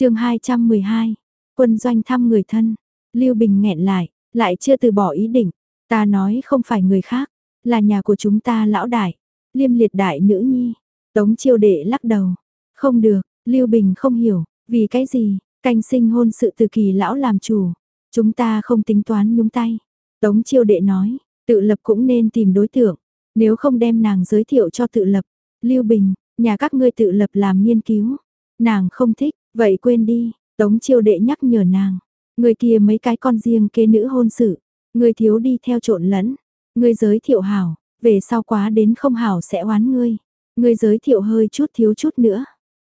chương 212, quân doanh thăm người thân, Lưu Bình nghẹn lại, lại chưa từ bỏ ý định, ta nói không phải người khác, là nhà của chúng ta lão đại, liêm liệt đại nữ nhi, tống chiêu đệ lắc đầu, không được, Lưu Bình không hiểu, vì cái gì, canh sinh hôn sự từ kỳ lão làm chủ, chúng ta không tính toán nhúng tay, tống chiêu đệ nói, tự lập cũng nên tìm đối tượng, nếu không đem nàng giới thiệu cho tự lập, Lưu Bình, nhà các ngươi tự lập làm nghiên cứu, nàng không thích, vậy quên đi, tống chiêu đệ nhắc nhở nàng, người kia mấy cái con riêng kế nữ hôn sự, người thiếu đi theo trộn lẫn, người giới thiệu hảo, về sau quá đến không hảo sẽ oán ngươi, người giới thiệu hơi chút thiếu chút nữa,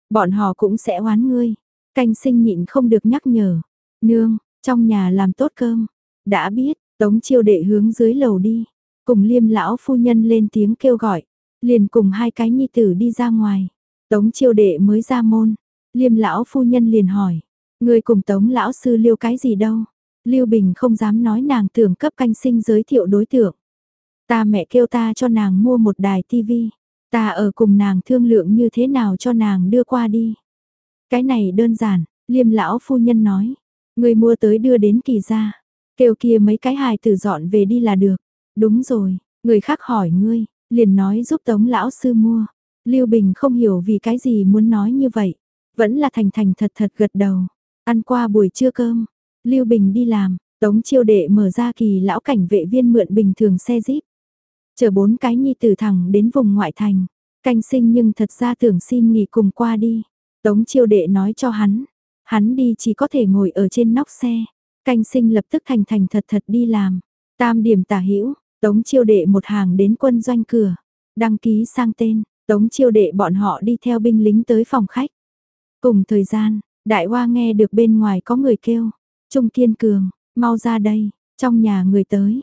bọn họ cũng sẽ oán ngươi, canh sinh nhịn không được nhắc nhở, nương, trong nhà làm tốt cơm, đã biết, tống chiêu đệ hướng dưới lầu đi, cùng liêm lão phu nhân lên tiếng kêu gọi, liền cùng hai cái nhi tử đi ra ngoài, tống chiêu đệ mới ra môn, liêm lão phu nhân liền hỏi, người cùng tống lão sư liêu cái gì đâu, Lưu Bình không dám nói nàng tưởng cấp canh sinh giới thiệu đối tượng. Ta mẹ kêu ta cho nàng mua một đài tivi, ta ở cùng nàng thương lượng như thế nào cho nàng đưa qua đi. Cái này đơn giản, liêm lão phu nhân nói, người mua tới đưa đến kỳ gia, kêu kia mấy cái hài tử dọn về đi là được. Đúng rồi, người khác hỏi ngươi, liền nói giúp tống lão sư mua. Lưu Bình không hiểu vì cái gì muốn nói như vậy, vẫn là thành thành thật thật gật đầu. Ăn qua buổi trưa cơm, Lưu Bình đi làm, Tống chiêu đệ mở ra kỳ lão cảnh vệ viên mượn bình thường xe jeep. Chờ bốn cái nhi tử thẳng đến vùng ngoại thành, canh sinh nhưng thật ra tưởng xin nghỉ cùng qua đi. Tống chiêu đệ nói cho hắn, hắn đi chỉ có thể ngồi ở trên nóc xe. Canh sinh lập tức thành thành thật thật đi làm. Tam điểm tả hữu Tống chiêu đệ một hàng đến quân doanh cửa, đăng ký sang tên, tống chiêu đệ bọn họ đi theo binh lính tới phòng khách. Cùng thời gian, đại hoa nghe được bên ngoài có người kêu, Trung Kiên Cường, mau ra đây, trong nhà người tới.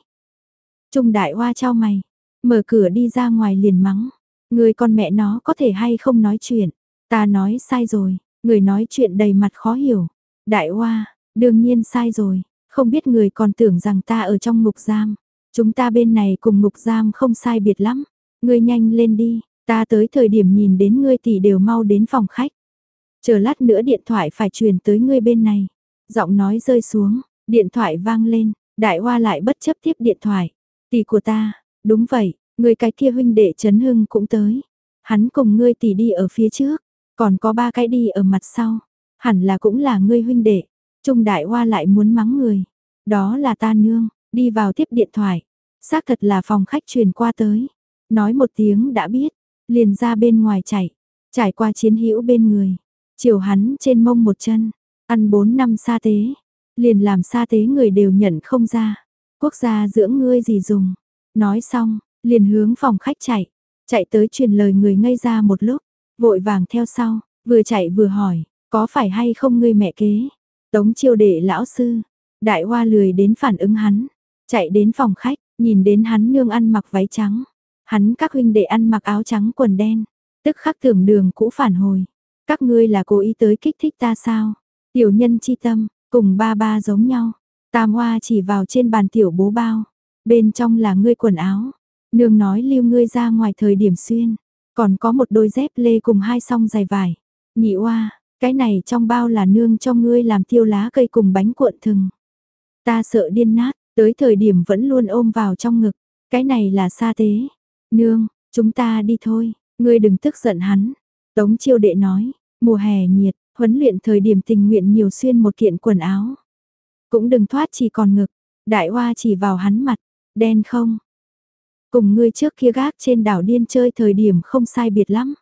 Trung đại hoa trao mày, mở cửa đi ra ngoài liền mắng, người con mẹ nó có thể hay không nói chuyện, ta nói sai rồi, người nói chuyện đầy mặt khó hiểu. Đại hoa, đương nhiên sai rồi, không biết người còn tưởng rằng ta ở trong ngục giam. Chúng ta bên này cùng ngục giam không sai biệt lắm. Ngươi nhanh lên đi, ta tới thời điểm nhìn đến ngươi tỷ đều mau đến phòng khách. Chờ lát nữa điện thoại phải truyền tới ngươi bên này. Giọng nói rơi xuống, điện thoại vang lên, đại hoa lại bất chấp tiếp điện thoại. Tỷ của ta, đúng vậy, người cái kia huynh đệ Trấn Hưng cũng tới. Hắn cùng ngươi tỷ đi ở phía trước, còn có ba cái đi ở mặt sau. Hẳn là cũng là ngươi huynh đệ. Trung đại hoa lại muốn mắng người. Đó là ta nương, Đi vào tiếp điện thoại, xác thật là phòng khách truyền qua tới. Nói một tiếng đã biết, liền ra bên ngoài chạy, trải qua chiến hữu bên người, chiều hắn trên mông một chân, ăn 4 năm sa tế, liền làm sa tế người đều nhận không ra. Quốc gia dưỡng ngươi gì dùng. Nói xong, liền hướng phòng khách chạy, chạy tới truyền lời người ngây ra một lúc, vội vàng theo sau, vừa chạy vừa hỏi, có phải hay không ngươi mẹ kế? Tống chiêu đệ lão sư, đại hoa lười đến phản ứng hắn, Chạy đến phòng khách, nhìn đến hắn nương ăn mặc váy trắng. Hắn các huynh đệ ăn mặc áo trắng quần đen. Tức khắc tưởng đường cũ phản hồi. Các ngươi là cố ý tới kích thích ta sao? Tiểu nhân chi tâm, cùng ba ba giống nhau. Tam hoa chỉ vào trên bàn tiểu bố bao. Bên trong là ngươi quần áo. Nương nói lưu ngươi ra ngoài thời điểm xuyên. Còn có một đôi dép lê cùng hai song dài vải. Nhị oa, cái này trong bao là nương cho ngươi làm tiêu lá cây cùng bánh cuộn thừng. Ta sợ điên nát, Tới thời điểm vẫn luôn ôm vào trong ngực, cái này là sa tế. Nương, chúng ta đi thôi, ngươi đừng tức giận hắn. Tống chiêu đệ nói, mùa hè nhiệt, huấn luyện thời điểm tình nguyện nhiều xuyên một kiện quần áo. Cũng đừng thoát chỉ còn ngực, đại hoa chỉ vào hắn mặt, đen không? Cùng ngươi trước kia gác trên đảo điên chơi thời điểm không sai biệt lắm.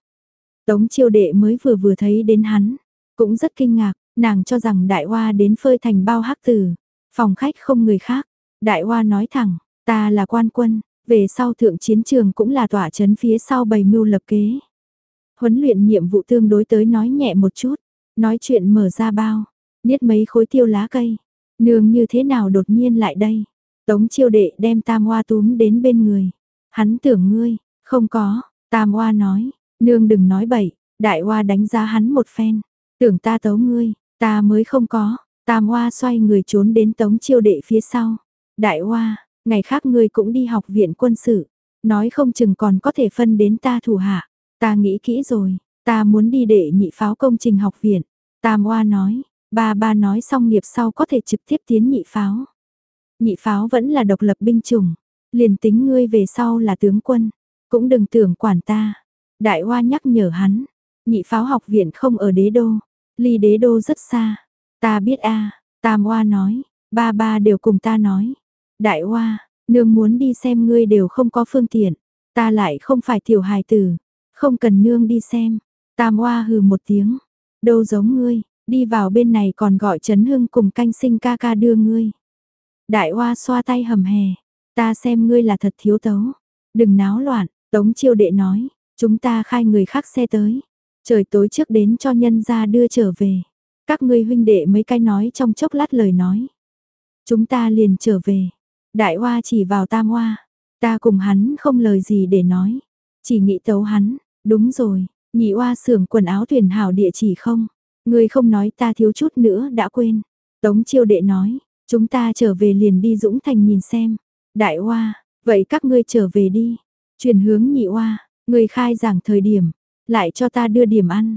Tống chiêu đệ mới vừa vừa thấy đến hắn, cũng rất kinh ngạc, nàng cho rằng đại hoa đến phơi thành bao hắc tử, phòng khách không người khác, Đại Hoa nói thẳng, ta là quan quân, về sau thượng chiến trường cũng là tỏa chấn phía sau bầy mưu lập kế. Huấn luyện nhiệm vụ tương đối tới nói nhẹ một chút, nói chuyện mở ra bao, niết mấy khối tiêu lá cây. Nương như thế nào đột nhiên lại đây? Tống chiêu đệ đem tam hoa túm đến bên người. Hắn tưởng ngươi, không có, tam hoa nói, nương đừng nói bậy, đại hoa đánh giá hắn một phen. Tưởng ta tấu ngươi, ta mới không có, tam hoa xoay người trốn đến tống chiêu đệ phía sau. Đại Hoa, ngày khác ngươi cũng đi học viện quân sự, nói không chừng còn có thể phân đến ta thủ hạ. Ta nghĩ kỹ rồi, ta muốn đi để nhị pháo công trình học viện. Tam Oa nói, ba ba nói xong nghiệp sau có thể trực tiếp tiến nhị pháo. Nhị pháo vẫn là độc lập binh chủng, liền tính ngươi về sau là tướng quân, cũng đừng tưởng quản ta. Đại Hoa nhắc nhở hắn, nhị pháo học viện không ở đế đô, ly đế đô rất xa. Ta biết a Tam Hoa nói, ba ba đều cùng ta nói. Đại Hoa, nương muốn đi xem ngươi đều không có phương tiện, ta lại không phải tiểu hài tử, không cần nương đi xem. Tam Hoa hừ một tiếng, đâu giống ngươi, đi vào bên này còn gọi Trấn Hưng cùng canh sinh ca ca đưa ngươi. Đại Hoa xoa tay hầm hè, ta xem ngươi là thật thiếu tấu, đừng náo loạn, Tống Chiêu Đệ nói, chúng ta khai người khác xe tới, trời tối trước đến cho nhân gia đưa trở về. Các ngươi huynh đệ mấy cái nói trong chốc lát lời nói. Chúng ta liền trở về. Đại Hoa chỉ vào Tam Hoa, ta cùng hắn không lời gì để nói, chỉ nghĩ tấu hắn, đúng rồi, nhị oa xưởng quần áo tuyển hảo địa chỉ không? Ngươi không nói ta thiếu chút nữa đã quên. Tống Chiêu Đệ nói, chúng ta trở về liền đi Dũng Thành nhìn xem. Đại oa vậy các ngươi trở về đi. chuyển hướng nhị oa người khai giảng thời điểm, lại cho ta đưa điểm ăn.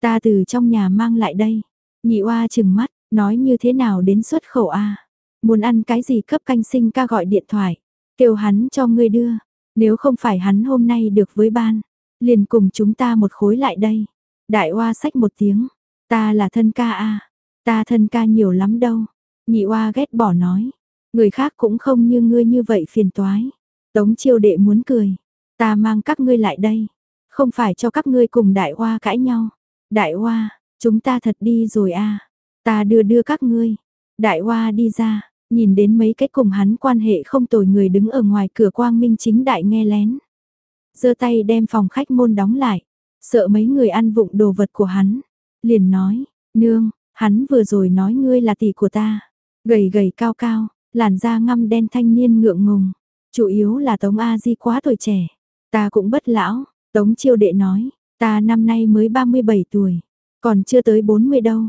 Ta từ trong nhà mang lại đây. Nhị oa chừng mắt, nói như thế nào đến xuất khẩu a Muốn ăn cái gì cấp canh sinh ca gọi điện thoại. Kêu hắn cho ngươi đưa. Nếu không phải hắn hôm nay được với ban. Liền cùng chúng ta một khối lại đây. Đại oa sách một tiếng. Ta là thân ca a Ta thân ca nhiều lắm đâu. Nhị oa ghét bỏ nói. Người khác cũng không như ngươi như vậy phiền toái. Tống chiêu đệ muốn cười. Ta mang các ngươi lại đây. Không phải cho các ngươi cùng đại hoa cãi nhau. Đại hoa, chúng ta thật đi rồi à. Ta đưa đưa các ngươi. Đại hoa đi ra, nhìn đến mấy cái cùng hắn quan hệ không tồi người đứng ở ngoài cửa quang minh chính đại nghe lén. giơ tay đem phòng khách môn đóng lại, sợ mấy người ăn vụng đồ vật của hắn. Liền nói, nương, hắn vừa rồi nói ngươi là tỷ của ta. Gầy gầy cao cao, làn da ngăm đen thanh niên ngượng ngùng. Chủ yếu là Tống A Di quá tuổi trẻ. Ta cũng bất lão, Tống chiêu đệ nói, ta năm nay mới 37 tuổi, còn chưa tới 40 đâu.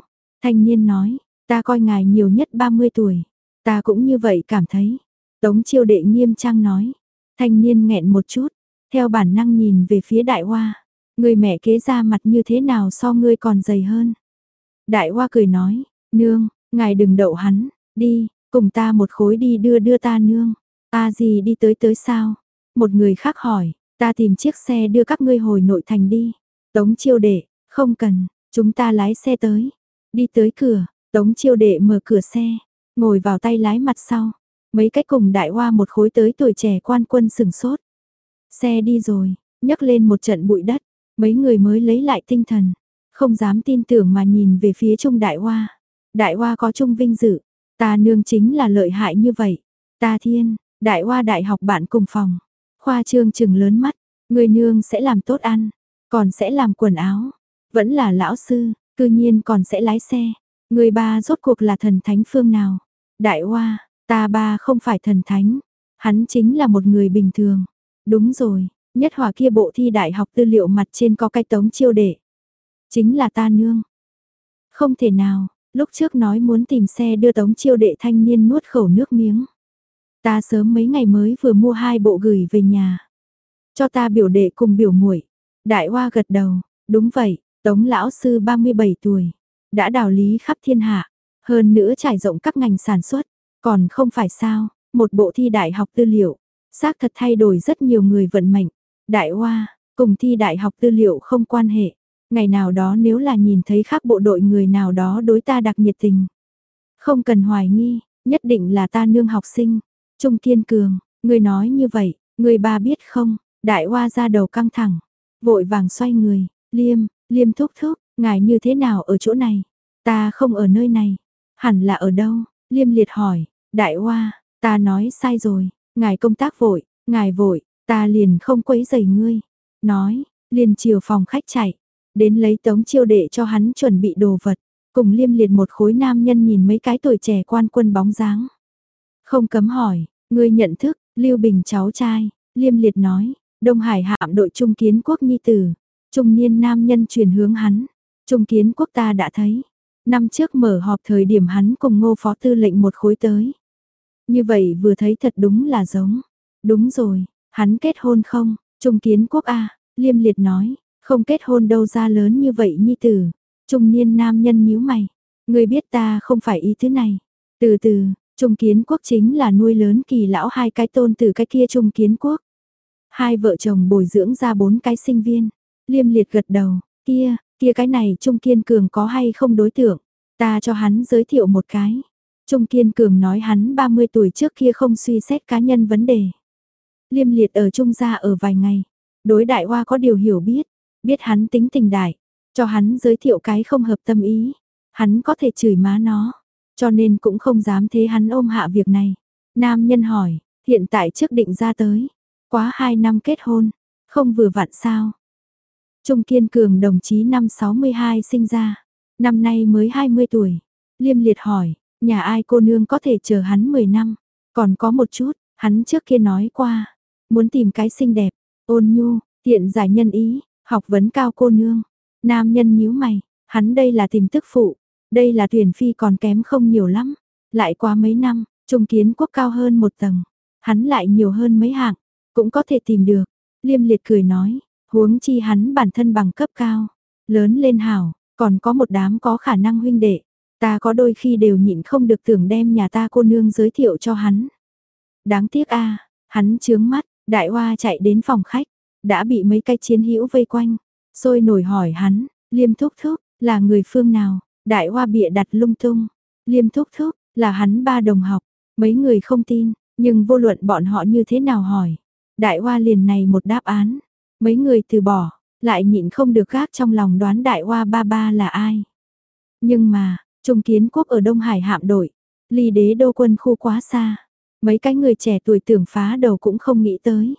Thanh niên nói, ta coi ngài nhiều nhất 30 tuổi, ta cũng như vậy cảm thấy. Tống chiêu đệ nghiêm trang nói, thanh niên nghẹn một chút, theo bản năng nhìn về phía đại hoa, người mẹ kế ra mặt như thế nào so ngươi còn dày hơn. Đại hoa cười nói, nương, ngài đừng đậu hắn, đi, cùng ta một khối đi đưa đưa ta nương. ta gì đi tới tới sao? Một người khác hỏi, Ta tìm chiếc xe đưa các ngươi hồi nội thành đi. Tống chiêu đệ, không cần, chúng ta lái xe tới. Đi tới cửa, tống chiêu đệ mở cửa xe, ngồi vào tay lái mặt sau. Mấy cái cùng đại hoa một khối tới tuổi trẻ quan quân sừng sốt. Xe đi rồi, nhấc lên một trận bụi đất, mấy người mới lấy lại tinh thần. Không dám tin tưởng mà nhìn về phía trung đại hoa. Đại hoa có trung vinh dự, ta nương chính là lợi hại như vậy. Ta thiên, đại hoa đại học bạn cùng phòng. Khoa trương chừng lớn mắt, người nương sẽ làm tốt ăn, còn sẽ làm quần áo, vẫn là lão sư, cư nhiên còn sẽ lái xe. Người ba rốt cuộc là thần thánh phương nào? Đại Hoa, ta ba không phải thần thánh, hắn chính là một người bình thường. Đúng rồi, nhất hòa kia bộ thi đại học tư liệu mặt trên có cái tống chiêu đệ. Chính là ta nương. Không thể nào, lúc trước nói muốn tìm xe đưa tống chiêu đệ thanh niên nuốt khẩu nước miếng. Ta sớm mấy ngày mới vừa mua hai bộ gửi về nhà. Cho ta biểu đệ cùng biểu muội. Đại Hoa gật đầu, đúng vậy, Tống lão sư 37 tuổi, đã đào lý khắp thiên hạ, hơn nữa trải rộng các ngành sản xuất, còn không phải sao, một bộ thi đại học tư liệu, xác thật thay đổi rất nhiều người vận mệnh. Đại Hoa, cùng thi đại học tư liệu không quan hệ, ngày nào đó nếu là nhìn thấy khác bộ đội người nào đó đối ta đặc nhiệt tình. Không cần hoài nghi, nhất định là ta nương học sinh, Trung Kiên Cường, người nói như vậy, người ba biết không, đại hoa ra đầu căng thẳng, vội vàng xoay người, liêm, liêm thúc thúc, ngài như thế nào ở chỗ này, ta không ở nơi này, hẳn là ở đâu, liêm liệt hỏi, đại hoa, ta nói sai rồi, ngài công tác vội, ngài vội, ta liền không quấy giày ngươi, nói, liền chiều phòng khách chạy, đến lấy tống chiêu đệ cho hắn chuẩn bị đồ vật, cùng liêm liệt một khối nam nhân nhìn mấy cái tuổi trẻ quan quân bóng dáng. Không cấm hỏi, ngươi nhận thức, Lưu Bình cháu trai, liêm liệt nói, Đông Hải hạm đội trung kiến quốc nhi tử, trung niên nam nhân truyền hướng hắn, trung kiến quốc ta đã thấy. Năm trước mở họp thời điểm hắn cùng ngô phó tư lệnh một khối tới. Như vậy vừa thấy thật đúng là giống. Đúng rồi, hắn kết hôn không? Trung kiến quốc A, liêm liệt nói, không kết hôn đâu ra lớn như vậy nhi tử. Trung niên nam nhân nhíu mày, ngươi biết ta không phải ý thứ này. Từ từ, Trung Kiến Quốc chính là nuôi lớn kỳ lão hai cái tôn từ cái kia Trung Kiến Quốc. Hai vợ chồng bồi dưỡng ra bốn cái sinh viên. Liêm liệt gật đầu, kia, kia cái này Trung Kiên Cường có hay không đối tượng. Ta cho hắn giới thiệu một cái. Trung Kiên Cường nói hắn 30 tuổi trước kia không suy xét cá nhân vấn đề. Liêm liệt ở Trung gia ở vài ngày. Đối đại hoa có điều hiểu biết. Biết hắn tính tình đại. Cho hắn giới thiệu cái không hợp tâm ý. Hắn có thể chửi má nó. Cho nên cũng không dám thế hắn ôm hạ việc này. Nam nhân hỏi, hiện tại trước định ra tới. Quá 2 năm kết hôn. Không vừa vặn sao. Trung Kiên Cường đồng chí năm 62 sinh ra. Năm nay mới 20 tuổi. Liêm liệt hỏi, nhà ai cô nương có thể chờ hắn 10 năm. Còn có một chút, hắn trước kia nói qua. Muốn tìm cái xinh đẹp, ôn nhu, tiện giải nhân ý, học vấn cao cô nương. Nam nhân nhíu mày, hắn đây là tìm tức phụ. Đây là tuyển phi còn kém không nhiều lắm. Lại qua mấy năm, trung kiến quốc cao hơn một tầng. Hắn lại nhiều hơn mấy hạng, cũng có thể tìm được. Liêm liệt cười nói, huống chi hắn bản thân bằng cấp cao. Lớn lên hảo, còn có một đám có khả năng huynh đệ. Ta có đôi khi đều nhịn không được tưởng đem nhà ta cô nương giới thiệu cho hắn. Đáng tiếc a hắn chướng mắt, đại hoa chạy đến phòng khách, đã bị mấy cái chiến hữu vây quanh. Sôi nổi hỏi hắn, liêm thúc thúc, là người phương nào? Đại hoa bịa đặt lung tung. Liêm thúc thúc, là hắn ba đồng học. Mấy người không tin, nhưng vô luận bọn họ như thế nào hỏi. Đại hoa liền này một đáp án. Mấy người từ bỏ, lại nhịn không được gác trong lòng đoán đại hoa ba ba là ai. Nhưng mà, Trung Kiến Quốc ở Đông Hải hạm đội, ly đế đô quân khu quá xa. Mấy cái người trẻ tuổi tưởng phá đầu cũng không nghĩ tới.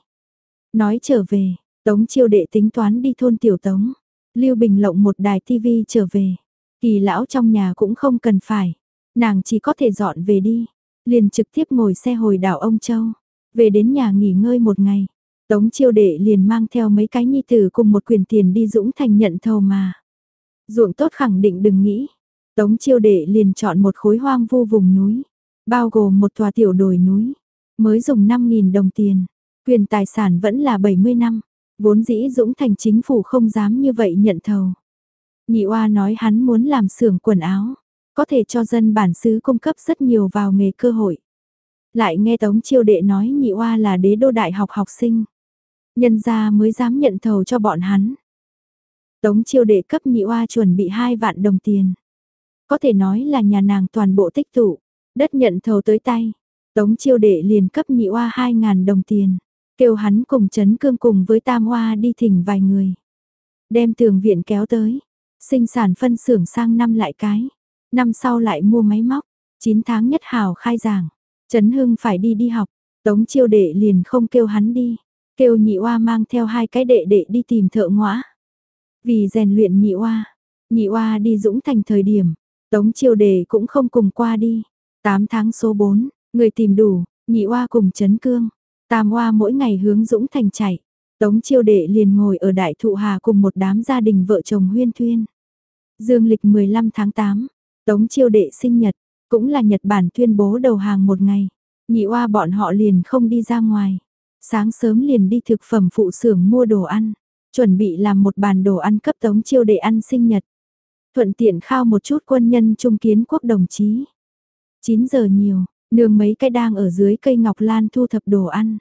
Nói trở về, Tống chiêu đệ tính toán đi thôn Tiểu Tống. Lưu Bình lộng một đài tivi trở về. Kỳ lão trong nhà cũng không cần phải. Nàng chỉ có thể dọn về đi. Liền trực tiếp ngồi xe hồi đảo ông Châu. Về đến nhà nghỉ ngơi một ngày. Tống chiêu đệ liền mang theo mấy cái nhi tử cùng một quyền tiền đi Dũng Thành nhận thầu mà. Ruộng tốt khẳng định đừng nghĩ. Tống chiêu đệ liền chọn một khối hoang vu vùng núi. Bao gồm một tòa tiểu đồi núi. Mới dùng 5.000 đồng tiền. Quyền tài sản vẫn là 70 năm. Vốn dĩ Dũng Thành chính phủ không dám như vậy nhận thầu. Nhị oa nói hắn muốn làm xưởng quần áo, có thể cho dân bản xứ cung cấp rất nhiều vào nghề cơ hội. Lại nghe Tống Chiêu Đệ nói nhị oa là đế đô đại học học sinh. Nhân gia mới dám nhận thầu cho bọn hắn. Tống Chiêu Đệ cấp nhị oa chuẩn bị hai vạn đồng tiền. Có thể nói là nhà nàng toàn bộ tích tụ, đất nhận thầu tới tay. Tống Chiêu Đệ liền cấp nhị oa hai ngàn đồng tiền. Kêu hắn cùng chấn cương cùng với tam hoa đi thỉnh vài người. Đem tường viện kéo tới. Sinh sản phân xưởng sang năm lại cái. Năm sau lại mua máy móc. 9 tháng nhất hào khai giảng. Trấn Hưng phải đi đi học. Tống chiêu đệ liền không kêu hắn đi. Kêu nhị oa mang theo hai cái đệ đệ đi tìm thợ ngõa. Vì rèn luyện nhị oa. Nhị oa đi dũng thành thời điểm. Tống chiêu đệ cũng không cùng qua đi. 8 tháng số 4, người tìm đủ, nhị oa cùng chấn cương. Tam oa mỗi ngày hướng dũng thành chạy. Tống chiêu đệ liền ngồi ở đại thụ hà cùng một đám gia đình vợ chồng huyên thuyên. Dương lịch 15 tháng 8, Tống chiêu đệ sinh nhật, cũng là Nhật Bản tuyên bố đầu hàng một ngày. Nhị oa bọn họ liền không đi ra ngoài. Sáng sớm liền đi thực phẩm phụ xưởng mua đồ ăn, chuẩn bị làm một bàn đồ ăn cấp Tống chiêu đệ ăn sinh nhật. Thuận tiện khao một chút quân nhân trung kiến quốc đồng chí. 9 giờ nhiều, nương mấy cái đang ở dưới cây ngọc lan thu thập đồ ăn.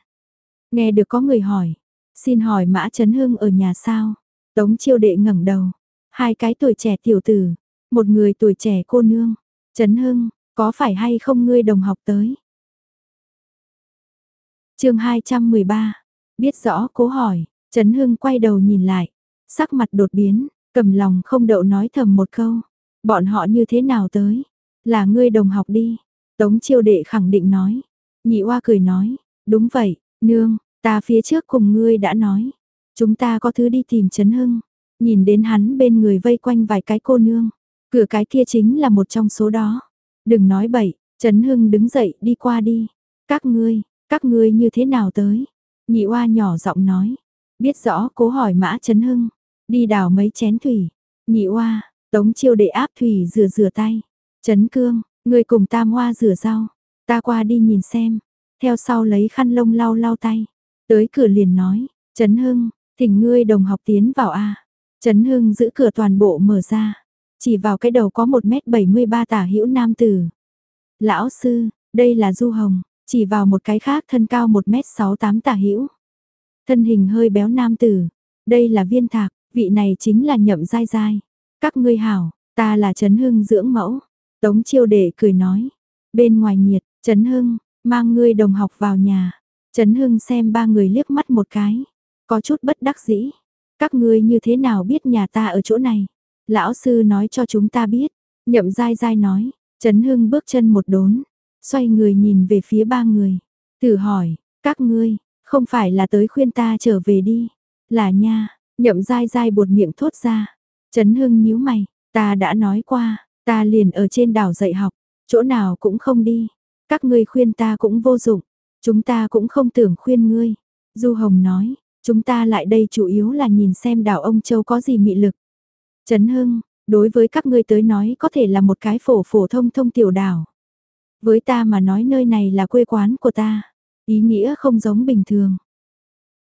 Nghe được có người hỏi, Xin hỏi Mã Trấn Hưng ở nhà sao? Tống chiêu đệ ngẩng đầu. Hai cái tuổi trẻ tiểu tử. Một người tuổi trẻ cô nương. Trấn Hưng, có phải hay không ngươi đồng học tới? Chương 213. Biết rõ cố hỏi. Trấn Hưng quay đầu nhìn lại. Sắc mặt đột biến. Cầm lòng không đậu nói thầm một câu. Bọn họ như thế nào tới? Là ngươi đồng học đi. Tống chiêu đệ khẳng định nói. Nhị oa cười nói. Đúng vậy, nương, Ta phía trước cùng ngươi đã nói, chúng ta có thứ đi tìm Trấn Hưng, nhìn đến hắn bên người vây quanh vài cái cô nương, cửa cái kia chính là một trong số đó. Đừng nói bậy, Trấn Hưng đứng dậy đi qua đi. Các ngươi, các ngươi như thế nào tới? Nhị oa nhỏ giọng nói, biết rõ cố hỏi mã chấn Hưng, đi đào mấy chén thủy. Nhị oa, tống chiêu để áp thủy rửa rửa tay. chấn Cương, người cùng tam hoa rửa rau, ta qua đi nhìn xem. Theo sau lấy khăn lông lau lau tay. Tới cửa liền nói, chấn Hưng, thỉnh ngươi đồng học tiến vào A. Trấn Hưng giữ cửa toàn bộ mở ra. chỉ vào cái đầu có 1m73 tả hữu nam tử. Lão sư, đây là Du Hồng, chỉ vào một cái khác thân cao 1m68 tả hữu. Thân hình hơi béo nam tử, đây là viên thạc, vị này chính là nhậm dai dai. Các ngươi hảo, ta là Trấn Hưng dưỡng mẫu. Tống chiêu đệ cười nói, bên ngoài nhiệt, Trấn Hưng, mang ngươi đồng học vào nhà. Trấn Hưng xem ba người liếc mắt một cái, có chút bất đắc dĩ. Các ngươi như thế nào biết nhà ta ở chỗ này? Lão sư nói cho chúng ta biết. Nhậm dai dai nói, Trấn Hưng bước chân một đốn, xoay người nhìn về phía ba người. Thử hỏi, các ngươi, không phải là tới khuyên ta trở về đi. Là nha, nhậm dai dai buột miệng thốt ra. Trấn Hưng nhíu mày, ta đã nói qua, ta liền ở trên đảo dạy học, chỗ nào cũng không đi. Các ngươi khuyên ta cũng vô dụng, chúng ta cũng không tưởng khuyên ngươi. Du Hồng nói, chúng ta lại đây chủ yếu là nhìn xem đảo ông Châu có gì mị lực. Trấn Hưng, đối với các ngươi tới nói có thể là một cái phổ phổ thông thông tiểu đảo. Với ta mà nói nơi này là quê quán của ta, ý nghĩa không giống bình thường.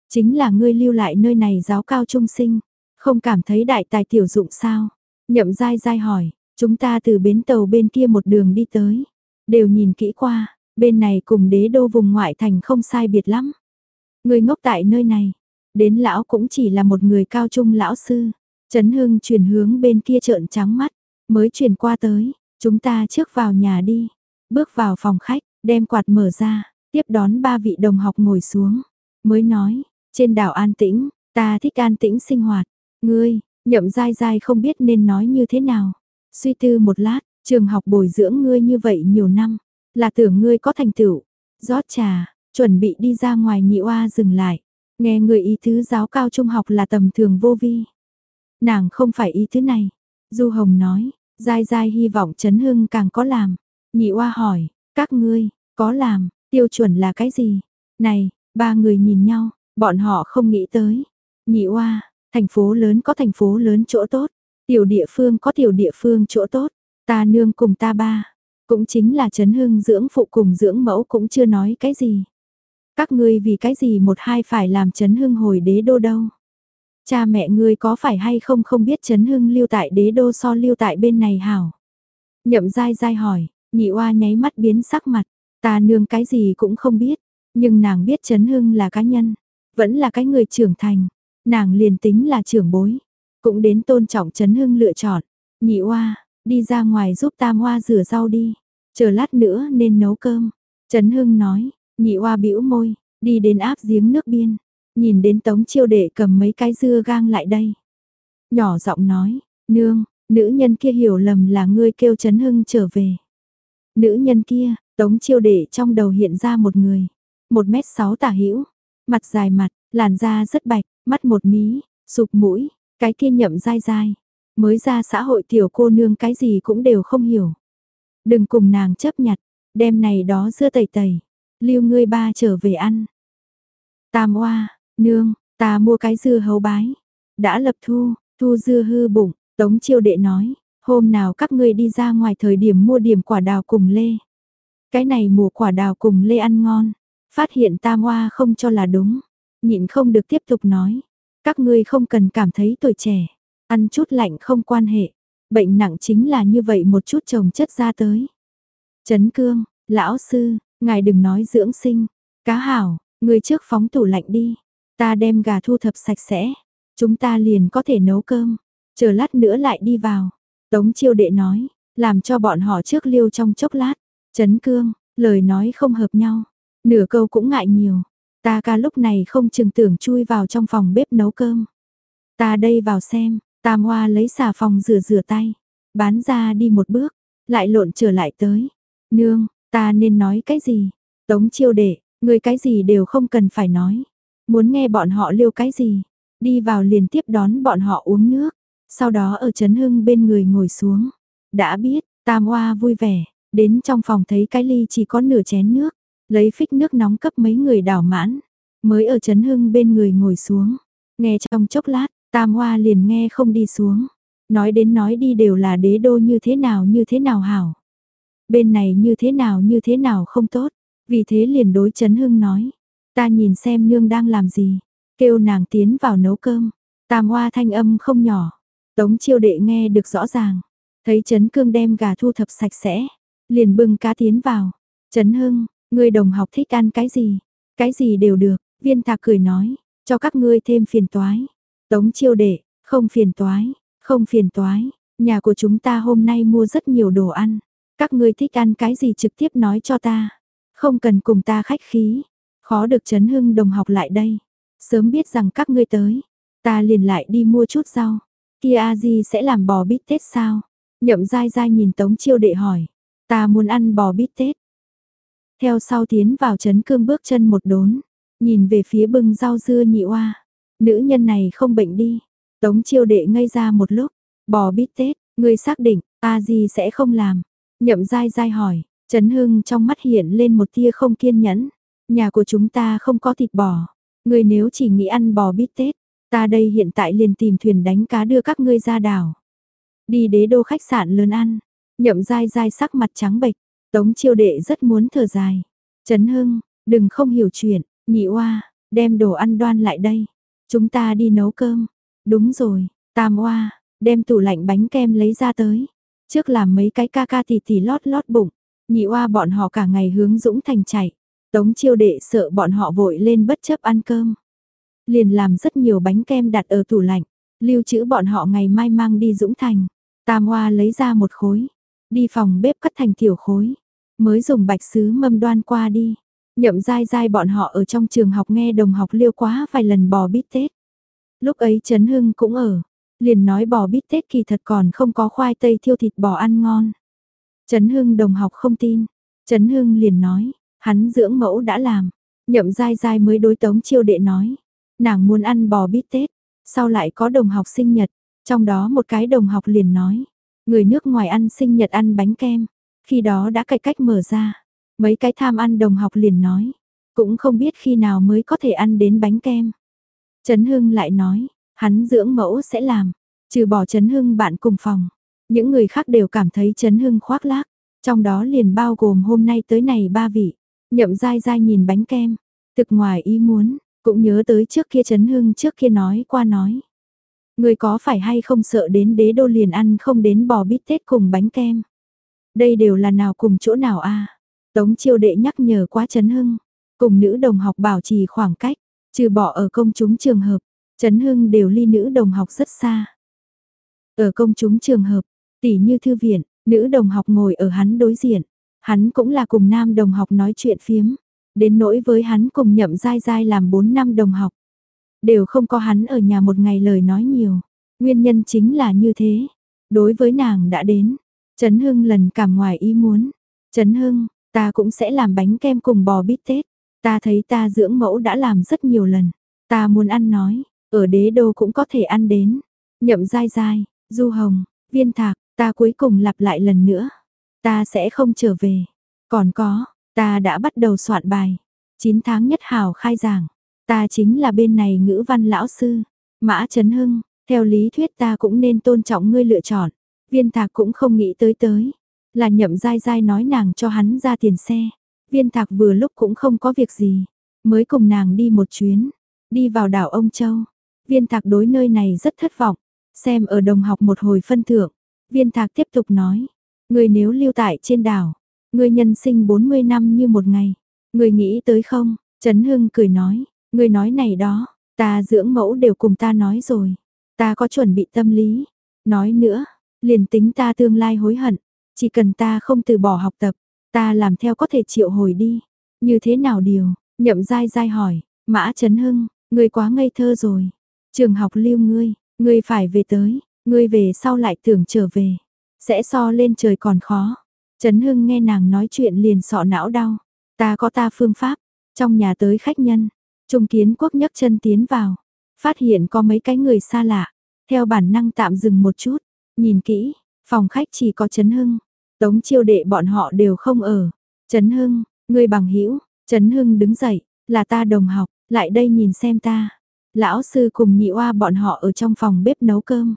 Chính là ngươi lưu lại nơi này giáo cao trung sinh, không cảm thấy đại tài tiểu dụng sao? Nhậm dai dai hỏi, chúng ta từ bến tàu bên kia một đường đi tới, đều nhìn kỹ qua, bên này cùng đế đô vùng ngoại thành không sai biệt lắm. Người ngốc tại nơi này, đến lão cũng chỉ là một người cao trung lão sư. Trấn Hưng chuyển hướng bên kia trợn trắng mắt, mới chuyển qua tới, chúng ta trước vào nhà đi. Bước vào phòng khách, đem quạt mở ra, tiếp đón ba vị đồng học ngồi xuống. Mới nói, trên đảo an tĩnh, ta thích an tĩnh sinh hoạt. Ngươi, nhậm dai dai không biết nên nói như thế nào. Suy tư một lát, trường học bồi dưỡng ngươi như vậy nhiều năm, là tưởng ngươi có thành tựu. rót trà, chuẩn bị đi ra ngoài nhị oa dừng lại. Nghe người ý thứ giáo cao trung học là tầm thường vô vi. Nàng không phải ý thứ này. Du Hồng nói, dai dai hy vọng Trấn Hưng càng có làm. Nhị oa hỏi, các ngươi, có làm, tiêu chuẩn là cái gì? Này, ba người nhìn nhau, bọn họ không nghĩ tới. Nhị oa, thành phố lớn có thành phố lớn chỗ tốt, tiểu địa phương có tiểu địa phương chỗ tốt. Ta nương cùng ta ba, cũng chính là Trấn Hưng dưỡng phụ cùng dưỡng mẫu cũng chưa nói cái gì. Các ngươi vì cái gì một hai phải làm Trấn Hưng hồi đế đô đâu? Cha mẹ ngươi có phải hay không không biết Trấn Hưng lưu tại đế đô so lưu tại bên này hảo? Nhậm dai dai hỏi, nhị oa nháy mắt biến sắc mặt, ta nương cái gì cũng không biết, nhưng nàng biết Trấn Hưng là cá nhân, vẫn là cái người trưởng thành, nàng liền tính là trưởng bối, cũng đến tôn trọng Trấn Hưng lựa chọn. Nhị oa, đi ra ngoài giúp tam oa rửa rau đi, chờ lát nữa nên nấu cơm. Trấn Hưng nói, nhị oa bĩu môi, đi đến áp giếng nước biên, nhìn đến tống chiêu đệ cầm mấy cái dưa gang lại đây. Nhỏ giọng nói, nương, nữ nhân kia hiểu lầm là ngươi kêu Trấn Hưng trở về. Nữ nhân kia, tống chiêu đệ trong đầu hiện ra một người, một mét sáu tả hữu mặt dài mặt, làn da rất bạch, mắt một mí, sụp mũi, cái kia nhậm dai dai. Mới ra xã hội tiểu cô nương cái gì cũng đều không hiểu. Đừng cùng nàng chấp nhặt, đem này đó dưa tẩy tẩy, lưu ngươi ba trở về ăn. Tam oa, nương, ta mua cái dưa hấu bái. Đã lập thu, thu dưa hư bụng, tống chiêu đệ nói, hôm nào các ngươi đi ra ngoài thời điểm mua điểm quả đào cùng lê. Cái này mùa quả đào cùng lê ăn ngon, phát hiện tam hoa không cho là đúng, nhịn không được tiếp tục nói. Các ngươi không cần cảm thấy tuổi trẻ, ăn chút lạnh không quan hệ, bệnh nặng chính là như vậy một chút trồng chất ra tới. Trấn cương, lão sư, ngài đừng nói dưỡng sinh, cá hảo, người trước phóng tủ lạnh đi, ta đem gà thu thập sạch sẽ, chúng ta liền có thể nấu cơm, chờ lát nữa lại đi vào. Tống chiêu đệ nói, làm cho bọn họ trước liêu trong chốc lát, chấn cương, lời nói không hợp nhau, nửa câu cũng ngại nhiều, Ta ca lúc này không chừng tưởng chui vào trong phòng bếp nấu cơm. Ta đây vào xem, Tam Hoa lấy xà phòng rửa rửa tay, bán ra đi một bước, lại lộn trở lại tới. Nương, ta nên nói cái gì? Tống chiêu đệ, người cái gì đều không cần phải nói. Muốn nghe bọn họ liêu cái gì? Đi vào liền tiếp đón bọn họ uống nước, sau đó ở Trấn Hưng bên người ngồi xuống. Đã biết, Tam Hoa vui vẻ, đến trong phòng thấy cái ly chỉ có nửa chén nước. Lấy phích nước nóng cấp mấy người đảo mãn, mới ở Trấn Hưng bên người ngồi xuống. Nghe trong chốc lát, Tam Hoa liền nghe không đi xuống. Nói đến nói đi đều là đế đô như thế nào như thế nào hảo. Bên này như thế nào như thế nào không tốt. Vì thế liền đối Trấn Hưng nói. Ta nhìn xem nương đang làm gì. Kêu nàng tiến vào nấu cơm. Tam Hoa thanh âm không nhỏ. Tống chiêu đệ nghe được rõ ràng. Thấy Trấn Cương đem gà thu thập sạch sẽ, liền bưng cá tiến vào. Trấn Hưng, người đồng học thích ăn cái gì? Cái gì đều được, viên thạc cười nói, cho các ngươi thêm phiền toái. Tống chiêu đệ, không phiền toái, không phiền toái, nhà của chúng ta hôm nay mua rất nhiều đồ ăn. Các ngươi thích ăn cái gì trực tiếp nói cho ta. Không cần cùng ta khách khí. Khó được Trấn Hưng đồng học lại đây. Sớm biết rằng các ngươi tới. Ta liền lại đi mua chút rau. Kia a di sẽ làm bò bít tết sao? Nhậm dai dai nhìn Tống chiêu đệ hỏi. Ta muốn ăn bò bít tết. Theo sau tiến vào chấn Cương bước chân một đốn. Nhìn về phía bưng rau dưa nhị oa. Nữ nhân này không bệnh đi. Tống chiêu đệ ngây ra một lúc. Bò bít tết, người xác định, a di sẽ không làm. Nhậm dai dai hỏi, Trấn Hưng trong mắt hiện lên một tia không kiên nhẫn. Nhà của chúng ta không có thịt bò. Người nếu chỉ nghĩ ăn bò bít tết, ta đây hiện tại liền tìm thuyền đánh cá đưa các ngươi ra đảo. Đi đế đô khách sạn lớn ăn. Nhậm dai dai sắc mặt trắng bệch. Tống chiêu đệ rất muốn thở dài. Trấn Hưng, đừng không hiểu chuyện, nhị oa, đem đồ ăn đoan lại đây. Chúng ta đi nấu cơm. Đúng rồi, tam oa, đem tủ lạnh bánh kem lấy ra tới. Trước làm mấy cái ca ca tỉ tỉ lót lót bụng, nhị oa bọn họ cả ngày hướng Dũng Thành chạy. Tống chiêu đệ sợ bọn họ vội lên bất chấp ăn cơm. Liền làm rất nhiều bánh kem đặt ở tủ lạnh, lưu trữ bọn họ ngày mai mang đi Dũng Thành. Tam Hoa lấy ra một khối, đi phòng bếp cắt thành tiểu khối, mới dùng bạch sứ mâm đoan qua đi. Nhậm dai dai bọn họ ở trong trường học nghe đồng học liêu quá vài lần bò bít tết. Lúc ấy Trấn Hưng cũng ở, liền nói bò bít tết kỳ thật còn không có khoai tây thiêu thịt bò ăn ngon. Trấn Hưng đồng học không tin, Trấn Hưng liền nói, hắn dưỡng mẫu đã làm, nhậm dai dai mới đối tống chiêu đệ nói, nàng muốn ăn bò bít tết, sau lại có đồng học sinh nhật, trong đó một cái đồng học liền nói, người nước ngoài ăn sinh nhật ăn bánh kem, khi đó đã cải cách mở ra, mấy cái tham ăn đồng học liền nói, cũng không biết khi nào mới có thể ăn đến bánh kem. Trấn Hưng lại nói, hắn dưỡng mẫu sẽ làm, trừ bỏ Trấn Hưng bạn cùng phòng. Những người khác đều cảm thấy Trấn Hưng khoác lác, trong đó liền bao gồm hôm nay tới này ba vị. Nhậm dai dai nhìn bánh kem, thực ngoài ý muốn, cũng nhớ tới trước kia Trấn Hưng trước kia nói qua nói. Người có phải hay không sợ đến đế đô liền ăn không đến bò bít tết cùng bánh kem. Đây đều là nào cùng chỗ nào a Tống chiêu đệ nhắc nhở quá Trấn Hưng, cùng nữ đồng học bảo trì khoảng cách. Trừ bỏ ở công chúng trường hợp, Trấn Hưng đều ly nữ đồng học rất xa. Ở công chúng trường hợp, tỉ như thư viện, nữ đồng học ngồi ở hắn đối diện. Hắn cũng là cùng nam đồng học nói chuyện phiếm. Đến nỗi với hắn cùng nhậm dai dai làm 4 năm đồng học. Đều không có hắn ở nhà một ngày lời nói nhiều. Nguyên nhân chính là như thế. Đối với nàng đã đến. Trấn Hưng lần cảm ngoài ý muốn. Trấn Hưng, ta cũng sẽ làm bánh kem cùng bò bít tết. Ta thấy ta dưỡng mẫu đã làm rất nhiều lần. Ta muốn ăn nói, ở đế đô cũng có thể ăn đến. Nhậm dai dai, du hồng, viên thạc, ta cuối cùng lặp lại lần nữa. Ta sẽ không trở về. Còn có, ta đã bắt đầu soạn bài. 9 tháng nhất hào khai giảng. Ta chính là bên này ngữ văn lão sư. Mã Trấn Hưng, theo lý thuyết ta cũng nên tôn trọng ngươi lựa chọn. Viên thạc cũng không nghĩ tới tới. Là nhậm dai dai nói nàng cho hắn ra tiền xe. Viên thạc vừa lúc cũng không có việc gì, mới cùng nàng đi một chuyến, đi vào đảo Ông Châu. Viên thạc đối nơi này rất thất vọng, xem ở đồng học một hồi phân thưởng. Viên thạc tiếp tục nói, người nếu lưu tại trên đảo, người nhân sinh 40 năm như một ngày, người nghĩ tới không? Trấn Hưng cười nói, người nói này đó, ta dưỡng mẫu đều cùng ta nói rồi, ta có chuẩn bị tâm lý. Nói nữa, liền tính ta tương lai hối hận, chỉ cần ta không từ bỏ học tập, Ta làm theo có thể triệu hồi đi. Như thế nào điều? Nhậm dai dai hỏi. Mã Trấn Hưng, ngươi quá ngây thơ rồi. Trường học lưu ngươi, ngươi phải về tới. Ngươi về sau lại tưởng trở về. Sẽ so lên trời còn khó. Trấn Hưng nghe nàng nói chuyện liền sọ não đau. Ta có ta phương pháp. Trong nhà tới khách nhân. Trung kiến quốc nhấc chân tiến vào. Phát hiện có mấy cái người xa lạ. Theo bản năng tạm dừng một chút. Nhìn kỹ, phòng khách chỉ có Trấn Hưng. Tống chiêu đệ bọn họ đều không ở. Trấn Hưng, ngươi bằng hữu Trấn Hưng đứng dậy, là ta đồng học, lại đây nhìn xem ta. Lão sư cùng nhị oa bọn họ ở trong phòng bếp nấu cơm.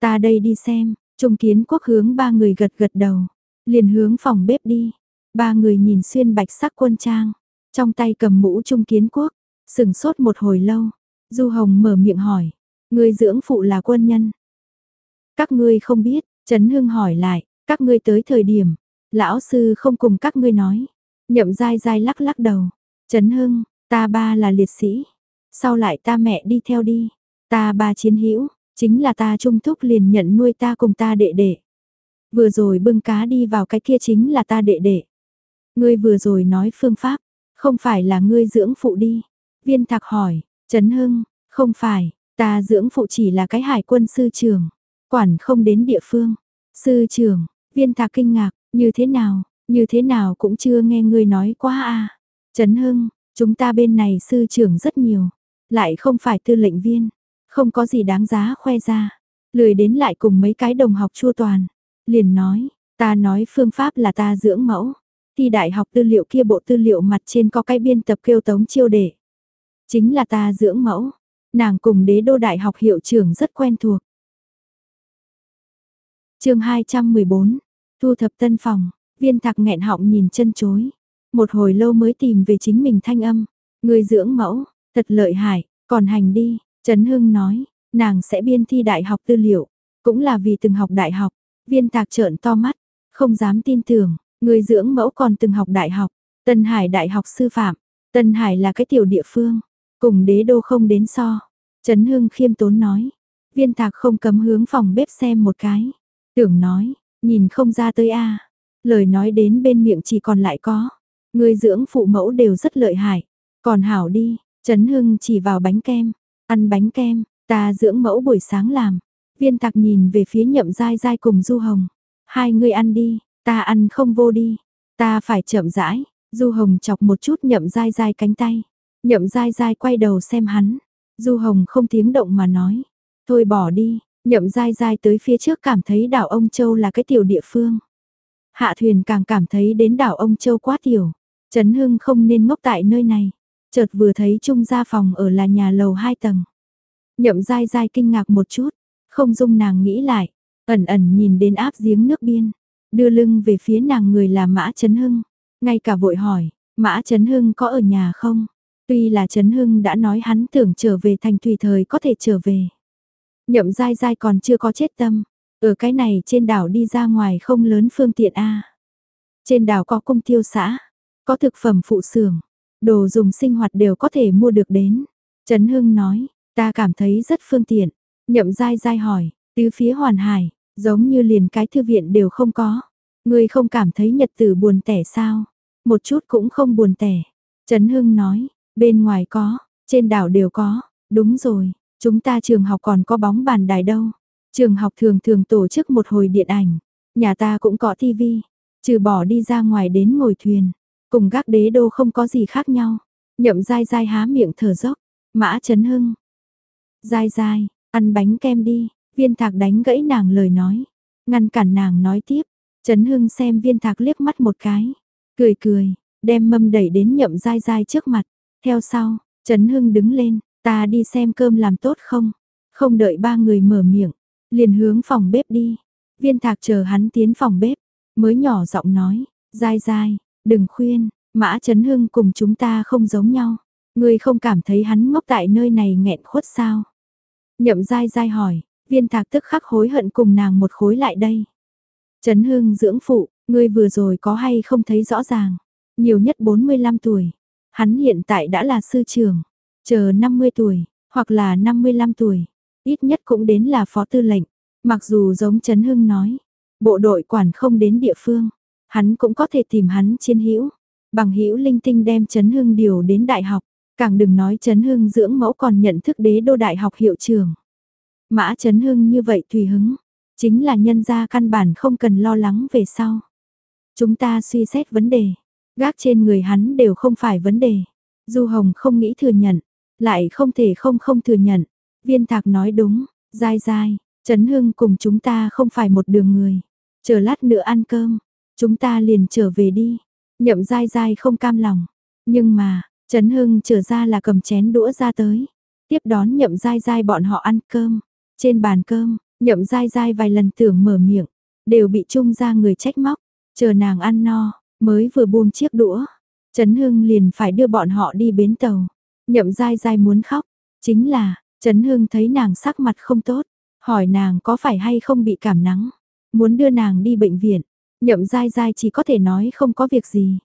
Ta đây đi xem, Trung Kiến Quốc hướng ba người gật gật đầu, liền hướng phòng bếp đi. Ba người nhìn xuyên bạch sắc quân trang, trong tay cầm mũ Trung Kiến Quốc, sừng sốt một hồi lâu. Du Hồng mở miệng hỏi, người dưỡng phụ là quân nhân. Các ngươi không biết, Trấn Hưng hỏi lại, các ngươi tới thời điểm, lão sư không cùng các ngươi nói. Nhậm dai dai lắc lắc đầu. Trấn Hưng, ta ba là liệt sĩ. Sau lại ta mẹ đi theo đi. Ta ba chiến hữu chính là ta trung thúc liền nhận nuôi ta cùng ta đệ đệ. Vừa rồi bưng cá đi vào cái kia chính là ta đệ đệ. Ngươi vừa rồi nói phương pháp, không phải là ngươi dưỡng phụ đi. Viên thạc hỏi, Trấn Hưng, không phải, ta dưỡng phụ chỉ là cái hải quân sư trường, quản không đến địa phương. Sư trường, viên thạc kinh ngạc, như thế nào, như thế nào cũng chưa nghe ngươi nói quá à. Trấn Hưng, chúng ta bên này sư trưởng rất nhiều, lại không phải tư lệnh viên, không có gì đáng giá khoe ra. Lười đến lại cùng mấy cái đồng học chua toàn, liền nói, ta nói phương pháp là ta dưỡng mẫu. Thi đại học tư liệu kia bộ tư liệu mặt trên có cái biên tập kêu tống chiêu đệ. Chính là ta dưỡng mẫu, nàng cùng đế đô đại học hiệu trưởng rất quen thuộc. chương 214, thu thập tân phòng, viên thạc nghẹn họng nhìn chân chối. Một hồi lâu mới tìm về chính mình thanh âm. Người dưỡng mẫu, thật lợi hại, còn hành đi, Trấn Hưng nói, nàng sẽ biên thi đại học tư liệu, cũng là vì từng học đại học. Viên tạc trợn to mắt, không dám tin tưởng, người dưỡng mẫu còn từng học đại học, Tân Hải Đại học Sư Phạm, Tân Hải là cái tiểu địa phương, cùng đế đô không đến so. Trấn Hưng khiêm tốn nói, viên tạc không cấm hướng phòng bếp xem một cái. Tưởng nói, nhìn không ra tới a lời nói đến bên miệng chỉ còn lại có. Người dưỡng phụ mẫu đều rất lợi hại, còn hảo đi, Trấn Hưng chỉ vào bánh kem, ăn bánh kem, ta dưỡng mẫu buổi sáng làm. Viên tạc nhìn về phía nhậm dai dai cùng Du Hồng. Hai người ăn đi, ta ăn không vô đi, ta phải chậm rãi. Du Hồng chọc một chút nhậm dai dai cánh tay. Nhậm dai dai quay đầu xem hắn. Du Hồng không tiếng động mà nói. Thôi bỏ đi, nhậm dai dai tới phía trước cảm thấy đảo ông Châu là cái tiểu địa phương. Hạ thuyền càng cảm thấy đến đảo ông Châu quá tiểu. Trấn Hưng không nên ngốc tại nơi này. Chợt vừa thấy Trung gia phòng ở là nhà lầu hai tầng. Nhậm dai dai kinh ngạc một chút, không dung nàng nghĩ lại, ẩn ẩn nhìn đến áp giếng nước biên, đưa lưng về phía nàng người là Mã Trấn Hưng, ngay cả vội hỏi, Mã Trấn Hưng có ở nhà không? Tuy là Trấn Hưng đã nói hắn tưởng trở về thành tùy thời có thể trở về. Nhậm dai dai còn chưa có chết tâm, ở cái này trên đảo đi ra ngoài không lớn phương tiện A. Trên đảo có cung tiêu xã, có thực phẩm phụ xưởng, đồ dùng sinh hoạt đều có thể mua được đến. Trấn Hưng nói, ta cảm thấy rất phương tiện. Nhậm dai dai hỏi, tứ phía hoàn hải, giống như liền cái thư viện đều không có. Người không cảm thấy nhật tử buồn tẻ sao? Một chút cũng không buồn tẻ. Trấn Hưng nói, bên ngoài có, trên đảo đều có, đúng rồi, chúng ta trường học còn có bóng bàn đài đâu. Trường học thường thường tổ chức một hồi điện ảnh, nhà ta cũng có tivi, trừ bỏ đi ra ngoài đến ngồi thuyền, cùng gác đế đô không có gì khác nhau. Nhậm dai dai há miệng thở dốc, mã Trấn hưng. Dai dai, ăn bánh kem đi, viên thạc đánh gãy nàng lời nói, ngăn cản nàng nói tiếp. Trấn Hưng xem viên thạc liếc mắt một cái, cười cười, đem mâm đẩy đến nhậm dai dai trước mặt. Theo sau, Trấn Hưng đứng lên, ta đi xem cơm làm tốt không? Không đợi ba người mở miệng, liền hướng phòng bếp đi. Viên thạc chờ hắn tiến phòng bếp, mới nhỏ giọng nói, dai dai, đừng khuyên, Mã Trấn Hưng cùng chúng ta không giống nhau. Ngươi không cảm thấy hắn ngốc tại nơi này nghẹn khuất sao? Nhậm dai dai hỏi, viên thạc tức khắc hối hận cùng nàng một khối lại đây. Trấn Hưng dưỡng phụ, ngươi vừa rồi có hay không thấy rõ ràng. Nhiều nhất 45 tuổi. Hắn hiện tại đã là sư trưởng. Chờ 50 tuổi, hoặc là 55 tuổi. Ít nhất cũng đến là phó tư lệnh. Mặc dù giống Trấn Hưng nói, bộ đội quản không đến địa phương, hắn cũng có thể tìm hắn chiến hữu, bằng hữu linh tinh đem Trấn Hưng điều đến đại học, càng đừng nói Trấn Hưng dưỡng mẫu còn nhận thức đế đô đại học hiệu trường. Mã Trấn Hưng như vậy tùy hứng, chính là nhân gia căn bản không cần lo lắng về sau. Chúng ta suy xét vấn đề, gác trên người hắn đều không phải vấn đề. Du Hồng không nghĩ thừa nhận, lại không thể không không thừa nhận. Viên Thạc nói đúng, dai dai, Trấn Hưng cùng chúng ta không phải một đường người. Chờ lát nữa ăn cơm, Chúng ta liền trở về đi. Nhậm dai dai không cam lòng. Nhưng mà, Trấn Hưng trở ra là cầm chén đũa ra tới. Tiếp đón nhậm dai dai bọn họ ăn cơm. Trên bàn cơm, nhậm dai dai vài lần tưởng mở miệng. Đều bị trung ra người trách móc. Chờ nàng ăn no, mới vừa buông chiếc đũa. Trấn Hưng liền phải đưa bọn họ đi bến tàu. Nhậm dai dai muốn khóc. Chính là, Trấn Hưng thấy nàng sắc mặt không tốt. Hỏi nàng có phải hay không bị cảm nắng. muốn đưa nàng đi bệnh viện. Nhậm dai dai chỉ có thể nói không có việc gì.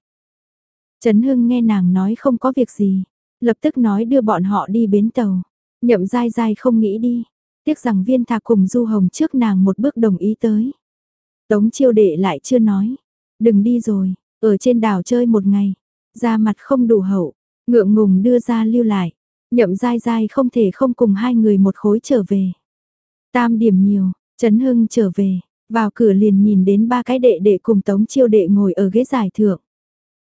Trấn Hưng nghe nàng nói không có việc gì, lập tức nói đưa bọn họ đi bến tàu. Nhậm dai dai không nghĩ đi, tiếc rằng viên thạc cùng Du Hồng trước nàng một bước đồng ý tới. Tống chiêu đệ lại chưa nói, đừng đi rồi, ở trên đảo chơi một ngày, da mặt không đủ hậu, ngượng ngùng đưa ra lưu lại. Nhậm dai dai không thể không cùng hai người một khối trở về. Tam điểm nhiều, Trấn Hưng trở về, vào cửa liền nhìn đến ba cái đệ đệ cùng Tống Chiêu đệ ngồi ở ghế giải thượng.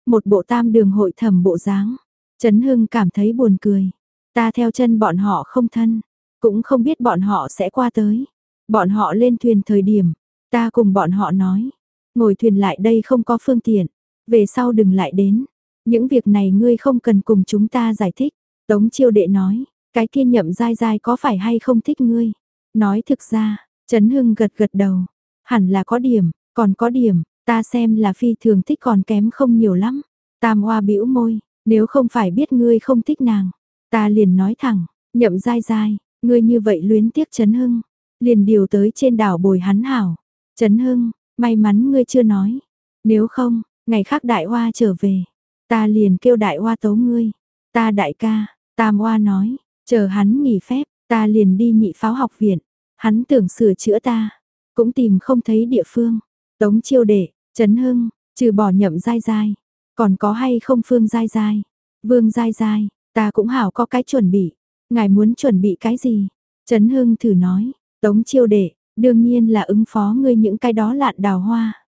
Một bộ tam đường hội thẩm bộ dáng. Trấn Hưng cảm thấy buồn cười. Ta theo chân bọn họ không thân, cũng không biết bọn họ sẽ qua tới. Bọn họ lên thuyền thời điểm, ta cùng bọn họ nói, ngồi thuyền lại đây không có phương tiện, về sau đừng lại đến. Những việc này ngươi không cần cùng chúng ta giải thích. Tống chiêu đệ nói, cái kia nhậm dai dai có phải hay không thích ngươi? Nói thực ra, Trấn Hưng gật gật đầu, hẳn là có điểm, còn có điểm, ta xem là phi thường thích còn kém không nhiều lắm. Tam hoa bĩu môi, nếu không phải biết ngươi không thích nàng, ta liền nói thẳng, nhậm dai dai, ngươi như vậy luyến tiếc Trấn Hưng, liền điều tới trên đảo bồi hắn hảo. Trấn Hưng, may mắn ngươi chưa nói, nếu không, ngày khác đại hoa trở về, ta liền kêu đại hoa tấu ngươi. Ta đại ca, Tam Hoa nói, chờ hắn nghỉ phép, ta liền đi nhị pháo học viện. Hắn tưởng sửa chữa ta, cũng tìm không thấy địa phương. Tống chiêu đệ, Trấn Hưng, trừ bỏ nhậm dai dai, còn có hay không phương dai dai, vương dai dai, ta cũng hảo có cái chuẩn bị. Ngài muốn chuẩn bị cái gì? Trấn Hưng thử nói, Tống chiêu đệ, đương nhiên là ứng phó ngươi những cái đó lạn đào hoa.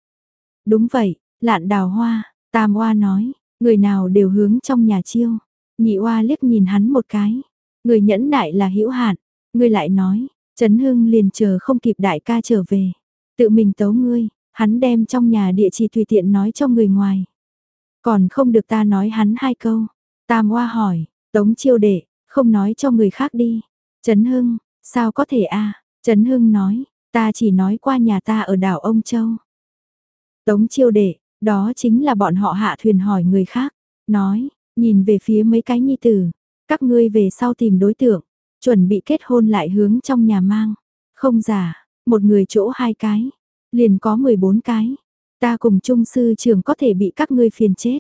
Đúng vậy, lạn đào hoa, Tam Hoa nói, người nào đều hướng trong nhà chiêu. Nhị oa liếc nhìn hắn một cái. Người nhẫn nại là hữu hạn. Ngươi lại nói, Trấn Hưng liền chờ không kịp đại ca trở về. Tự mình tấu ngươi, hắn đem trong nhà địa chỉ tùy tiện nói cho người ngoài. Còn không được ta nói hắn hai câu. Tam Hoa hỏi, tống chiêu đệ, không nói cho người khác đi. Trấn Hưng, sao có thể a Trấn Hưng nói, ta chỉ nói qua nhà ta ở đảo Ông Châu. Tống chiêu đệ, đó chính là bọn họ hạ thuyền hỏi người khác. Nói, Nhìn về phía mấy cái nhi tử, các ngươi về sau tìm đối tượng, chuẩn bị kết hôn lại hướng trong nhà mang. Không giả, một người chỗ hai cái, liền có 14 cái. Ta cùng trung sư trưởng có thể bị các ngươi phiền chết.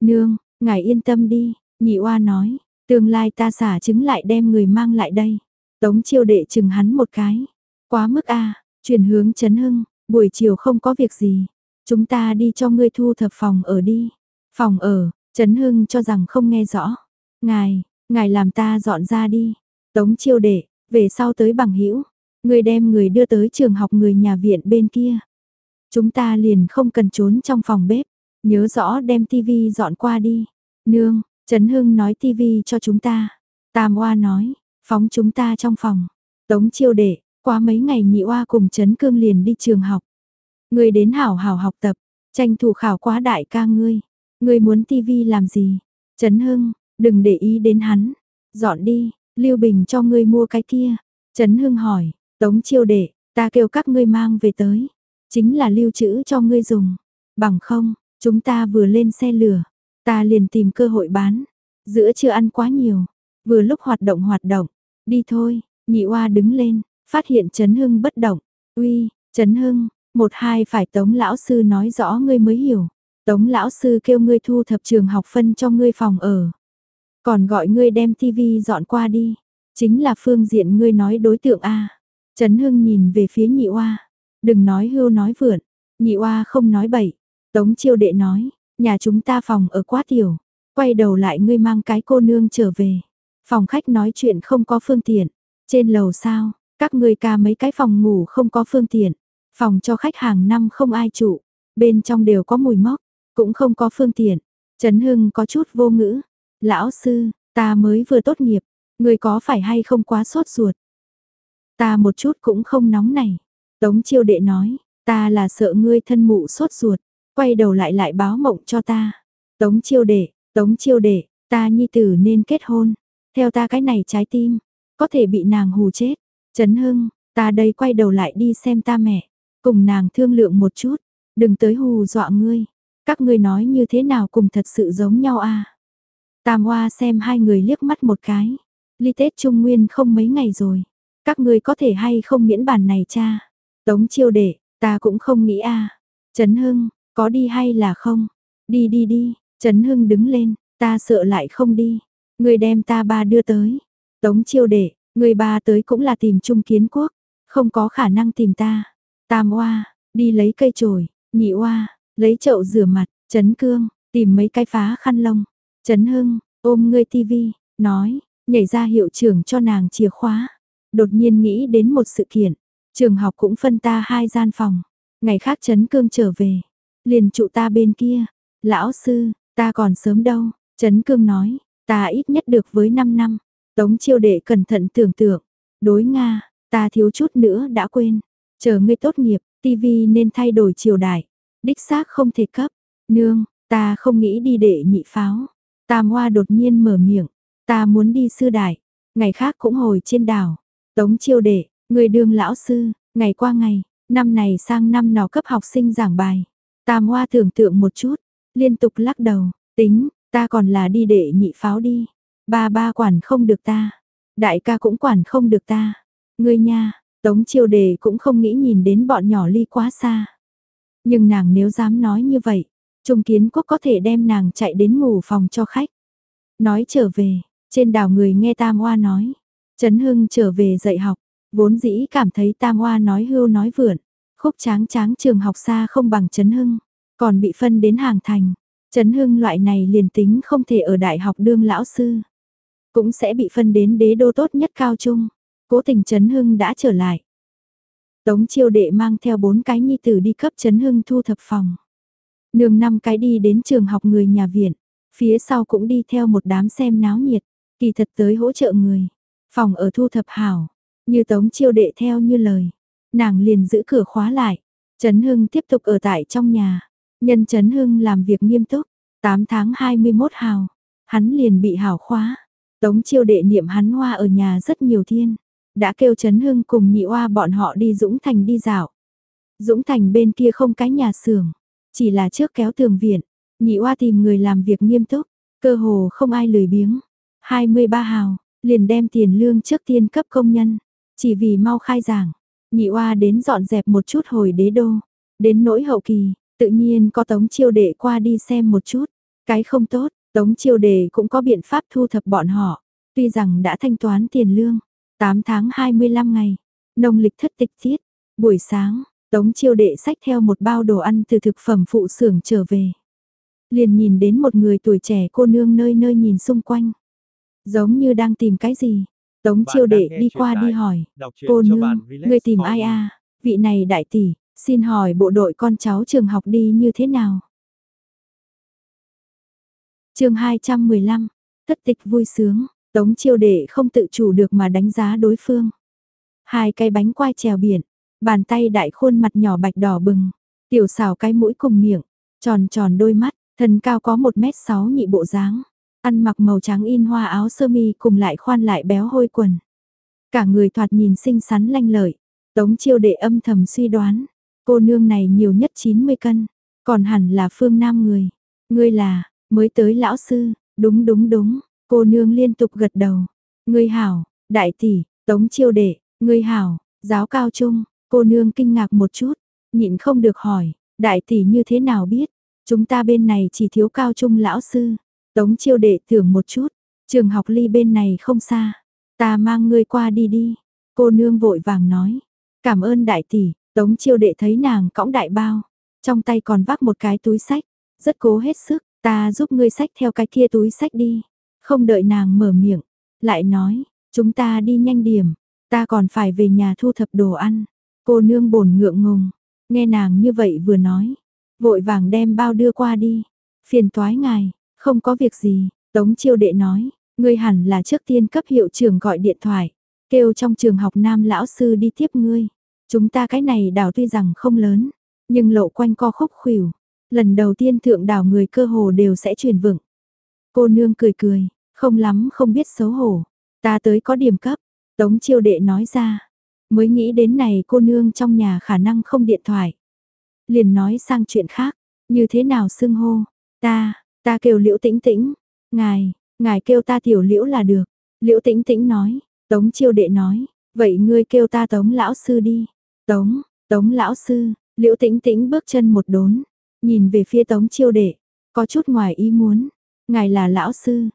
Nương, ngài yên tâm đi, nhị oa nói, tương lai ta xả chứng lại đem người mang lại đây. Tống chiêu đệ chừng hắn một cái. Quá mức a à, chuyển hướng chấn hưng, buổi chiều không có việc gì. Chúng ta đi cho ngươi thu thập phòng ở đi. Phòng ở, chấn Hưng cho rằng không nghe rõ. Ngài, ngài làm ta dọn ra đi. Tống chiêu đệ, về sau tới bằng hữu Người đem người đưa tới trường học người nhà viện bên kia. Chúng ta liền không cần trốn trong phòng bếp. Nhớ rõ đem tivi dọn qua đi. Nương, Trấn Hưng nói tivi cho chúng ta. Tam Oa nói, phóng chúng ta trong phòng. Tống chiêu đệ, qua mấy ngày nhị oa cùng Trấn Cương liền đi trường học. Người đến hảo hảo học tập, tranh thủ khảo quá đại ca ngươi. Ngươi muốn tivi làm gì? Trấn Hưng, đừng để ý đến hắn. Dọn đi, Lưu Bình cho ngươi mua cái kia. Trấn Hưng hỏi, Tống chiêu đệ, ta kêu các ngươi mang về tới. Chính là lưu trữ cho ngươi dùng. Bằng không, chúng ta vừa lên xe lửa. Ta liền tìm cơ hội bán. Giữa chưa ăn quá nhiều. Vừa lúc hoạt động hoạt động. Đi thôi, nhị oa đứng lên, phát hiện Trấn Hưng bất động. Uy, Trấn Hưng, một hai phải Tống lão sư nói rõ ngươi mới hiểu. Tống lão sư kêu ngươi thu thập trường học phân cho ngươi phòng ở. Còn gọi ngươi đem tivi dọn qua đi. Chính là phương diện ngươi nói đối tượng A. Trấn Hưng nhìn về phía nhị oa. Đừng nói hưu nói vượn. Nhị oa không nói bậy. Tống chiêu đệ nói. Nhà chúng ta phòng ở quá tiểu. Quay đầu lại ngươi mang cái cô nương trở về. Phòng khách nói chuyện không có phương tiện. Trên lầu sao, các ngươi ca mấy cái phòng ngủ không có phương tiện. Phòng cho khách hàng năm không ai trụ. Bên trong đều có mùi mốc. Cũng không có phương tiện. Trấn Hưng có chút vô ngữ. Lão sư, ta mới vừa tốt nghiệp. Người có phải hay không quá sốt ruột? Ta một chút cũng không nóng này. Tống chiêu đệ nói, ta là sợ ngươi thân mụ sốt ruột. Quay đầu lại lại báo mộng cho ta. Tống chiêu đệ, tống chiêu đệ, ta nhi tử nên kết hôn. Theo ta cái này trái tim, có thể bị nàng hù chết. Trấn Hưng, ta đây quay đầu lại đi xem ta mẹ. Cùng nàng thương lượng một chút, đừng tới hù dọa ngươi. Các ngươi nói như thế nào cùng thật sự giống nhau a Tam Hoa xem hai người liếc mắt một cái. Ly Tết Trung Nguyên không mấy ngày rồi. Các ngươi có thể hay không miễn bàn này cha. Tống chiêu đệ, Ta cũng không nghĩ a. Trấn Hưng, có đi hay là không? Đi đi đi, Trấn Hưng đứng lên, ta sợ lại không đi. Người đem ta ba đưa tới. Tống chiêu đệ, người ba tới cũng là tìm Trung Kiến Quốc, không có khả năng tìm ta. Tam oa, đi lấy cây chổi, nhị oa, lấy chậu rửa mặt, Trấn Cương, tìm mấy cái phá khăn lông. Trấn Hưng, ôm ngươi tivi, nói, nhảy ra hiệu trưởng cho nàng chìa khóa. Đột nhiên nghĩ đến một sự kiện, trường học cũng phân ta hai gian phòng. Ngày khác Trấn Cương trở về, liền trụ ta bên kia. Lão sư, ta còn sớm đâu, Trấn Cương nói, ta ít nhất được với 5 năm. Tống chiêu đệ cẩn thận tưởng tượng, đối Nga, ta thiếu chút nữa đã quên. Chờ ngươi tốt nghiệp, tivi nên thay đổi triều đại. Đích xác không thể cấp. Nương, ta không nghĩ đi để nhị pháo. Tam Hoa đột nhiên mở miệng, ta muốn đi sư đại, ngày khác cũng hồi trên đảo. Tống chiêu đệ, người đường lão sư, ngày qua ngày, năm này sang năm nọ cấp học sinh giảng bài. Tam Hoa tưởng tượng một chút, liên tục lắc đầu, tính, ta còn là đi đệ nhị pháo đi. Ba ba quản không được ta, đại ca cũng quản không được ta. Ngươi nha, Tống chiêu đề cũng không nghĩ nhìn đến bọn nhỏ ly quá xa. Nhưng nàng nếu dám nói như vậy, Trung Kiến Quốc có thể đem nàng chạy đến ngủ phòng cho khách. Nói trở về, trên đảo người nghe Tam Hoa nói. Trấn Hưng trở về dạy học, vốn dĩ cảm thấy Tam Hoa nói hưu nói vượn. Khúc tráng tráng trường học xa không bằng Trấn Hưng, còn bị phân đến hàng thành. Trấn Hưng loại này liền tính không thể ở đại học đương lão sư. Cũng sẽ bị phân đến đế đô tốt nhất cao trung. Cố tình Trấn Hưng đã trở lại. Tống chiêu đệ mang theo bốn cái nhi tử đi cấp Trấn Hưng thu thập phòng. Nương năm cái đi đến trường học người nhà viện, phía sau cũng đi theo một đám xem náo nhiệt, kỳ thật tới hỗ trợ người. Phòng ở thu thập hảo, như tống chiêu đệ theo như lời. Nàng liền giữ cửa khóa lại, Trấn Hưng tiếp tục ở tại trong nhà. Nhân Trấn Hưng làm việc nghiêm túc, 8 tháng 21 hào, hắn liền bị hảo khóa. Tống chiêu đệ niệm hắn hoa ở nhà rất nhiều thiên, đã kêu Trấn Hưng cùng nhị oa bọn họ đi Dũng Thành đi dạo. Dũng Thành bên kia không cái nhà xưởng, chỉ là trước kéo tường viện, nhị oa tìm người làm việc nghiêm túc, cơ hồ không ai lười biếng. 23 hào, liền đem tiền lương trước tiên cấp công nhân, chỉ vì mau khai giảng. Nhị oa đến dọn dẹp một chút hồi đế đô, đến nỗi hậu kỳ, tự nhiên có tống chiêu đệ qua đi xem một chút. Cái không tốt, tống chiêu đệ cũng có biện pháp thu thập bọn họ, tuy rằng đã thanh toán tiền lương. 8 tháng 25 ngày, nông lịch thất tịch tiết, buổi sáng, Tống chiêu đệ sách theo một bao đồ ăn từ thực phẩm phụ xưởng trở về. Liền nhìn đến một người tuổi trẻ cô nương nơi nơi nhìn xung quanh. Giống như đang tìm cái gì. Tống chiêu đệ đi qua đi hỏi. Cô nương, người tìm ai a Vị này đại tỷ, xin hỏi bộ đội con cháu trường học đi như thế nào? chương 215, thất tịch vui sướng, tống chiêu đệ không tự chủ được mà đánh giá đối phương. Hai cái bánh quai trèo biển, Bàn tay đại khuôn mặt nhỏ bạch đỏ bừng, tiểu xảo cái mũi cùng miệng, tròn tròn đôi mắt, thân cao có 1m6 nhị bộ dáng, ăn mặc màu trắng in hoa áo sơ mi cùng lại khoan lại béo hôi quần. Cả người thoạt nhìn xinh xắn lanh lợi, tống chiêu đệ âm thầm suy đoán, cô nương này nhiều nhất 90 cân, còn hẳn là phương nam người. Ngươi là, mới tới lão sư, đúng đúng đúng, cô nương liên tục gật đầu. Ngươi hảo, đại tỷ, tống chiêu đệ, ngươi hảo, giáo cao trung, Cô nương kinh ngạc một chút, nhịn không được hỏi, đại tỷ như thế nào biết, chúng ta bên này chỉ thiếu cao trung lão sư. Tống chiêu đệ thưởng một chút, trường học ly bên này không xa, ta mang ngươi qua đi đi. Cô nương vội vàng nói, cảm ơn đại tỷ, tống chiêu đệ thấy nàng cõng đại bao, trong tay còn vác một cái túi sách, rất cố hết sức, ta giúp ngươi sách theo cái kia túi sách đi. Không đợi nàng mở miệng, lại nói, chúng ta đi nhanh điểm, ta còn phải về nhà thu thập đồ ăn. Cô nương bổn ngượng ngùng, nghe nàng như vậy vừa nói, vội vàng đem bao đưa qua đi. Phiền toái ngài, không có việc gì, Tống chiêu đệ nói, ngươi hẳn là trước tiên cấp hiệu trưởng gọi điện thoại, kêu trong trường học nam lão sư đi tiếp ngươi. Chúng ta cái này đảo tuy rằng không lớn, nhưng lộ quanh co khúc khuỷu, lần đầu tiên thượng đảo người cơ hồ đều sẽ truyền vựng. Cô nương cười cười, không lắm không biết xấu hổ, ta tới có điểm cấp, Tống chiêu đệ nói ra, Mới nghĩ đến này cô nương trong nhà khả năng không điện thoại. Liền nói sang chuyện khác, như thế nào xưng hô, ta, ta kêu liễu tĩnh tĩnh, ngài, ngài kêu ta tiểu liễu là được. Liễu tĩnh tĩnh nói, tống chiêu đệ nói, vậy ngươi kêu ta tống lão sư đi. Tống, tống lão sư, Liễu tĩnh tĩnh bước chân một đốn, nhìn về phía tống chiêu đệ, có chút ngoài ý muốn, ngài là lão sư.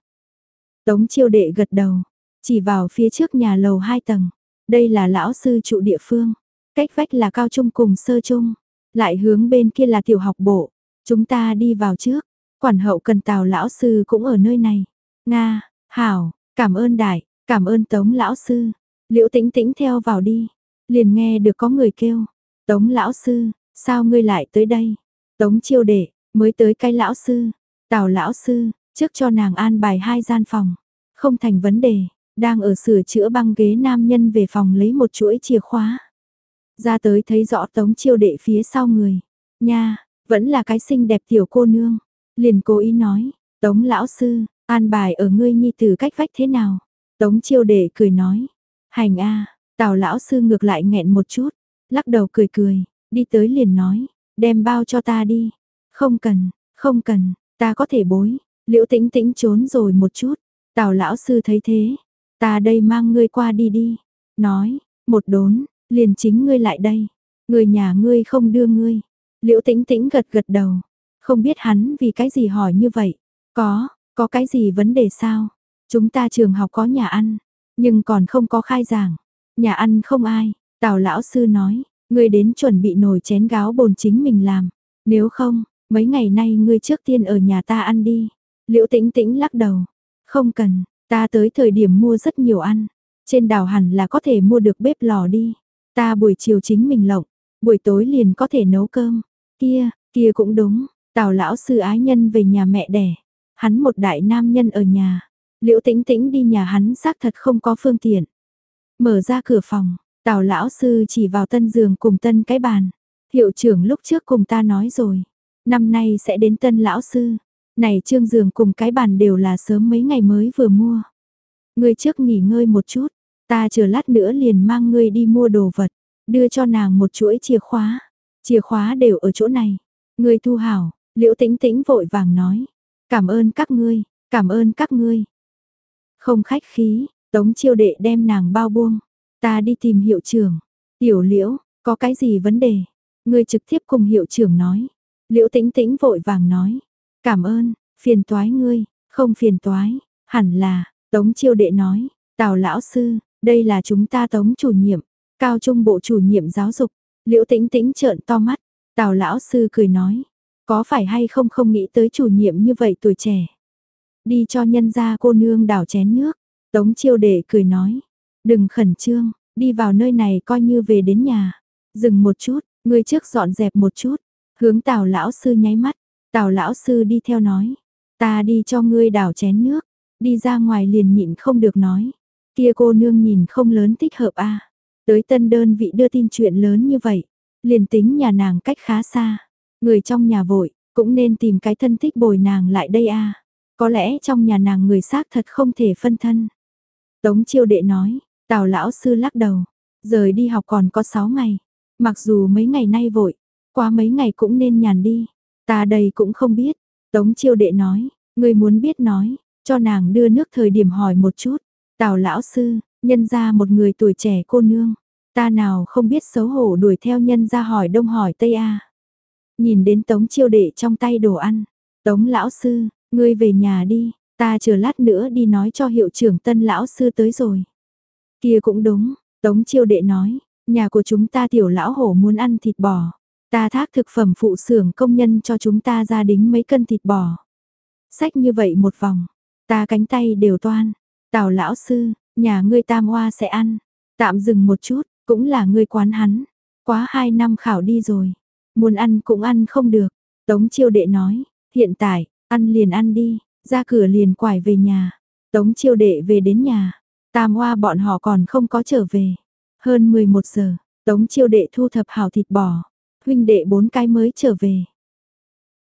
Tống chiêu đệ gật đầu, chỉ vào phía trước nhà lầu hai tầng, đây là lão sư trụ địa phương, cách vách là cao trung cùng sơ trung, lại hướng bên kia là tiểu học bộ, chúng ta đi vào trước, quản hậu cần tào lão sư cũng ở nơi này. Nga, Hảo, cảm ơn đại, cảm ơn tống lão sư, liễu tĩnh tĩnh theo vào đi, liền nghe được có người kêu, tống lão sư, sao ngươi lại tới đây? Tống chiêu đệ, mới tới cái lão sư, tào lão sư, trước cho nàng an bài hai gian phòng, không thành vấn đề, đang ở sửa chữa băng ghế nam nhân về phòng lấy một chuỗi chìa khóa. Ra tới thấy rõ tống chiêu đệ phía sau người, nha, vẫn là cái xinh đẹp tiểu cô nương, liền cố ý nói, tống lão sư, an bài ở ngươi nhi tử cách vách thế nào? Tống chiêu đệ cười nói, hành a tào lão sư ngược lại nghẹn một chút, lắc đầu cười cười, đi tới liền nói, đem bao cho ta đi, không cần, không cần, ta có thể bối, liễu tĩnh tĩnh trốn rồi một chút, tào lão sư thấy thế, ta đây mang ngươi qua đi đi, nói, một đốn, liền chính ngươi lại đây, người nhà ngươi không đưa ngươi, liễu tĩnh tĩnh gật gật đầu, không biết hắn vì cái gì hỏi như vậy, có, có cái gì vấn đề sao, chúng ta trường học có nhà ăn, nhưng còn không có khai giảng, nhà ăn không ai, tào lão sư nói, ngươi đến chuẩn bị nồi chén gáo bồn chính mình làm, nếu không, mấy ngày nay ngươi trước tiên ở nhà ta ăn đi. Liễu tĩnh tĩnh lắc đầu, không cần, ta tới thời điểm mua rất nhiều ăn, trên đảo hẳn là có thể mua được bếp lò đi, ta buổi chiều chính mình lộng, buổi tối liền có thể nấu cơm, kia, kia cũng đúng, tào lão sư ái nhân về nhà mẹ đẻ, hắn một đại nam nhân ở nhà, liễu tĩnh tĩnh đi nhà hắn xác thật không có phương tiện. Mở ra cửa phòng, tào lão sư chỉ vào tân giường cùng tân cái bàn, hiệu trưởng lúc trước cùng ta nói rồi, năm nay sẽ đến tân lão sư, này trương giường cùng cái bàn đều là sớm mấy ngày mới vừa mua. Ngươi trước nghỉ ngơi một chút, ta chờ lát nữa liền mang ngươi đi mua đồ vật, đưa cho nàng một chuỗi chìa khóa. Chìa khóa đều ở chỗ này. Ngươi thu hảo, liễu tĩnh tĩnh vội vàng nói. Cảm ơn các ngươi, cảm ơn các ngươi. Không khách khí, tống chiêu đệ đem nàng bao buông. Ta đi tìm hiệu trưởng. Tiểu liễu, có cái gì vấn đề? Ngươi trực tiếp cùng hiệu trưởng nói. Liễu tĩnh tĩnh vội vàng nói. Cảm ơn, phiền toái ngươi, không phiền toái, hẳn là, Tống chiêu đệ nói, Tào lão sư, đây là chúng ta Tống chủ nhiệm, cao trung bộ chủ nhiệm giáo dục, liễu tĩnh tĩnh trợn to mắt, Tào lão sư cười nói, có phải hay không không nghĩ tới chủ nhiệm như vậy tuổi trẻ. Đi cho nhân gia cô nương đảo chén nước, Tống chiêu đệ cười nói, đừng khẩn trương, đi vào nơi này coi như về đến nhà, dừng một chút, người trước dọn dẹp một chút, hướng Tào lão sư nháy mắt, Tào lão sư đi theo nói, ta đi cho ngươi đảo chén nước, đi ra ngoài liền nhịn không được nói, kia cô nương nhìn không lớn thích hợp a. Tới tân đơn vị đưa tin chuyện lớn như vậy, liền tính nhà nàng cách khá xa, người trong nhà vội, cũng nên tìm cái thân thích bồi nàng lại đây a. Có lẽ trong nhà nàng người xác thật không thể phân thân. Tống chiêu đệ nói, tào lão sư lắc đầu, rời đi học còn có 6 ngày, mặc dù mấy ngày nay vội, qua mấy ngày cũng nên nhàn đi. Ta đây cũng không biết. Tống chiêu đệ nói, người muốn biết nói, cho nàng đưa nước thời điểm hỏi một chút. Tào lão sư, nhân ra một người tuổi trẻ cô nương. Ta nào không biết xấu hổ đuổi theo nhân ra hỏi đông hỏi tây a. Nhìn đến tống chiêu đệ trong tay đồ ăn. Tống lão sư, ngươi về nhà đi, ta chờ lát nữa đi nói cho hiệu trưởng tân lão sư tới rồi. Kia cũng đúng, tống chiêu đệ nói, nhà của chúng ta tiểu lão hổ muốn ăn thịt bò. Ta thác thực phẩm phụ xưởng công nhân cho chúng ta ra đính mấy cân thịt bò. Sách như vậy một vòng, ta cánh tay đều toan. Tào lão sư, nhà ngươi tam hoa sẽ ăn. Tạm dừng một chút, cũng là ngươi quán hắn. Quá hai năm khảo đi rồi. Muốn ăn cũng ăn không được. Tống chiêu đệ nói, hiện tại, ăn liền ăn đi, ra cửa liền quải về nhà. Tống chiêu đệ về đến nhà. Tam hoa bọn họ còn không có trở về. Hơn 11 giờ, Tống chiêu đệ thu thập hào thịt bò, huynh đệ bốn cái mới trở về.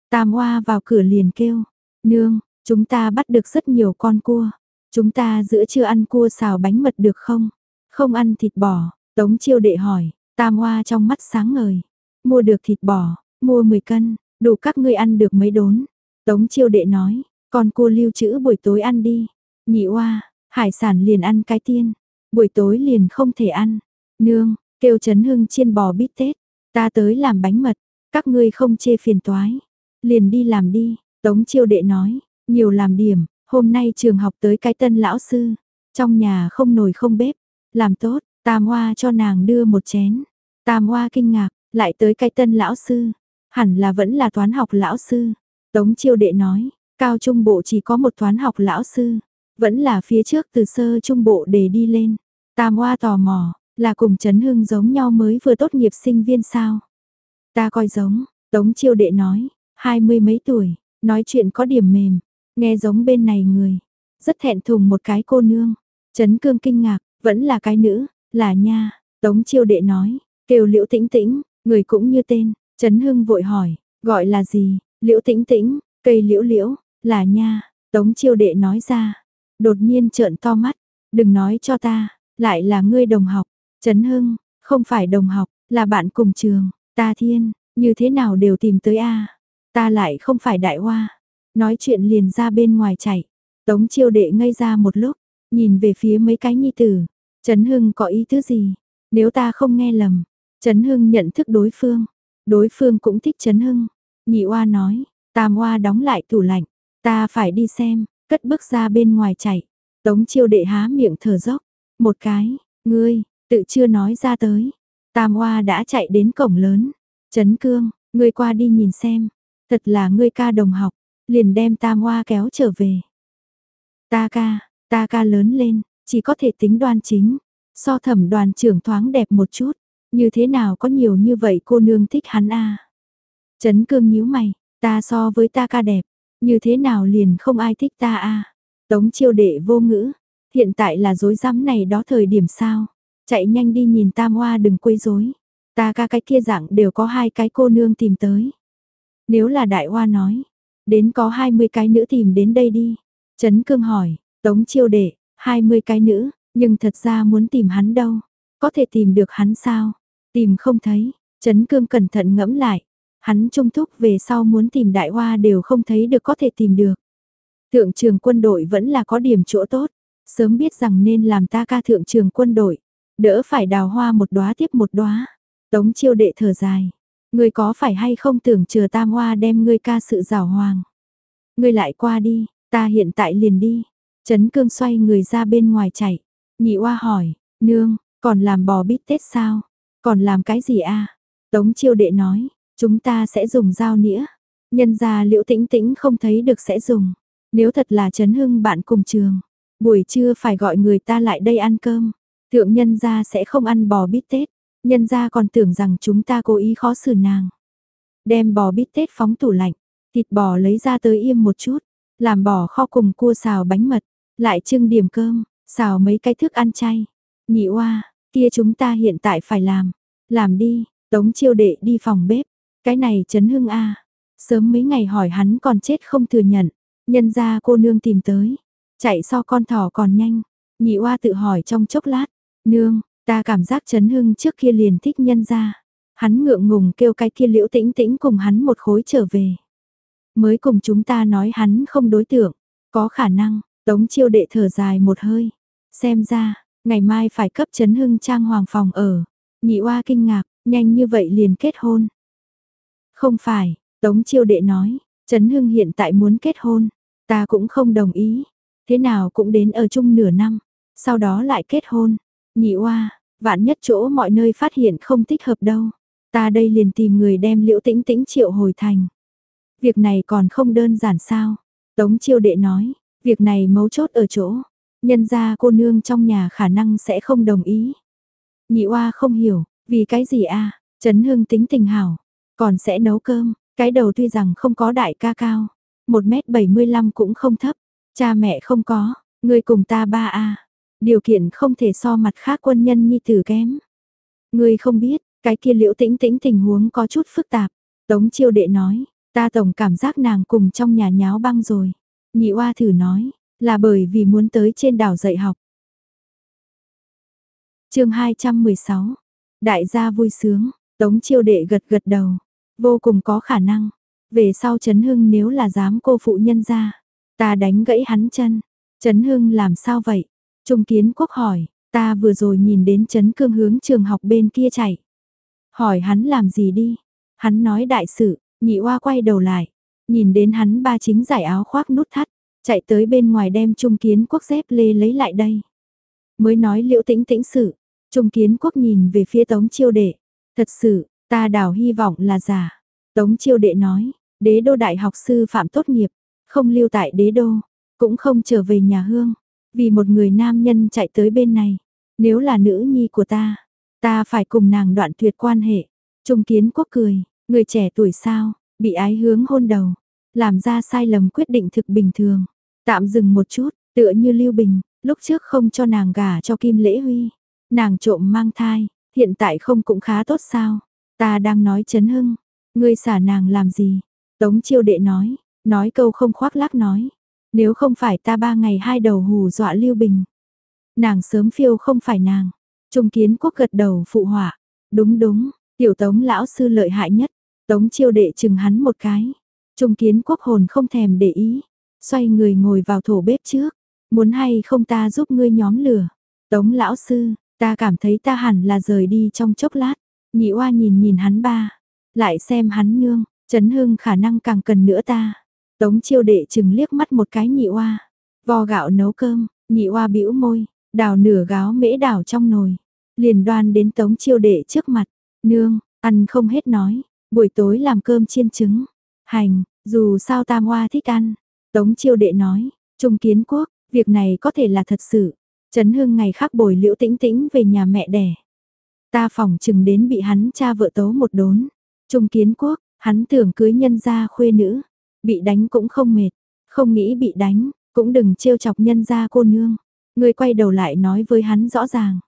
Tam Hoa vào cửa liền kêu, nương, chúng ta bắt được rất nhiều con cua, chúng ta giữa trưa ăn cua xào bánh mật được không? Không ăn thịt bò, Tống chiêu đệ hỏi, Tam Hoa trong mắt sáng ngời, mua được thịt bò, mua 10 cân, đủ các ngươi ăn được mấy đốn. Tống chiêu đệ nói, con cua lưu trữ buổi tối ăn đi, nhị Hoa, hải sản liền ăn cái tiên, buổi tối liền không thể ăn, nương, kêu Trấn Hưng chiên bò bít tết, ta tới làm bánh mật, các ngươi không chê phiền toái. Liền đi làm đi, Tống chiêu đệ nói, nhiều làm điểm, hôm nay trường học tới cái tân lão sư, trong nhà không nồi không bếp, làm tốt, tam hoa cho nàng đưa một chén. Tam hoa kinh ngạc, lại tới cái tân lão sư, hẳn là vẫn là toán học lão sư. Tống chiêu đệ nói, cao trung bộ chỉ có một toán học lão sư, vẫn là phía trước từ sơ trung bộ để đi lên. Tam hoa tò mò, là cùng Trấn Hưng giống nhau mới vừa tốt nghiệp sinh viên sao? Ta coi giống, Tống chiêu đệ nói, hai mươi mấy tuổi, nói chuyện có điểm mềm, nghe giống bên này người. Rất thẹn thùng một cái cô nương. Trấn cương kinh ngạc, vẫn là cái nữ, là nha. Tống chiêu đệ nói, kêu liễu tĩnh tĩnh, người cũng như tên. Trấn hưng vội hỏi, gọi là gì? Liễu tĩnh tĩnh, cây liễu liễu, là nha. Tống chiêu đệ nói ra, đột nhiên trợn to mắt, đừng nói cho ta, lại là ngươi đồng học. Trấn hưng, không phải đồng học, là bạn cùng trường, ta thiên, như thế nào đều tìm tới a Ta lại không phải đại hoa. Nói chuyện liền ra bên ngoài chạy. Tống chiêu đệ ngây ra một lúc, nhìn về phía mấy cái nhi tử. Trấn Hưng có ý thứ gì? Nếu ta không nghe lầm, Trấn Hưng nhận thức đối phương. Đối phương cũng thích Trấn Hưng. Nhị oa nói, tam oa đóng lại tủ lạnh. Ta phải đi xem, cất bước ra bên ngoài chạy. Tống chiêu đệ há miệng thở dốc. Một cái, ngươi, tự chưa nói ra tới. Tam oa đã chạy đến cổng lớn. Trấn Cương, ngươi qua đi nhìn xem. Thật là ngươi ca đồng học, liền đem tam Oa kéo trở về. Ta ca, ta ca lớn lên, chỉ có thể tính đoan chính, so thẩm đoàn trưởng thoáng đẹp một chút, như thế nào có nhiều như vậy cô nương thích hắn a Trấn cương nhíu mày, ta so với ta ca đẹp, như thế nào liền không ai thích ta a Tống chiêu đệ vô ngữ, hiện tại là dối rắm này đó thời điểm sao, chạy nhanh đi nhìn tam hoa đừng quấy rối ta ca cái kia dạng đều có hai cái cô nương tìm tới. Nếu là đại hoa nói, đến có 20 cái nữ tìm đến đây đi. Trấn cương hỏi, tống chiêu đệ, 20 cái nữ, nhưng thật ra muốn tìm hắn đâu. Có thể tìm được hắn sao? Tìm không thấy, Trấn cương cẩn thận ngẫm lại. Hắn trung thúc về sau muốn tìm đại hoa đều không thấy được có thể tìm được. Thượng trường quân đội vẫn là có điểm chỗ tốt. Sớm biết rằng nên làm ta ca thượng trường quân đội. Đỡ phải đào hoa một đóa tiếp một đóa. Tống chiêu đệ thở dài. Ngươi có phải hay không tưởng chờ tam hoa đem ngươi ca sự rào hoàng. Ngươi lại qua đi, ta hiện tại liền đi. Trấn cương xoay người ra bên ngoài chạy. Nhị oa hỏi, nương, còn làm bò bít tết sao? Còn làm cái gì a? Tống chiêu đệ nói, chúng ta sẽ dùng dao nĩa. Nhân ra liễu tĩnh tĩnh không thấy được sẽ dùng. Nếu thật là Trấn Hưng bạn cùng trường, buổi trưa phải gọi người ta lại đây ăn cơm. Thượng nhân ra sẽ không ăn bò bít tết. Nhân ra còn tưởng rằng chúng ta cố ý khó xử nàng. Đem bò bít tết phóng tủ lạnh, thịt bò lấy ra tới im một chút, làm bò kho cùng cua xào bánh mật, lại trưng điểm cơm, xào mấy cái thức ăn chay. Nhị oa, kia chúng ta hiện tại phải làm. Làm đi, tống chiêu đệ đi phòng bếp. Cái này chấn hưng a Sớm mấy ngày hỏi hắn còn chết không thừa nhận. Nhân ra cô nương tìm tới. Chạy so con thỏ còn nhanh. Nhị oa tự hỏi trong chốc lát. Nương, Ta cảm giác chấn hưng trước kia liền thích nhân ra. Hắn ngượng ngùng kêu cái kia liễu tĩnh tĩnh cùng hắn một khối trở về. Mới cùng chúng ta nói hắn không đối tượng. Có khả năng, tống chiêu đệ thở dài một hơi. Xem ra, ngày mai phải cấp chấn hưng trang hoàng phòng ở. Nhị oa kinh ngạc, nhanh như vậy liền kết hôn. Không phải, tống chiêu đệ nói, chấn hưng hiện tại muốn kết hôn. Ta cũng không đồng ý. Thế nào cũng đến ở chung nửa năm. Sau đó lại kết hôn. Nhị oa, vạn nhất chỗ mọi nơi phát hiện không thích hợp đâu. Ta đây liền tìm người đem liễu tĩnh tĩnh triệu hồi thành. Việc này còn không đơn giản sao? Tống chiêu đệ nói, việc này mấu chốt ở chỗ. Nhân ra cô nương trong nhà khả năng sẽ không đồng ý. Nhị oa không hiểu, vì cái gì a à? Trấn hương tính tình hảo, còn sẽ nấu cơm, cái đầu tuy rằng không có đại ca cao, 1m75 cũng không thấp, cha mẹ không có, người cùng ta ba a Điều kiện không thể so mặt khác quân nhân nhi tử kém. Ngươi không biết, cái kia liễu tĩnh tĩnh tình huống có chút phức tạp. Tống chiêu đệ nói, ta tổng cảm giác nàng cùng trong nhà nháo băng rồi. Nhị oa thử nói, là bởi vì muốn tới trên đảo dạy học. chương 216, đại gia vui sướng, tống chiêu đệ gật gật đầu, vô cùng có khả năng. Về sau Trấn Hưng nếu là dám cô phụ nhân ra, ta đánh gãy hắn chân. Trấn Hưng làm sao vậy? Trung kiến quốc hỏi, ta vừa rồi nhìn đến chấn cương hướng trường học bên kia chạy. hỏi hắn làm gì đi. Hắn nói đại sự, nhị oa quay đầu lại, nhìn đến hắn ba chính giải áo khoác nút thắt, chạy tới bên ngoài đem trung kiến quốc dép lê lấy lại đây. Mới nói liễu tĩnh tĩnh sự, trung kiến quốc nhìn về phía tống chiêu đệ, thật sự, ta đảo hy vọng là giả. Tống chiêu đệ nói, đế đô đại học sư phạm tốt nghiệp, không lưu tại đế đô, cũng không trở về nhà hương, vì một người nam nhân chạy tới bên này, nếu là nữ nhi của ta, ta phải cùng nàng đoạn tuyệt quan hệ. Trung kiến quốc cười, người trẻ tuổi sao, bị ái hướng hôn đầu, làm ra sai lầm quyết định thực bình thường. Tạm dừng một chút, tựa như Lưu Bình, lúc trước không cho nàng gả cho Kim Lễ Huy. Nàng trộm mang thai, hiện tại không cũng khá tốt sao. Ta đang nói chấn hưng, ngươi xả nàng làm gì? Tống chiêu đệ nói, nói câu không khoác lác nói. Nếu không phải ta ba ngày hai đầu hù dọa Lưu Bình. Nàng sớm phiêu không phải nàng. Trung kiến quốc gật đầu phụ họa. Đúng đúng, tiểu tống lão sư lợi hại nhất. Tống chiêu đệ chừng hắn một cái. Trung kiến quốc hồn không thèm để ý. Xoay người ngồi vào thổ bếp trước. Muốn hay không ta giúp ngươi nhóm lửa. Tống lão sư, ta cảm thấy ta hẳn là rời đi trong chốc lát. Nhị oa nhìn nhìn hắn ba. Lại xem hắn nương. Trấn hưng khả năng càng cần nữa ta. Tống chiêu đệ chừng liếc mắt một cái nhị oa. Vo gạo nấu cơm, nhị oa bĩu môi. Đào nửa gáo mễ đảo trong nồi. Liền đoan đến tống chiêu đệ trước mặt. Nương, ăn không hết nói. Buổi tối làm cơm chiên trứng. Hành, dù sao tam oa thích ăn. Tống chiêu đệ nói, Trung kiến quốc, việc này có thể là thật sự. Trấn Hưng ngày khác bồi liễu tĩnh tĩnh về nhà mẹ đẻ. Ta phòng chừng đến bị hắn cha vợ tấu một đốn. Trung kiến quốc, hắn tưởng cưới nhân gia khuê nữ. Bị đánh cũng không mệt, không nghĩ bị đánh, cũng đừng trêu chọc nhân gia cô nương. Người quay đầu lại nói với hắn rõ ràng.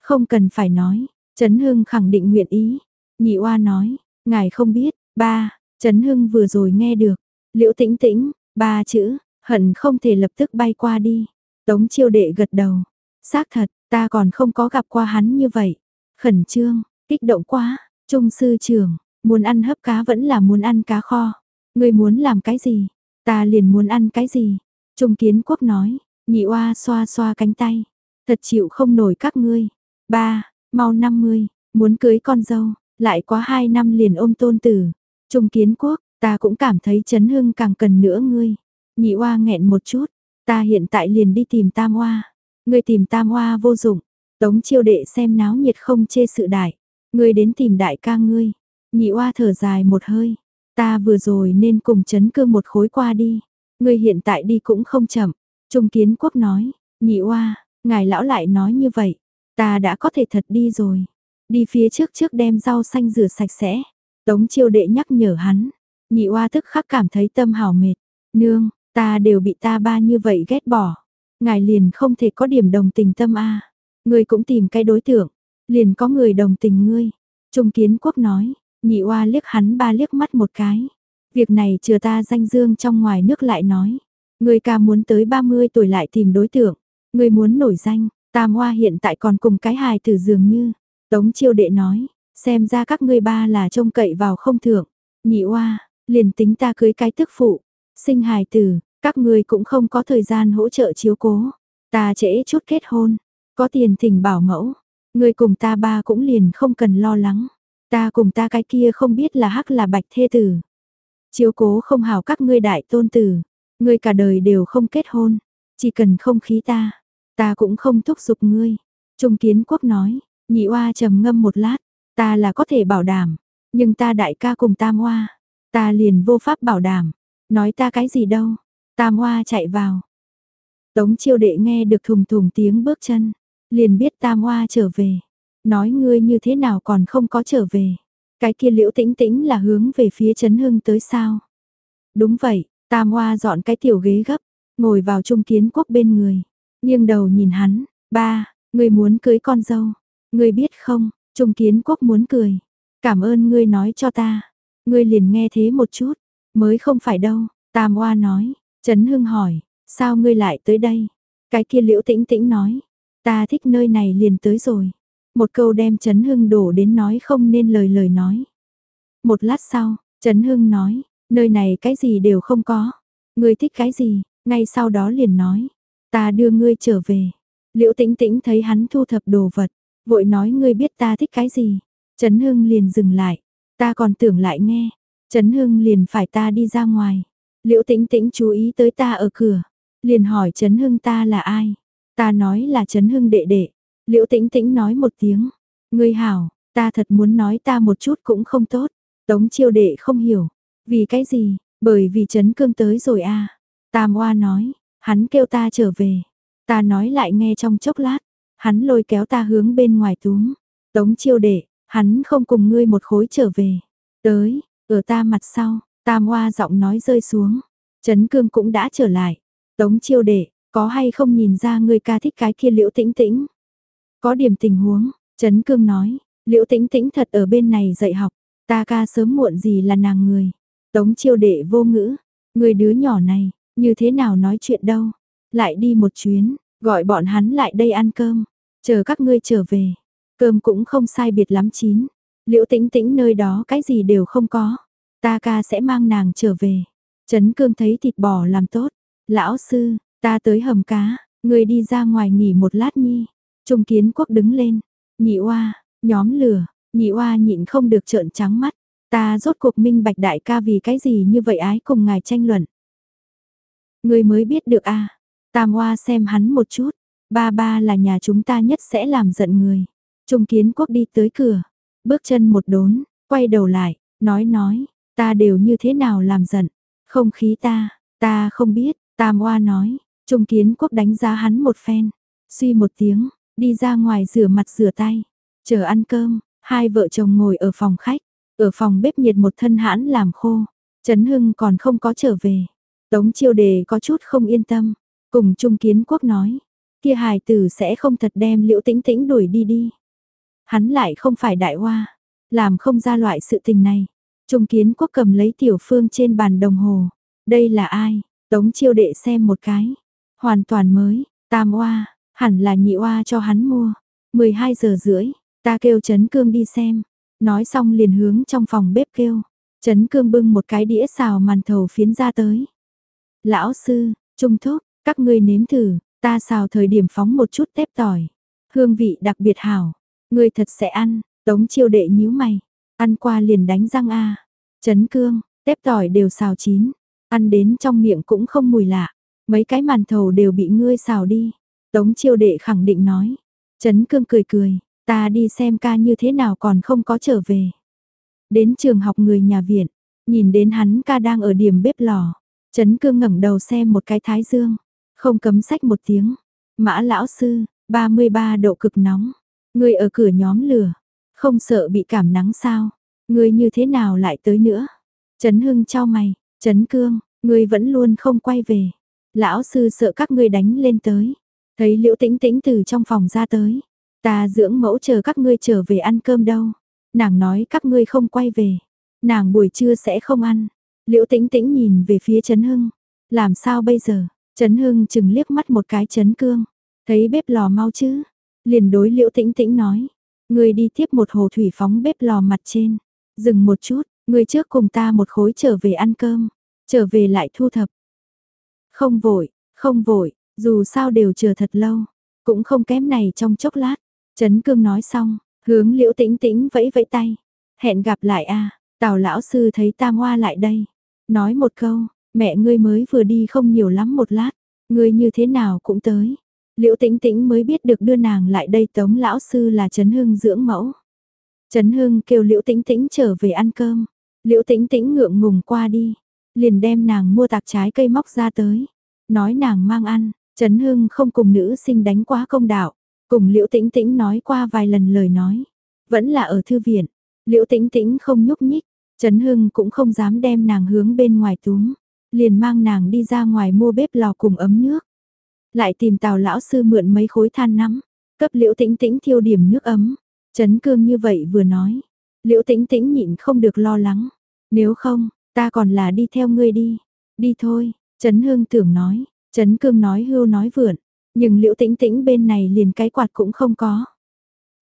Không cần phải nói, Trấn Hưng khẳng định nguyện ý. Nhị oa nói, ngài không biết, ba, Trấn Hưng vừa rồi nghe được, liễu tĩnh tĩnh, ba chữ, hận không thể lập tức bay qua đi. Tống chiêu đệ gật đầu, xác thật, ta còn không có gặp qua hắn như vậy. Khẩn trương, kích động quá, trung sư trưởng, muốn ăn hấp cá vẫn là muốn ăn cá kho. người muốn làm cái gì? Ta liền muốn ăn cái gì? Trung kiến quốc nói, nhị oa xoa xoa cánh tay. Thật chịu không nổi các ngươi. Ba, mau 50, muốn cưới con dâu, lại quá hai năm liền ôm tôn tử. Trung kiến quốc, ta cũng cảm thấy chấn hưng càng cần nữa ngươi. Nhị oa nghẹn một chút, ta hiện tại liền đi tìm tam oa. Ngươi tìm tam oa vô dụng. Tống chiêu đệ xem náo nhiệt không chê sự đại. Ngươi đến tìm đại ca ngươi. Nhị oa thở dài một hơi. Ta vừa rồi nên cùng chấn cương một khối qua đi. Ngươi hiện tại đi cũng không chậm. Trung kiến quốc nói, nhị oa, ngài lão lại nói như vậy. Ta đã có thể thật đi rồi. Đi phía trước trước đem rau xanh rửa sạch sẽ. Tống chiêu đệ nhắc nhở hắn. Nhị oa thức khắc cảm thấy tâm hảo mệt. Nương, ta đều bị ta ba như vậy ghét bỏ. Ngài liền không thể có điểm đồng tình tâm a. Ngươi cũng tìm cái đối tượng, liền có người đồng tình ngươi. Trung kiến quốc nói, nhị oa liếc hắn ba liếc mắt một cái. Việc này chừa ta danh dương trong ngoài nước lại nói. Ngươi ca muốn tới 30 tuổi lại tìm đối tượng. Ngươi muốn nổi danh, tam hoa hiện tại còn cùng cái hài tử dường như. Tống chiêu đệ nói, xem ra các ngươi ba là trông cậy vào không thượng. Nhị oa, liền tính ta cưới cái tức phụ, sinh hài tử, các ngươi cũng không có thời gian hỗ trợ chiếu cố. Ta trễ chút kết hôn, có tiền thỉnh bảo mẫu, ngươi cùng ta ba cũng liền không cần lo lắng. Ta cùng ta cái kia không biết là hắc là bạch thê tử. Chiếu cố không hảo các ngươi đại tôn tử, ngươi cả đời đều không kết hôn, chỉ cần không khí ta, ta cũng không thúc giục ngươi. Trung kiến quốc nói, nhị oa trầm ngâm một lát, ta là có thể bảo đảm, nhưng ta đại ca cùng tam oa, ta liền vô pháp bảo đảm, nói ta cái gì đâu, tam hoa chạy vào. Tống chiêu đệ nghe được thùng thùng tiếng bước chân, liền biết tam hoa trở về, nói ngươi như thế nào còn không có trở về. Cái kia liễu tĩnh tĩnh là hướng về phía Trấn Hưng tới sao? Đúng vậy, Tam Hoa dọn cái tiểu ghế gấp, ngồi vào trung kiến quốc bên người. nghiêng đầu nhìn hắn, ba, ngươi muốn cưới con dâu. Ngươi biết không, trung kiến quốc muốn cười. Cảm ơn ngươi nói cho ta. Ngươi liền nghe thế một chút, mới không phải đâu. Tam Oa nói, Trấn Hưng hỏi, sao ngươi lại tới đây? Cái kia liễu tĩnh tĩnh nói, ta thích nơi này liền tới rồi. Một câu đem Trấn Hưng đổ đến nói không nên lời lời nói. Một lát sau, Trấn Hưng nói, nơi này cái gì đều không có. Ngươi thích cái gì, ngay sau đó liền nói, ta đưa ngươi trở về. Liễu tĩnh tĩnh thấy hắn thu thập đồ vật, vội nói ngươi biết ta thích cái gì. Trấn Hưng liền dừng lại, ta còn tưởng lại nghe, Trấn Hưng liền phải ta đi ra ngoài. Liễu Tĩnh Tĩnh chú ý tới ta ở cửa, liền hỏi Trấn Hưng ta là ai? Ta nói là Trấn Hưng đệ đệ. Liễu Tĩnh Tĩnh nói một tiếng, "Ngươi hảo, ta thật muốn nói ta một chút cũng không tốt." Tống Chiêu đệ không hiểu, "Vì cái gì?" "Bởi vì Trấn Cương tới rồi a." À. Tam Oa nói, hắn kêu ta trở về. Ta nói lại nghe trong chốc lát, hắn lôi kéo ta hướng bên ngoài túm. Tống Chiêu đệ, hắn không cùng ngươi một khối trở về. Tới, ở ta mặt sau, Tam hoa giọng nói rơi xuống. Trấn Cương cũng đã trở lại. Tống Chiêu đệ, có hay không nhìn ra ngươi ca thích cái kia liễu tĩnh tĩnh? Có điểm tình huống, Trấn Cương nói, liễu tĩnh tĩnh thật ở bên này dạy học, ta ca sớm muộn gì là nàng người. Tống chiêu đệ vô ngữ, người đứa nhỏ này, như thế nào nói chuyện đâu. Lại đi một chuyến, gọi bọn hắn lại đây ăn cơm, chờ các ngươi trở về. Cơm cũng không sai biệt lắm chín, liễu tĩnh tĩnh nơi đó cái gì đều không có. Ta ca sẽ mang nàng trở về. Trấn Cương thấy thịt bò làm tốt. Lão sư, Ta tới hầm cá, người đi ra ngoài nghỉ một lát nhi. Trung kiến quốc đứng lên, nhị oa, nhóm lửa, nhị oa nhịn không được trợn trắng mắt. Ta rốt cuộc minh bạch đại ca vì cái gì như vậy ái cùng ngài tranh luận. Người mới biết được a Tam oa xem hắn một chút, ba ba là nhà chúng ta nhất sẽ làm giận người. Trung kiến quốc đi tới cửa, bước chân một đốn, quay đầu lại, nói nói, ta đều như thế nào làm giận, không khí ta, ta không biết, Tam oa nói, Trung kiến quốc đánh giá hắn một phen, suy một tiếng, đi ra ngoài rửa mặt rửa tay, chờ ăn cơm, hai vợ chồng ngồi ở phòng khách, ở phòng bếp nhiệt một thân hãn làm khô, Trấn Hưng còn không có trở về. Tống chiêu đề có chút không yên tâm, cùng Trung kiến quốc nói, kia hài tử sẽ không thật đem liễu tĩnh tĩnh đuổi đi đi. Hắn lại không phải đại hoa, làm không ra loại sự tình này. Trung kiến quốc cầm lấy tiểu phương trên bàn đồng hồ. Đây là ai? Tống chiêu đệ xem một cái. Hoàn toàn mới, tam oa, hẳn là nhị oa cho hắn mua. 12 giờ rưỡi, ta kêu Trấn Cương đi xem. Nói xong liền hướng trong phòng bếp kêu. Trấn Cương bưng một cái đĩa xào màn thầu phiến ra tới. Lão sư, trung thúc, các ngươi nếm thử, ta xào thời điểm phóng một chút tép tỏi. Hương vị đặc biệt hảo, ngươi thật sẽ ăn, tống chiêu đệ nhíu mày. Ăn qua liền đánh răng a chấn Cương, tép tỏi đều xào chín, ăn đến trong miệng cũng không mùi lạ. Mấy cái màn thầu đều bị ngươi xào đi. Tống chiêu đệ khẳng định nói. chấn cương cười cười, ta đi xem ca như thế nào còn không có trở về. Đến trường học người nhà viện, nhìn đến hắn ca đang ở điểm bếp lò. Trấn cương ngẩng đầu xem một cái thái dương, không cấm sách một tiếng. Mã lão sư, 33 độ cực nóng, người ở cửa nhóm lửa, không sợ bị cảm nắng sao? Người như thế nào lại tới nữa? Trấn Hưng trao mày, Trấn Cương, người vẫn luôn không quay về. Lão sư sợ các ngươi đánh lên tới. Thấy liễu tĩnh tĩnh từ trong phòng ra tới. Ta dưỡng mẫu chờ các ngươi trở về ăn cơm đâu. Nàng nói các ngươi không quay về. Nàng buổi trưa sẽ không ăn. Liễu tĩnh tĩnh nhìn về phía Trấn Hưng. Làm sao bây giờ? Trấn Hưng chừng liếc mắt một cái Trấn Cương. Thấy bếp lò mau chứ? Liền đối liễu tĩnh tĩnh nói. người đi tiếp một hồ thủy phóng bếp lò mặt trên. Dừng một chút, người trước cùng ta một khối trở về ăn cơm. Trở về lại thu thập, không vội, không vội, dù sao đều chờ thật lâu, cũng không kém này trong chốc lát. Trấn Cương nói xong, hướng Liễu Tĩnh Tĩnh vẫy vẫy tay. Hẹn gặp lại a. Tào lão sư thấy Tam Hoa lại đây, nói một câu, mẹ ngươi mới vừa đi không nhiều lắm một lát, ngươi như thế nào cũng tới. Liễu Tĩnh Tĩnh mới biết được đưa nàng lại đây Tống lão sư là Trấn Hưng dưỡng mẫu. Trấn Hưng kêu Liễu Tĩnh Tĩnh trở về ăn cơm. Liễu Tĩnh Tĩnh ngượng ngùng qua đi, liền đem nàng mua tạc trái cây móc ra tới. Nói nàng mang ăn, Trấn Hưng không cùng nữ sinh đánh quá công đạo, cùng Liễu Tĩnh Tĩnh nói qua vài lần lời nói, vẫn là ở thư viện. Liễu Tĩnh Tĩnh không nhúc nhích, Trấn Hưng cũng không dám đem nàng hướng bên ngoài túm, liền mang nàng đi ra ngoài mua bếp lò cùng ấm nước. Lại tìm Tào lão sư mượn mấy khối than nắm, cấp Liễu Tĩnh Tĩnh thiêu điểm nước ấm. chấn Cương như vậy vừa nói, Liễu Tĩnh Tĩnh nhịn không được lo lắng, nếu không, Ta còn là đi theo ngươi đi. Đi thôi, Trấn Hương tưởng nói, Trấn Cương nói hưu nói vượn, nhưng liễu tĩnh tĩnh bên này liền cái quạt cũng không có.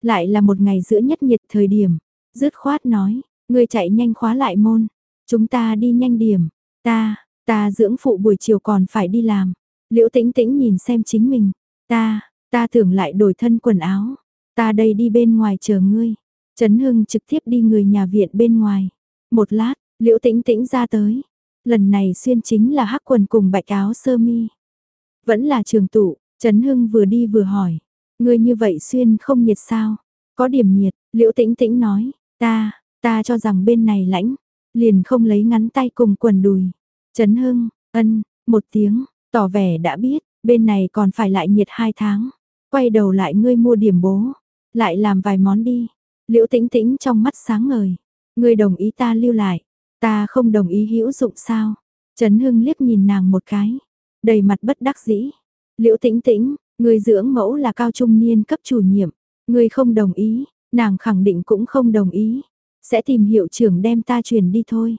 Lại là một ngày giữa nhất nhiệt thời điểm, dứt khoát nói, ngươi chạy nhanh khóa lại môn, chúng ta đi nhanh điểm, ta, ta dưỡng phụ buổi chiều còn phải đi làm. Liễu tĩnh tĩnh nhìn xem chính mình, ta, ta tưởng lại đổi thân quần áo, ta đây đi bên ngoài chờ ngươi. Trấn Hưng trực tiếp đi người nhà viện bên ngoài. Một lát, Liễu Tĩnh Tĩnh ra tới. Lần này xuyên chính là hắc quần cùng bạch áo sơ mi. Vẫn là trường tụ, Trấn Hưng vừa đi vừa hỏi. ngươi như vậy xuyên không nhiệt sao? Có điểm nhiệt, Liễu Tĩnh Tĩnh nói. Ta, ta cho rằng bên này lãnh. Liền không lấy ngắn tay cùng quần đùi. Trấn Hưng, ân, một tiếng, tỏ vẻ đã biết, bên này còn phải lại nhiệt hai tháng. Quay đầu lại ngươi mua điểm bố, lại làm vài món đi. Liễu tĩnh tĩnh trong mắt sáng ngời. Ngươi đồng ý ta lưu lại, ta không đồng ý hữu dụng sao. Trấn Hưng liếc nhìn nàng một cái, đầy mặt bất đắc dĩ. Liễu tĩnh tĩnh, ngươi dưỡng mẫu là cao trung niên cấp chủ nhiệm, ngươi không đồng ý, nàng khẳng định cũng không đồng ý. Sẽ tìm hiệu trưởng đem ta truyền đi thôi.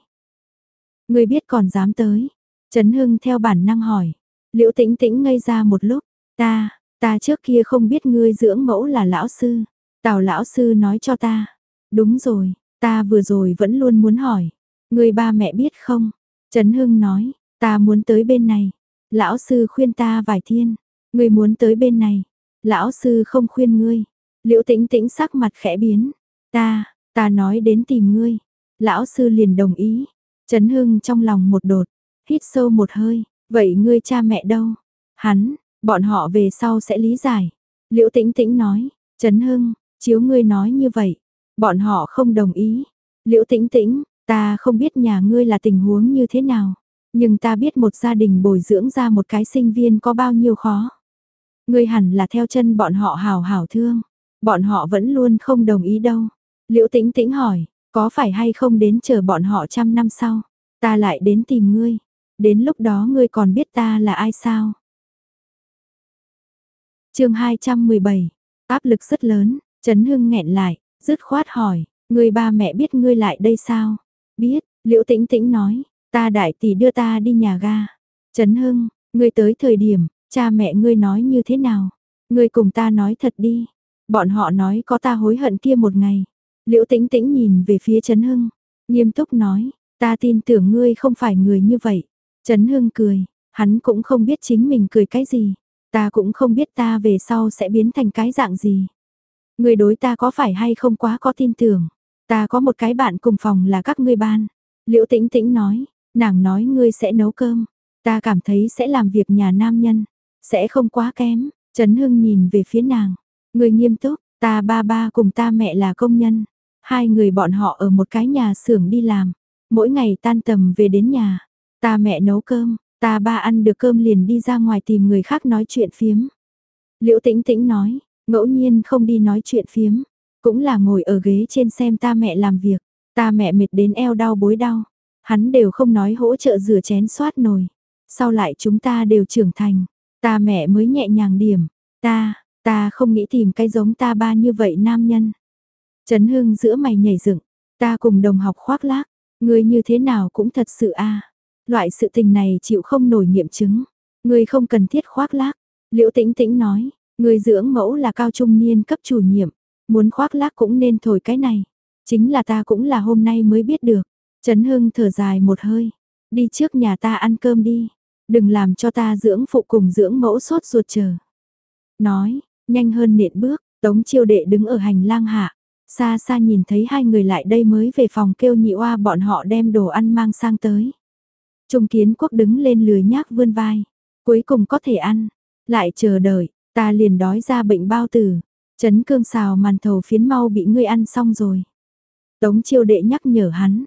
Ngươi biết còn dám tới. Trấn Hưng theo bản năng hỏi. Liễu tĩnh tĩnh ngây ra một lúc. Ta, ta trước kia không biết ngươi dưỡng mẫu là lão sư. Tào lão sư nói cho ta. Đúng rồi, ta vừa rồi vẫn luôn muốn hỏi. Ngươi ba mẹ biết không? Trấn Hưng nói, ta muốn tới bên này. Lão sư khuyên ta vài thiên. Ngươi muốn tới bên này. Lão sư không khuyên ngươi. Liễu tĩnh tĩnh sắc mặt khẽ biến. Ta, ta nói đến tìm ngươi. Lão sư liền đồng ý. Trấn Hưng trong lòng một đột, hít sâu một hơi, vậy ngươi cha mẹ đâu? Hắn, bọn họ về sau sẽ lý giải. Liễu Tĩnh Tĩnh nói, Trấn Hưng, chiếu ngươi nói như vậy, bọn họ không đồng ý. Liễu Tĩnh Tĩnh, ta không biết nhà ngươi là tình huống như thế nào, nhưng ta biết một gia đình bồi dưỡng ra một cái sinh viên có bao nhiêu khó. Ngươi hẳn là theo chân bọn họ hào hào thương, bọn họ vẫn luôn không đồng ý đâu. Liễu Tĩnh Tĩnh hỏi, có phải hay không đến chờ bọn họ trăm năm sau, ta lại đến tìm ngươi, đến lúc đó ngươi còn biết ta là ai sao? chương 217, áp lực rất lớn, Trấn Hưng nghẹn lại, dứt khoát hỏi, ngươi ba mẹ biết ngươi lại đây sao? Biết, Liễu Tĩnh Tĩnh nói, ta đại tỷ đưa ta đi nhà ga. Trấn Hưng, ngươi tới thời điểm, cha mẹ ngươi nói như thế nào? Ngươi cùng ta nói thật đi. Bọn họ nói có ta hối hận kia một ngày. Liễu Tĩnh Tĩnh nhìn về phía Trấn Hưng, nghiêm túc nói, ta tin tưởng ngươi không phải người như vậy. Trấn Hưng cười, hắn cũng không biết chính mình cười cái gì, ta cũng không biết ta về sau sẽ biến thành cái dạng gì. Ngươi đối ta có phải hay không quá có tin tưởng, ta có một cái bạn cùng phòng là các ngươi ban. Liễu Tĩnh Tĩnh nói, nàng nói ngươi sẽ nấu cơm, ta cảm thấy sẽ làm việc nhà nam nhân, sẽ không quá kém. Trấn Hưng nhìn về phía nàng, ngươi nghiêm túc, ta ba ba cùng ta mẹ là công nhân, Hai người bọn họ ở một cái nhà xưởng đi làm, mỗi ngày tan tầm về đến nhà, ta mẹ nấu cơm, ta ba ăn được cơm liền đi ra ngoài tìm người khác nói chuyện phiếm. Liễu tĩnh tĩnh nói, ngẫu nhiên không đi nói chuyện phiếm, cũng là ngồi ở ghế trên xem ta mẹ làm việc, ta mẹ mệt đến eo đau bối đau, hắn đều không nói hỗ trợ rửa chén xoát nồi, sau lại chúng ta đều trưởng thành, ta mẹ mới nhẹ nhàng điểm, ta, ta không nghĩ tìm cái giống ta ba như vậy nam nhân. Trấn Hưng giữa mày nhảy dựng, ta cùng đồng học khoác lác, người như thế nào cũng thật sự a. Loại sự tình này chịu không nổi nghiệm chứng, ngươi không cần thiết khoác lác. Liễu Tĩnh Tĩnh nói, người dưỡng mẫu là cao trung niên cấp chủ nhiệm, muốn khoác lác cũng nên thổi cái này. Chính là ta cũng là hôm nay mới biết được. Trấn Hưng thở dài một hơi, đi trước nhà ta ăn cơm đi, đừng làm cho ta dưỡng phụ cùng dưỡng mẫu sốt ruột chờ. Nói, nhanh hơn nện bước, Tống Chiêu Đệ đứng ở hành lang hạ, Xa xa nhìn thấy hai người lại đây mới về phòng kêu nhị oa bọn họ đem đồ ăn mang sang tới. Trung kiến quốc đứng lên lười nhác vươn vai. Cuối cùng có thể ăn. Lại chờ đợi, ta liền đói ra bệnh bao tử. Chấn cương xào màn thầu phiến mau bị ngươi ăn xong rồi. Tống chiêu đệ nhắc nhở hắn.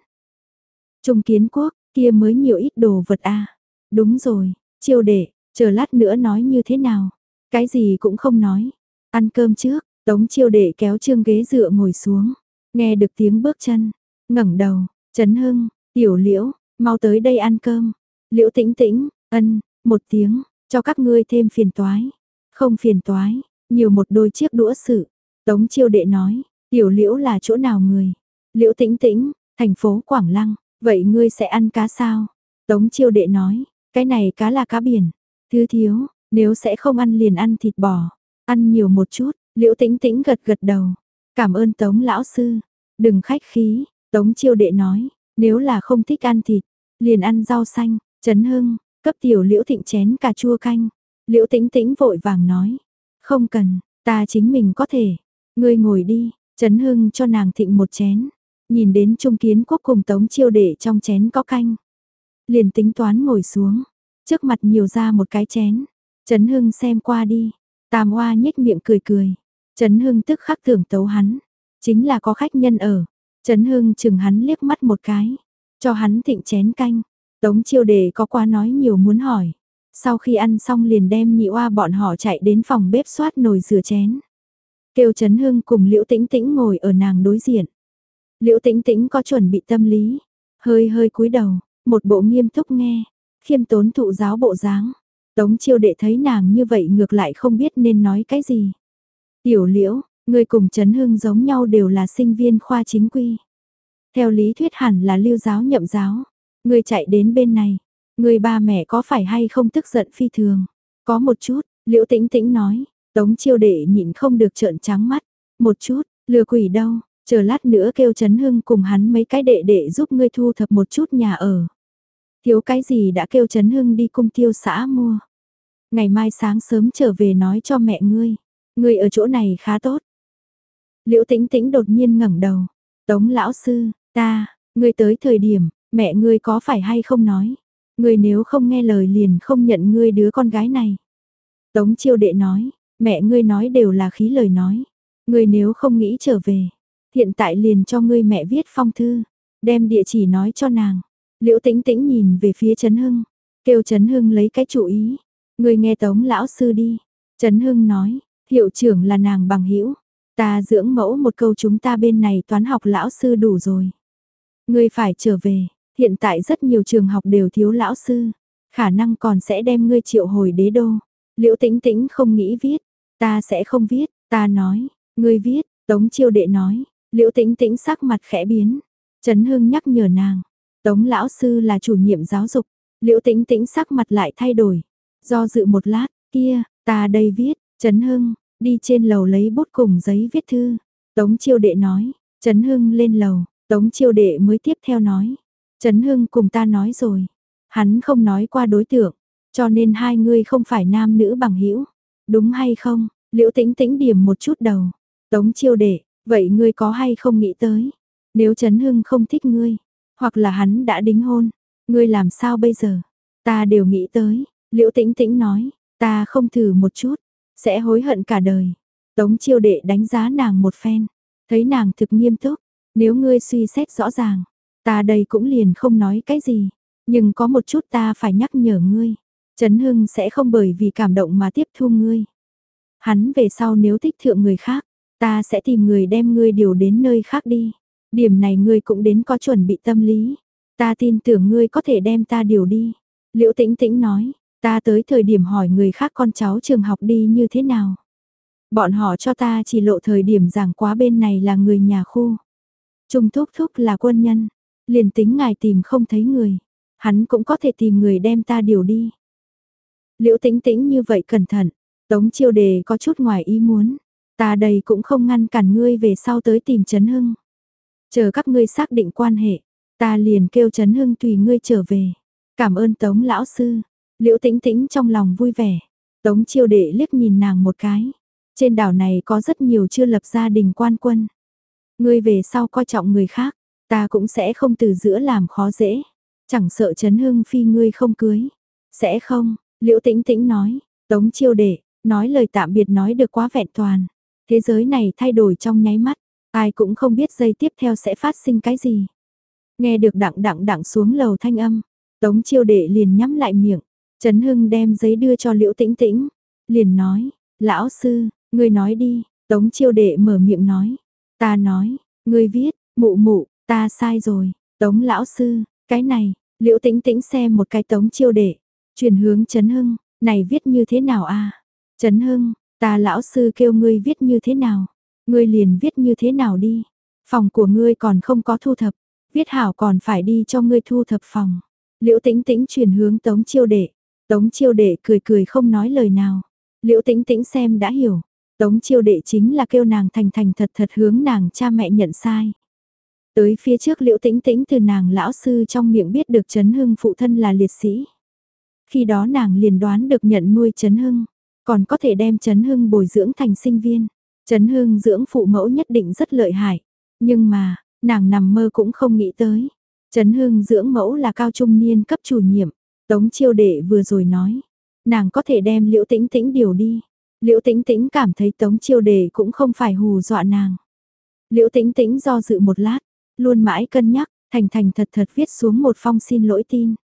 Trung kiến quốc, kia mới nhiều ít đồ vật a Đúng rồi, chiêu đệ, chờ lát nữa nói như thế nào. Cái gì cũng không nói. Ăn cơm trước, Tống chiêu đệ kéo trương ghế dựa ngồi xuống, nghe được tiếng bước chân, ngẩng đầu, Chấn Hưng, Tiểu Liễu, mau tới đây ăn cơm. Liễu Tĩnh Tĩnh, ân, một tiếng, cho các ngươi thêm phiền toái. Không phiền toái, nhiều một đôi chiếc đũa sự. Tống chiêu đệ nói, Tiểu Liễu là chỗ nào người? Liễu Tĩnh Tĩnh, thành phố Quảng Lăng, vậy ngươi sẽ ăn cá sao? Tống chiêu đệ nói, cái này cá là cá biển. Thứ thiếu, nếu sẽ không ăn liền ăn thịt bò, ăn nhiều một chút, Liễu tĩnh tĩnh gật gật đầu. Cảm ơn Tống lão sư. Đừng khách khí, Tống chiêu đệ nói, nếu là không thích ăn thịt, liền ăn rau xanh, Trấn Hưng, cấp tiểu Liễu Thịnh chén cà chua canh. Liễu Tĩnh Tĩnh vội vàng nói, không cần, ta chính mình có thể. Ngươi ngồi đi, Trấn Hưng cho nàng thịnh một chén, nhìn đến Trung Kiến Quốc cùng Tống Chiêu để trong chén có canh. Liền tính toán ngồi xuống, trước mặt nhiều ra một cái chén. Trấn Hưng xem qua đi, Tam Hoa nhếch miệng cười cười. Trấn Hưng tức khắc tưởng tấu hắn, chính là có khách nhân ở. Trấn Hưng chừng hắn liếc mắt một cái, cho hắn thịnh chén canh. Tống chiêu đề có qua nói nhiều muốn hỏi. Sau khi ăn xong liền đem nhị oa bọn họ chạy đến phòng bếp xoát nồi rửa chén. Kêu Trấn Hưng cùng Liễu Tĩnh Tĩnh ngồi ở nàng đối diện. Liễu Tĩnh Tĩnh có chuẩn bị tâm lý, hơi hơi cúi đầu, một bộ nghiêm túc nghe, khiêm tốn thụ giáo bộ dáng. Tống chiêu đệ thấy nàng như vậy ngược lại không biết nên nói cái gì. Tiểu liễu, người cùng Trấn Hưng giống nhau đều là sinh viên khoa chính quy. Theo lý thuyết hẳn là lưu giáo nhậm giáo. Người chạy đến bên này, người ba mẹ có phải hay không tức giận phi thường? Có một chút, liễu tĩnh tĩnh nói, tống chiêu đệ nhịn không được trợn trắng mắt. Một chút, lừa quỷ đâu, chờ lát nữa kêu Trấn Hưng cùng hắn mấy cái đệ đệ giúp ngươi thu thập một chút nhà ở. Thiếu cái gì đã kêu Trấn Hưng đi cung tiêu xã mua. Ngày mai sáng sớm trở về nói cho mẹ ngươi. Ngươi ở chỗ này khá tốt. Liễu tĩnh tĩnh đột nhiên ngẩng đầu. Tống lão sư, ta, ngươi tới thời điểm, mẹ ngươi có phải hay không nói. Ngươi nếu không nghe lời liền không nhận ngươi đứa con gái này. Tống chiêu đệ nói, mẹ ngươi nói đều là khí lời nói. Ngươi nếu không nghĩ trở về, hiện tại liền cho ngươi mẹ viết phong thư, đem địa chỉ nói cho nàng. Liễu Tĩnh Tĩnh nhìn về phía Trấn Hưng, kêu Trấn Hưng lấy cái chủ ý. Người nghe Tống lão sư đi. Trấn Hưng nói, hiệu trưởng là nàng bằng hữu, ta dưỡng mẫu một câu chúng ta bên này toán học lão sư đủ rồi. Ngươi phải trở về, hiện tại rất nhiều trường học đều thiếu lão sư, khả năng còn sẽ đem ngươi triệu hồi đế đô. Liễu Tĩnh Tĩnh không nghĩ viết, ta sẽ không viết, ta nói, ngươi viết, Tống Chiêu Đệ nói, Liễu Tĩnh Tĩnh sắc mặt khẽ biến. Trấn Hưng nhắc nhở nàng, Tống lão sư là chủ nhiệm giáo dục, Liễu Tĩnh Tĩnh sắc mặt lại thay đổi. Do dự một lát, kia, ta đây viết, Trấn Hưng, đi trên lầu lấy bút cùng giấy viết thư. Tống Chiêu Đệ nói, Trấn Hưng lên lầu, Tống Chiêu Đệ mới tiếp theo nói. Trấn Hưng cùng ta nói rồi, hắn không nói qua đối tượng, cho nên hai người không phải nam nữ bằng hữu, đúng hay không? Liễu Tĩnh Tĩnh điểm một chút đầu. Tống Chiêu Đệ, vậy ngươi có hay không nghĩ tới? Nếu Trấn Hưng không thích ngươi, hoặc là hắn đã đính hôn, ngươi làm sao bây giờ? Ta đều nghĩ tới, Liễu Tĩnh Tĩnh nói, ta không thử một chút, sẽ hối hận cả đời. Tống Chiêu Đệ đánh giá nàng một phen, thấy nàng thực nghiêm túc, nếu ngươi suy xét rõ ràng, ta đây cũng liền không nói cái gì, nhưng có một chút ta phải nhắc nhở ngươi. Trấn Hưng sẽ không bởi vì cảm động mà tiếp thu ngươi. Hắn về sau nếu thích thượng người khác, ta sẽ tìm người đem ngươi điều đến nơi khác đi. Điểm này ngươi cũng đến có chuẩn bị tâm lý. Ta tin tưởng ngươi có thể đem ta điều đi. Liễu Tĩnh Tĩnh nói, ta tới thời điểm hỏi người khác con cháu trường học đi như thế nào. Bọn họ cho ta chỉ lộ thời điểm giảng quá bên này là người nhà khu. Trung Thúc Thúc là quân nhân, liền tính ngài tìm không thấy người, hắn cũng có thể tìm người đem ta điều đi. Liễu Tĩnh Tĩnh như vậy cẩn thận, Tống Chiêu Đề có chút ngoài ý muốn, ta đây cũng không ngăn cản ngươi về sau tới tìm Trấn Hưng. Chờ các ngươi xác định quan hệ, ta liền kêu Trấn Hưng tùy ngươi trở về. Cảm ơn Tống lão sư. Liễu Tĩnh Tĩnh trong lòng vui vẻ. Tống Chiêu Đệ liếc nhìn nàng một cái. Trên đảo này có rất nhiều chưa lập gia đình quan quân. Ngươi về sau coi trọng người khác, ta cũng sẽ không từ giữa làm khó dễ. Chẳng sợ Trấn Hưng phi ngươi không cưới. Sẽ không, Liễu Tĩnh Tĩnh nói. Tống Chiêu Đệ, nói lời tạm biệt nói được quá vẹn toàn. Thế giới này thay đổi trong nháy mắt. Ai cũng không biết giây tiếp theo sẽ phát sinh cái gì. Nghe được đặng đặng đặng xuống lầu thanh âm, Tống chiêu đệ liền nhắm lại miệng, Trấn Hưng đem giấy đưa cho Liễu Tĩnh Tĩnh, liền nói, lão sư, ngươi nói đi, Tống chiêu đệ mở miệng nói, ta nói, ngươi viết, mụ mụ, ta sai rồi, Tống lão sư, cái này, Liễu Tĩnh Tĩnh xem một cái Tống chiêu đệ, truyền hướng Trấn Hưng, này viết như thế nào a? Trấn Hưng, ta lão sư kêu ngươi viết như thế nào? Ngươi liền viết như thế nào đi? Phòng của ngươi còn không có thu thập, viết hảo còn phải đi cho ngươi thu thập phòng. Liễu Tĩnh Tĩnh chuyển hướng Tống Chiêu Đệ. Tống Chiêu Đệ cười cười không nói lời nào. Liễu Tĩnh Tĩnh xem đã hiểu. Tống Chiêu Đệ chính là kêu nàng thành thành thật thật hướng nàng cha mẹ nhận sai. Tới phía trước Liễu Tĩnh Tĩnh từ nàng lão sư trong miệng biết được Trấn Hưng phụ thân là liệt sĩ. Khi đó nàng liền đoán được nhận nuôi Trấn Hưng, còn có thể đem Trấn Hưng bồi dưỡng thành sinh viên. Trấn Hưng dưỡng phụ mẫu nhất định rất lợi hại, nhưng mà, nàng nằm mơ cũng không nghĩ tới. Trấn Hưng dưỡng mẫu là cao trung niên cấp chủ nhiệm, Tống Chiêu Đệ vừa rồi nói, nàng có thể đem Liễu Tĩnh Tĩnh điều đi. Liễu Tĩnh Tĩnh cảm thấy Tống Chiêu Đệ cũng không phải hù dọa nàng. Liễu Tĩnh Tĩnh do dự một lát, luôn mãi cân nhắc, thành thành thật thật viết xuống một phong xin lỗi tin.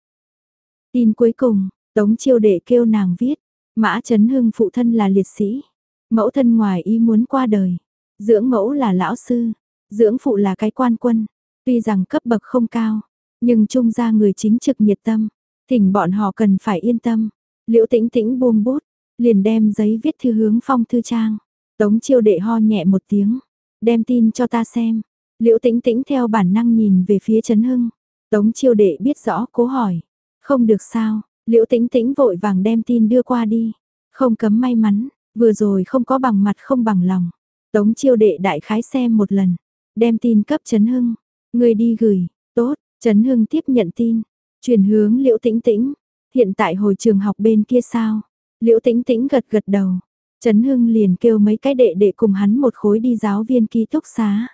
Tin cuối cùng, Tống Chiêu Đệ kêu nàng viết, Mã Chấn Hưng phụ thân là liệt sĩ, mẫu thân ngoài ý muốn qua đời, dưỡng mẫu là lão sư, dưỡng phụ là cái quan quân, tuy rằng cấp bậc không cao, nhưng trung gia người chính trực nhiệt tâm, thỉnh bọn họ cần phải yên tâm. Liễu Tĩnh Tĩnh buông bút, liền đem giấy viết thư hướng phong thư trang. Tống Chiêu Đệ ho nhẹ một tiếng, đem tin cho ta xem. Liễu Tĩnh Tĩnh theo bản năng nhìn về phía Trấn Hưng. Tống Chiêu Đệ biết rõ, cố hỏi, "Không được sao?" Liễu Tĩnh Tĩnh vội vàng đem tin đưa qua đi. Không cấm may mắn, vừa rồi không có bằng mặt không bằng lòng. Tống Chiêu Đệ đại khái xem một lần, đem tin cấp Trấn Hưng, "Người đi gửi." "Tốt." Trấn Hưng tiếp nhận tin, chuyển hướng Liễu Tĩnh Tĩnh, "Hiện tại hồi trường học bên kia sao?" Liễu Tĩnh Tĩnh gật gật đầu. Trấn Hưng liền kêu mấy cái đệ đệ cùng hắn một khối đi giáo viên ký túc xá.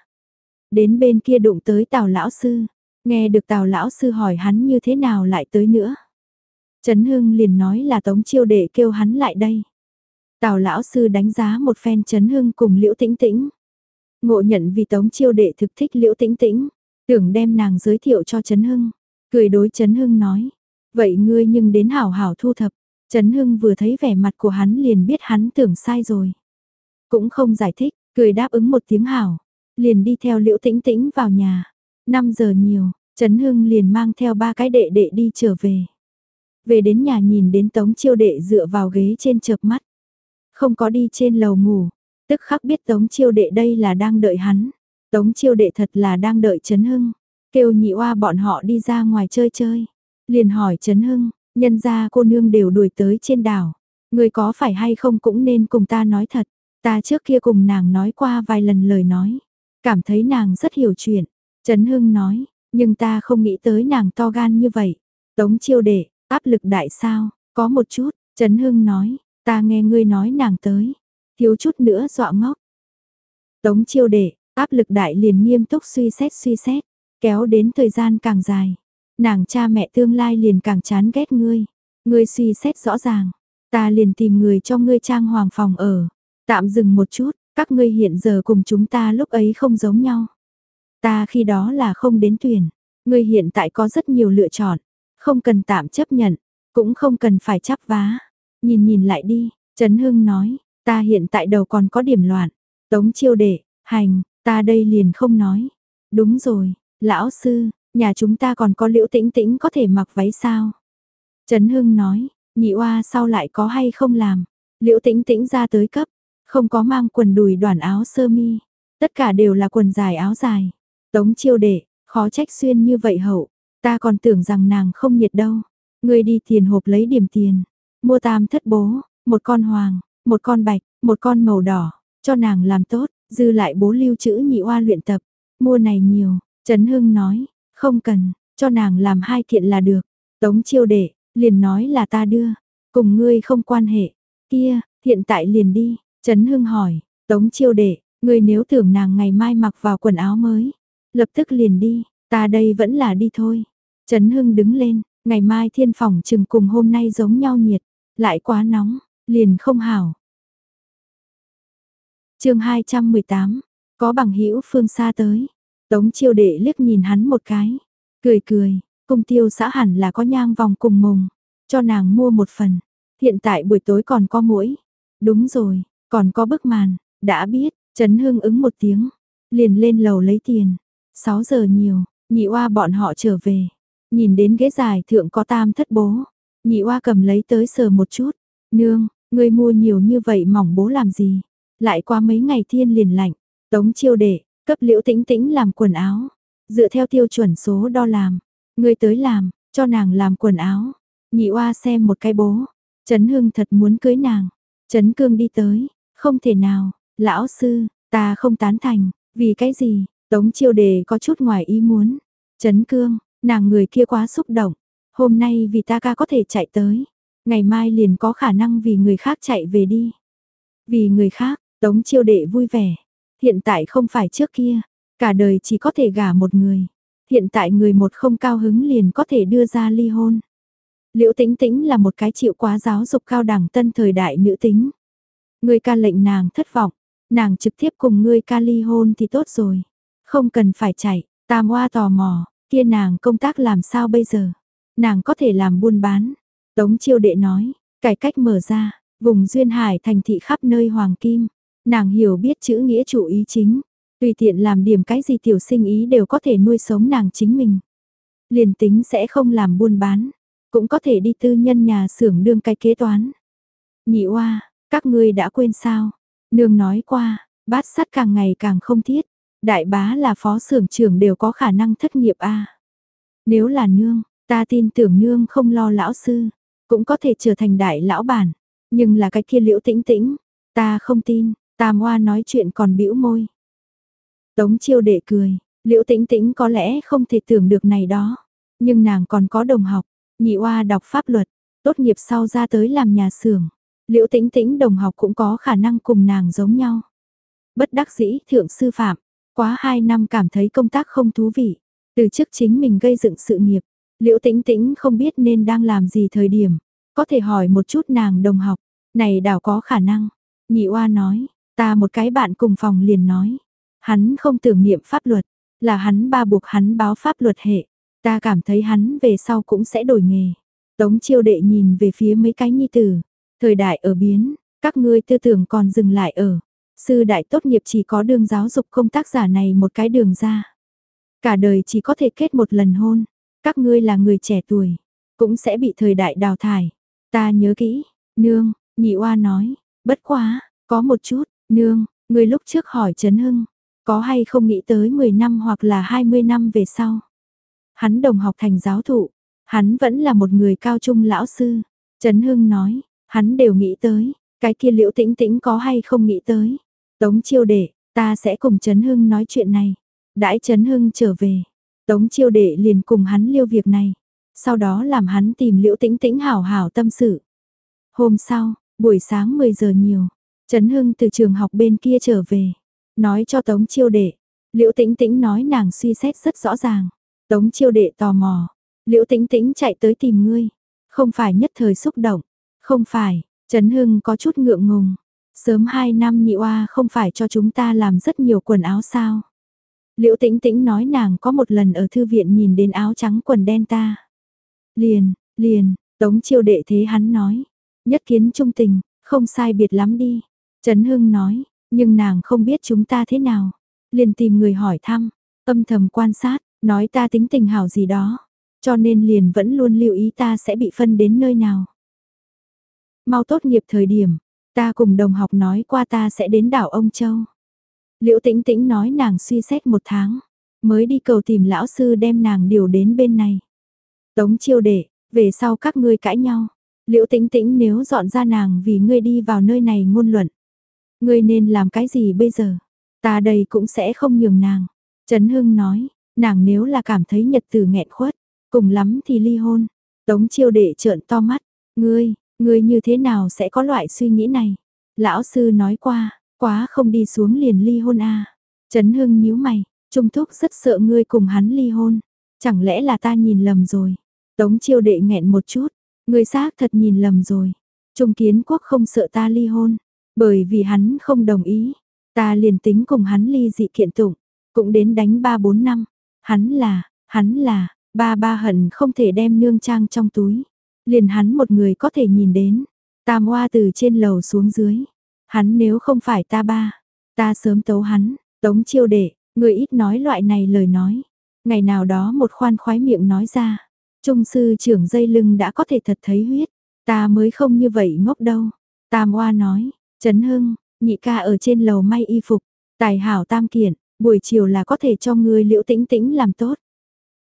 Đến bên kia đụng tới Tào lão sư, nghe được Tào lão sư hỏi hắn như thế nào lại tới nữa. Trấn Hưng liền nói là Tống Chiêu đệ kêu hắn lại đây. Tào lão sư đánh giá một phen Trấn Hưng cùng Liễu Tĩnh Tĩnh. Ngộ nhận vì Tống Chiêu đệ thực thích Liễu Tĩnh Tĩnh, tưởng đem nàng giới thiệu cho Trấn Hưng, cười đối Trấn Hưng nói: "Vậy ngươi nhưng đến hảo hảo thu thập." Trấn Hưng vừa thấy vẻ mặt của hắn liền biết hắn tưởng sai rồi. Cũng không giải thích, cười đáp ứng một tiếng hảo, liền đi theo Liễu Tĩnh Tĩnh vào nhà. 5 giờ nhiều, Trấn Hưng liền mang theo ba cái đệ đệ đi trở về. Về đến nhà nhìn đến Tống Chiêu đệ dựa vào ghế trên chợp mắt. Không có đi trên lầu ngủ, tức khắc biết Tống Chiêu đệ đây là đang đợi hắn. Tống Chiêu đệ thật là đang đợi Trấn Hưng, kêu nhị oa bọn họ đi ra ngoài chơi chơi. Liền hỏi Trấn Hưng, nhân gia cô nương đều đuổi tới trên đảo. Người có phải hay không cũng nên cùng ta nói thật. Ta trước kia cùng nàng nói qua vài lần lời nói. Cảm thấy nàng rất hiểu chuyện. Trấn Hưng nói, nhưng ta không nghĩ tới nàng to gan như vậy. Tống chiêu đệ, áp lực đại sao, có một chút, Trấn Hưng nói, ta nghe ngươi nói nàng tới. Thiếu chút nữa dọa ngốc. Tống chiêu đệ, áp lực đại liền nghiêm túc suy xét suy xét, kéo đến thời gian càng dài. Nàng cha mẹ tương lai liền càng chán ghét ngươi. Ngươi suy xét rõ ràng. Ta liền tìm người cho ngươi trang hoàng phòng ở. Tạm dừng một chút, các ngươi hiện giờ cùng chúng ta lúc ấy không giống nhau. Ta khi đó là không đến tuyển. Ngươi hiện tại có rất nhiều lựa chọn. Không cần tạm chấp nhận. Cũng không cần phải chấp vá. Nhìn nhìn lại đi. Trấn Hưng nói. Ta hiện tại đầu còn có điểm loạn. Tống chiêu đệ, hành, ta đây liền không nói. Đúng rồi, lão sư, nhà chúng ta còn có liễu tĩnh tĩnh có thể mặc váy sao? Trấn Hưng nói, nhị oa sau lại có hay không làm? Liễu tĩnh tĩnh ra tới cấp, không có mang quần đùi đoàn áo sơ mi, tất cả đều là quần dài áo dài. Tống chiêu đệ, khó trách xuyên như vậy hậu, ta còn tưởng rằng nàng không nhiệt đâu. Người đi tiền hộp lấy điểm tiền, mua tam thất bố, một con hoàng, một con bạch, một con màu đỏ, cho nàng làm tốt, dư lại bố lưu trữ nhị oa luyện tập, mua này nhiều, Trấn Hưng nói, không cần, cho nàng làm hai thiện là được. Tống chiêu đệ, liền nói là ta đưa, cùng ngươi không quan hệ. Kia, hiện tại liền đi, Trấn Hưng hỏi, Tống chiêu đệ, ngươi nếu tưởng nàng ngày mai mặc vào quần áo mới, lập tức liền đi, ta đây vẫn là đi thôi. Trấn Hưng đứng lên, ngày mai thiên phòng chừng cùng hôm nay giống nhau nhiệt, lại quá nóng, liền không hảo. chương 218, có bằng hữu phương xa tới, Tống chiêu đệ liếc nhìn hắn một cái, cười cười, cung tiêu xã hẳn là có nhang vòng cùng mùng, cho nàng mua một phần, hiện tại buổi tối còn có mũi, đúng rồi, còn có bức màn, đã biết, Trấn Hưng ứng một tiếng, liền lên lầu lấy tiền, 6 giờ nhiều, nhị oa bọn họ trở về, nhìn đến ghế dài thượng có tam thất bố, nhị oa cầm lấy tới sờ một chút, nương, ngươi mua nhiều như vậy mỏng bố làm gì, lại qua mấy ngày thiên liền lạnh, tống chiêu đệ, Cấp liễu tĩnh tĩnh làm quần áo, dựa theo tiêu chuẩn số đo làm, người tới làm, cho nàng làm quần áo. Nhị oa xem một cái bố, Trấn Hưng thật muốn cưới nàng. Trấn Cương đi tới, không thể nào, lão sư, ta không tán thành, vì cái gì? Tống chiêu đề có chút ngoài ý muốn. Trấn Cương, nàng người kia quá xúc động, hôm nay vì ta ca có thể chạy tới, ngày mai liền có khả năng vì người khác chạy về đi. Vì người khác, Tống chiêu đệ vui vẻ. Hiện tại không phải trước kia, cả đời chỉ có thể gả một người. Hiện tại người một không cao hứng liền có thể đưa ra ly hôn. Liễu Tĩnh Tĩnh là một cái chịu quá giáo dục cao đẳng tân thời đại nữ tính. Người ca lệnh nàng thất vọng, nàng trực tiếp cùng ngươi ca ly hôn thì tốt rồi. Không cần phải chạy, tam hoa tò mò, kia nàng công tác làm sao bây giờ? Nàng có thể làm buôn bán. Tống chiêu đệ nói, cải cách mở ra, vùng duyên hải thành thị khắp nơi hoàng kim. Nàng hiểu biết chữ nghĩa chủ ý chính, tùy tiện làm điểm cái gì tiểu sinh ý đều có thể nuôi sống nàng chính mình. Liền tính sẽ không làm buôn bán, cũng có thể đi tư nhân nhà xưởng đương cái kế toán. Nhị oa, các ngươi đã quên sao? Nương nói qua, bát sắt càng ngày càng không thiết, đại bá là phó xưởng trưởng đều có khả năng thất nghiệp a. Nếu là nương, ta tin tưởng nương không lo lão sư, cũng có thể trở thành đại lão bản, nhưng là cái kia liễu tĩnh tĩnh, ta không tin, Tam Hoa nói chuyện còn bĩu môi. Tống chiêu đệ cười, liễu tĩnh tĩnh có lẽ không thể tưởng được này đó, nhưng nàng còn có đồng học, nhị oa đọc pháp luật, tốt nghiệp sau ra tới làm nhà xưởng. Liễu tĩnh tĩnh đồng học cũng có khả năng cùng nàng giống nhau. Bất đắc dĩ thượng sư phạm, quá 2 năm cảm thấy công tác không thú vị, từ trước chính mình gây dựng sự nghiệp. Liễu tĩnh tĩnh không biết nên đang làm gì thời điểm, có thể hỏi một chút nàng đồng học, này đảo có khả năng. Nhị oa nói, Ta một cái bạn cùng phòng liền nói, hắn không tưởng niệm pháp luật, là hắn ba buộc hắn báo pháp luật hệ, ta cảm thấy hắn về sau cũng sẽ đổi nghề. Tống chiêu đệ nhìn về phía mấy cái nhi tử, thời đại ở biến, các ngươi tư tưởng còn dừng lại ở. Sư đại tốt nghiệp chỉ có đường giáo dục công tác giả này một cái đường ra. Cả đời chỉ có thể kết một lần hôn, các ngươi là người trẻ tuổi, cũng sẽ bị thời đại đào thải. Ta nhớ kỹ, nương, nhị oa nói, bất quá, có một chút, Nương, người lúc trước hỏi Trấn Hưng, có hay không nghĩ tới 10 năm hoặc là 20 năm về sau. Hắn đồng học thành giáo thụ, hắn vẫn là một người cao trung lão sư. Trấn Hưng nói, hắn đều nghĩ tới, cái kia liễu tĩnh tĩnh có hay không nghĩ tới. Tống chiêu đệ, ta sẽ cùng Trấn Hưng nói chuyện này. Đãi Trấn Hưng trở về, Tống chiêu đệ liền cùng hắn liêu việc này. Sau đó làm hắn tìm liễu tĩnh tĩnh hảo hảo tâm sự. Hôm sau, buổi sáng 10 giờ nhiều, Trấn Hưng từ trường học bên kia trở về, nói cho Tống Chiêu Đệ. Liễu Tĩnh Tĩnh nói nàng suy xét rất rõ ràng. Tống Chiêu Đệ tò mò, Liễu Tĩnh Tĩnh chạy tới tìm ngươi, không phải nhất thời xúc động, không phải, Trấn Hưng có chút ngượng ngùng. Sớm 2 năm nhị oa không phải cho chúng ta làm rất nhiều quần áo sao? Liễu Tĩnh Tĩnh nói nàng có một lần ở thư viện nhìn đến áo trắng quần đen ta. Liền, liền, Tống Chiêu Đệ thế hắn nói, nhất kiến trung tình, không sai biệt lắm đi. Trấn Hưng nói, nhưng nàng không biết chúng ta thế nào. Liền tìm người hỏi thăm, âm thầm quan sát, nói ta tính tình hảo gì đó. Cho nên liền vẫn luôn lưu ý ta sẽ bị phân đến nơi nào. Mau tốt nghiệp thời điểm, ta cùng đồng học nói qua ta sẽ đến đảo Ông Châu. Liễu tĩnh tĩnh nói nàng suy xét một tháng, mới đi cầu tìm lão sư đem nàng điều đến bên này. Tống chiêu đệ, về sau các ngươi cãi nhau. Liễu tĩnh tĩnh nếu dọn ra nàng vì ngươi đi vào nơi này ngôn luận. Ngươi nên làm cái gì bây giờ? Ta đây cũng sẽ không nhường nàng. Trấn Hưng nói, nàng nếu là cảm thấy nhật từ nghẹn khuất, cùng lắm thì ly hôn. Tống chiêu đệ trợn to mắt, ngươi, ngươi như thế nào sẽ có loại suy nghĩ này? Lão sư nói qua, quá không đi xuống liền ly hôn a. À. Trấn Hưng nhíu mày, Trung Thúc rất sợ ngươi cùng hắn ly hôn, chẳng lẽ là ta nhìn lầm rồi? Tống chiêu đệ nghẹn một chút, ngươi xác thật nhìn lầm rồi. Trung Kiến Quốc không sợ ta ly hôn, bởi vì hắn không đồng ý, ta liền tính cùng hắn ly dị kiện tụng, cũng đến đánh 3-4 năm. Hắn là, hắn là, ba ba hận không thể đem nương trang trong túi. Liền hắn một người có thể nhìn đến, tam hoa từ trên lầu xuống dưới. Hắn nếu không phải ta ba, ta sớm tấu hắn, tống chiêu đệ, người ít nói loại này lời nói. Ngày nào đó một khoan khoái miệng nói ra, trung sư trưởng dây lưng đã có thể thật thấy huyết, ta mới không như vậy ngốc đâu. Tam oa nói, Trấn Hưng, nhị ca ở trên lầu may y phục, tài hảo tam kiện, buổi chiều là có thể cho ngươi liễu tĩnh tĩnh làm tốt.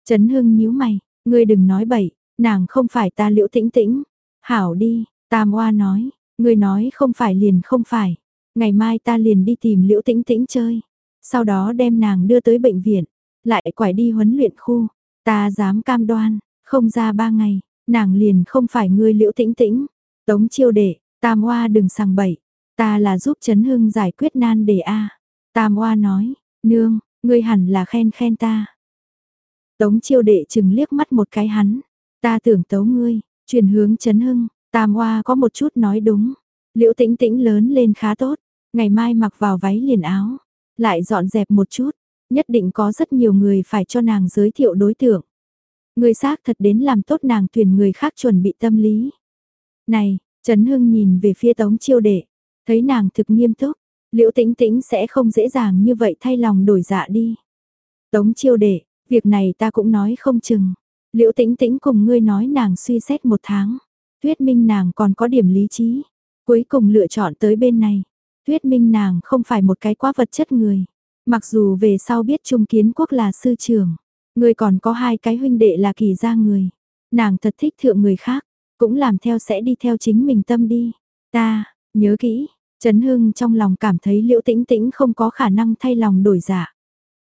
Trấn Hưng nhíu mày, ngươi đừng nói bậy, nàng không phải ta liễu tĩnh tĩnh. Hảo đi, Tam Oa nói, ngươi nói không phải liền không phải. Ngày mai ta liền đi tìm liễu tĩnh tĩnh chơi. Sau đó đem nàng đưa tới bệnh viện, lại quải đi huấn luyện khu. Ta dám cam đoan, không ra ba ngày, nàng liền không phải ngươi liễu tĩnh tĩnh. Tống chiêu đệ, Tam Oa đừng sằng bậy, Ta là giúp Trấn Hưng giải quyết nan đề A. Tam Oa nói, nương, ngươi hẳn là khen khen ta. Tống chiêu đệ chừng liếc mắt một cái hắn. Ta tưởng tấu ngươi, truyền hướng Trấn Hưng, Tam Oa có một chút nói đúng. Liễu tĩnh tĩnh lớn lên khá tốt, ngày mai mặc vào váy liền áo, lại dọn dẹp một chút, nhất định có rất nhiều người phải cho nàng giới thiệu đối tượng. Người xác thật đến làm tốt nàng tuyển người khác chuẩn bị tâm lý. Này, Trấn Hưng nhìn về phía Tống Chiêu Đệ, thấy nàng thực nghiêm túc, Liễu Tĩnh Tĩnh sẽ không dễ dàng như vậy thay lòng đổi dạ đi. Tống Chiêu Đệ, việc này ta cũng nói không chừng. Liễu Tĩnh Tĩnh cùng ngươi nói nàng suy xét một tháng, thuyết minh nàng còn có điểm lý trí, cuối cùng lựa chọn tới bên này. Thuyết minh nàng không phải một cái quá vật chất người. Mặc dù về sau biết Trung Kiến Quốc là sư trưởng, người còn có hai cái huynh đệ là kỳ gia người. Nàng thật thích thượng người khác, cũng làm theo sẽ đi theo chính mình tâm đi. Ta, nhớ kỹ, Trấn Hưng trong lòng cảm thấy liễu tĩnh tĩnh không có khả năng thay lòng đổi dạ.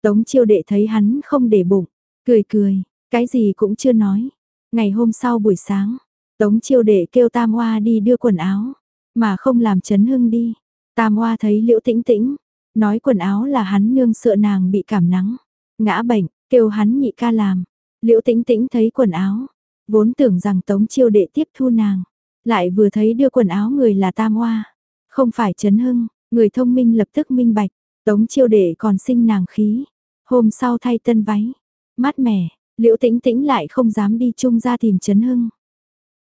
Tống chiêu đệ thấy hắn không để bụng, cười cười, cái gì cũng chưa nói. Ngày hôm sau buổi sáng, Tống chiêu đệ kêu Tam Hoa đi đưa quần áo, mà không làm Trấn Hưng đi. Tam Hoa thấy liễu tĩnh tĩnh, nói quần áo là hắn nương sợ nàng bị cảm nắng, ngã bệnh, kêu hắn nhị ca làm. Liễu tĩnh tĩnh thấy quần áo, vốn tưởng rằng tống chiêu đệ tiếp thu nàng, lại vừa thấy đưa quần áo người là Tam Hoa, không phải Trấn Hưng, người thông minh lập tức minh bạch, tống chiêu đệ còn sinh nàng khí, hôm sau thay tân váy, mát mẻ, liễu tĩnh tĩnh lại không dám đi chung ra tìm Trấn Hưng.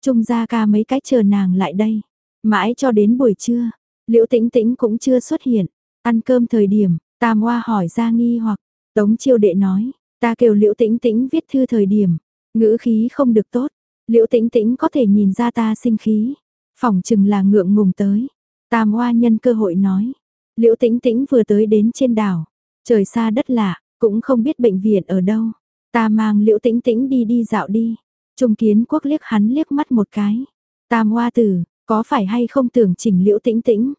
Trung gia ca mấy cái chờ nàng lại đây, mãi cho đến buổi trưa, Liễu Tĩnh Tĩnh cũng chưa xuất hiện. Ăn cơm thời điểm, Tam Hoa hỏi ra nghi hoặc, Tống Chiêu Đệ nói, ta kêu Liễu Tĩnh Tĩnh viết thư thời điểm, ngữ khí không được tốt. Liễu Tĩnh Tĩnh có thể nhìn ra ta sinh khí, phòng chừng là ngượng ngùng tới. Tam Hoa nhân cơ hội nói, Liễu Tĩnh Tĩnh vừa tới đến trên đảo, trời xa đất lạ, cũng không biết bệnh viện ở đâu. Ta mang Liễu Tĩnh Tĩnh đi đi dạo đi. Trung Kiến Quốc liếc hắn liếc mắt một cái. Tam Hoa tử, có phải hay không tưởng chỉnh Liễu Tĩnh Tĩnh?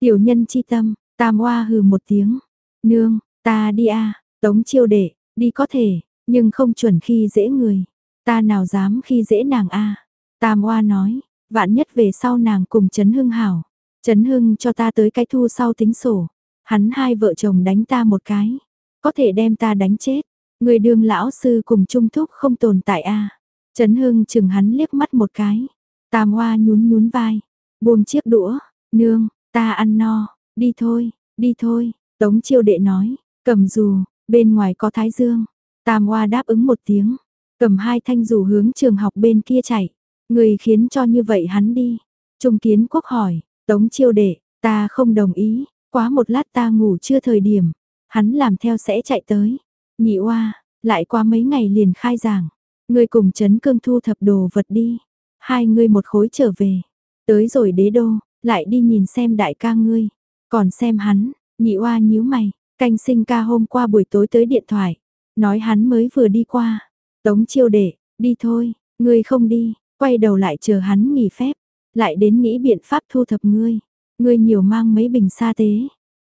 Tiểu nhân chi tâm, tam hoa hừ một tiếng. Nương, ta đi a tống chiêu đệ, đi có thể, nhưng không chuẩn khi dễ người. Ta nào dám khi dễ nàng a Tam hoa nói, vạn nhất về sau nàng cùng Trấn Hưng hảo. Trấn Hưng cho ta tới cái thu sau tính sổ. Hắn hai vợ chồng đánh ta một cái. Có thể đem ta đánh chết. Người đường lão sư cùng trung thúc không tồn tại a Trấn Hưng chừng hắn liếc mắt một cái. Tam hoa nhún nhún vai. Buông chiếc đũa. Nương, Ta ăn no, đi thôi, đi thôi, Tống chiêu đệ nói, cầm dù, bên ngoài có thái dương. Tam Hoa đáp ứng một tiếng, cầm hai thanh dù hướng trường học bên kia chạy. Người khiến cho như vậy hắn đi. Trung kiến quốc hỏi, Tống chiêu đệ, ta không đồng ý, quá một lát ta ngủ chưa thời điểm. Hắn làm theo sẽ chạy tới. Nhị oa lại qua mấy ngày liền khai giảng. Người cùng chấn cương thu thập đồ vật đi. Hai người một khối trở về. Tới rồi đế đô, lại đi nhìn xem đại ca ngươi, còn xem hắn, nhị oa nhíu mày, canh sinh ca hôm qua buổi tối tới điện thoại, nói hắn mới vừa đi qua, tống chiêu đệ, đi thôi, ngươi không đi, quay đầu lại chờ hắn nghỉ phép, lại đến nghĩ biện pháp thu thập ngươi, ngươi nhiều mang mấy bình sa tế,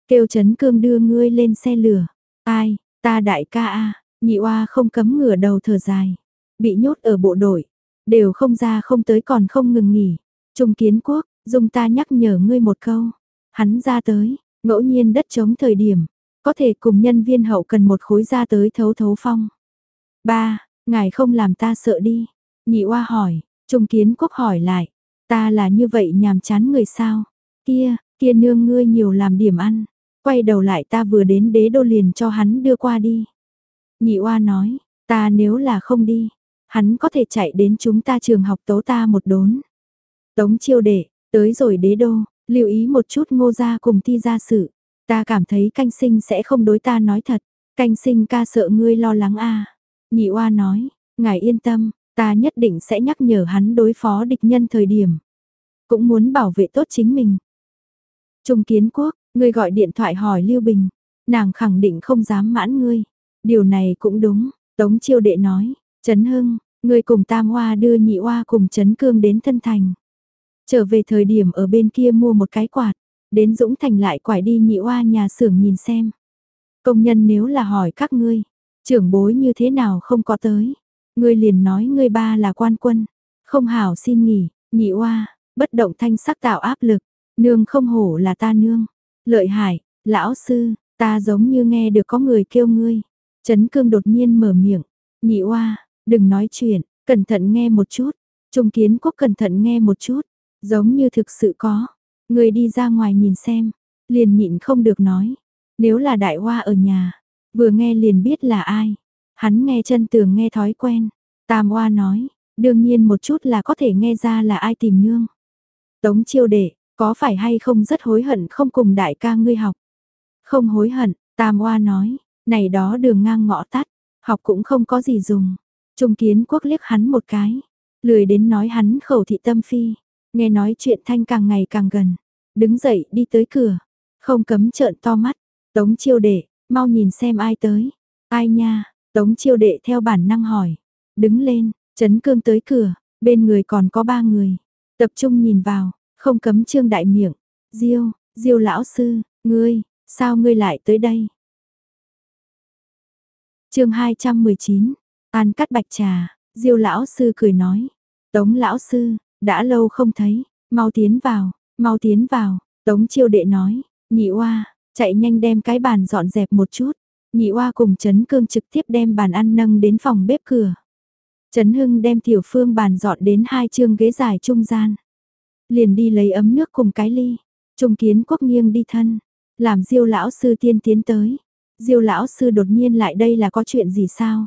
kêu chấn cương đưa ngươi lên xe lửa, ai, ta đại ca a nhị oa không cấm ngửa đầu thở dài, bị nhốt ở bộ đội, đều không ra không tới còn không ngừng nghỉ, trung kiến quốc, Dung ta nhắc nhở ngươi một câu. Hắn ra tới, ngẫu nhiên đất chống thời điểm, có thể cùng nhân viên hậu cần một khối ra tới thấu thấu phong. Ba, ngài không làm ta sợ đi. Nhị oa hỏi, Trung Kiến Quốc hỏi lại, ta là như vậy nhàm chán người sao? Kia, kia nương ngươi nhiều làm điểm ăn. Quay đầu lại ta vừa đến đế đô liền cho hắn đưa qua đi. Nhị oa nói, ta nếu là không đi, hắn có thể chạy đến chúng ta trường học tố ta một đốn. Tống chiêu đệ, Tới rồi đế đô, lưu ý một chút ngô gia cùng ti gia sự. Ta cảm thấy canh sinh sẽ không đối ta nói thật. Canh sinh ca sợ ngươi lo lắng a Nhị oa nói, ngài yên tâm, ta nhất định sẽ nhắc nhở hắn đối phó địch nhân thời điểm. Cũng muốn bảo vệ tốt chính mình. Trung kiến quốc, ngươi gọi điện thoại hỏi Lưu Bình. Nàng khẳng định không dám mãn ngươi. Điều này cũng đúng, Tống chiêu đệ nói. Trấn Hưng, ngươi cùng Tam Hoa đưa nhị Oa cùng Trấn Cương đến thân thành. Trở về thời điểm ở bên kia mua một cái quạt, đến Dũng Thành lại quải đi nhị oa nhà xưởng nhìn xem. Công nhân nếu là hỏi các ngươi, trưởng bối như thế nào không có tới. Ngươi liền nói ngươi ba là quan quân, không hảo xin nghỉ, nhị oa, bất động thanh sắc tạo áp lực. Nương không hổ là ta nương. Lợi hại, lão sư, ta giống như nghe được có người kêu ngươi. Trấn cương đột nhiên mở miệng. Nhị oa, đừng nói chuyện, cẩn thận nghe một chút. Trung kiến quốc cẩn thận nghe một chút. Giống như thực sự có. Người đi ra ngoài nhìn xem. Liền nhịn không được nói. Nếu là đại hoa ở nhà. Vừa nghe liền biết là ai. Hắn nghe chân tường nghe thói quen. Tam oa nói. Đương nhiên một chút là có thể nghe ra là ai tìm nương. Tống chiêu đệ, có phải hay không rất hối hận không cùng đại ca ngươi học? Không hối hận, Tam oa nói, này đó đường ngang ngõ tắt, học cũng không có gì dùng. Trung kiến quốc liếc hắn một cái, lười đến nói hắn khẩu thị tâm phi, nghe nói chuyện thanh càng ngày càng gần, đứng dậy đi tới cửa, không cấm trợn to mắt, tống chiêu đệ, mau nhìn xem ai tới, ai nha, tống chiêu đệ theo bản năng hỏi, đứng lên, chấn cương tới cửa, bên người còn có ba người, tập trung nhìn vào, không cấm trương đại miệng, diêu, diêu lão sư, ngươi, sao ngươi lại tới đây? chương 219, An cắt bạch trà, diêu lão sư cười nói. Tống lão sư, đã lâu không thấy, mau tiến vào, mau tiến vào, tống chiêu đệ nói, nhị oa, chạy nhanh đem cái bàn dọn dẹp một chút. Nhị oa cùng Trấn Cương trực tiếp đem bàn ăn nâng đến phòng bếp cửa. Trấn Hưng đem tiểu phương bàn dọn đến hai chương ghế dài trung gian. Liền đi lấy ấm nước cùng cái ly. Trung kiến quốc nghiêng đi thân. Làm diêu lão sư tiên tiến tới. Diêu lão sư đột nhiên lại đây là có chuyện gì sao?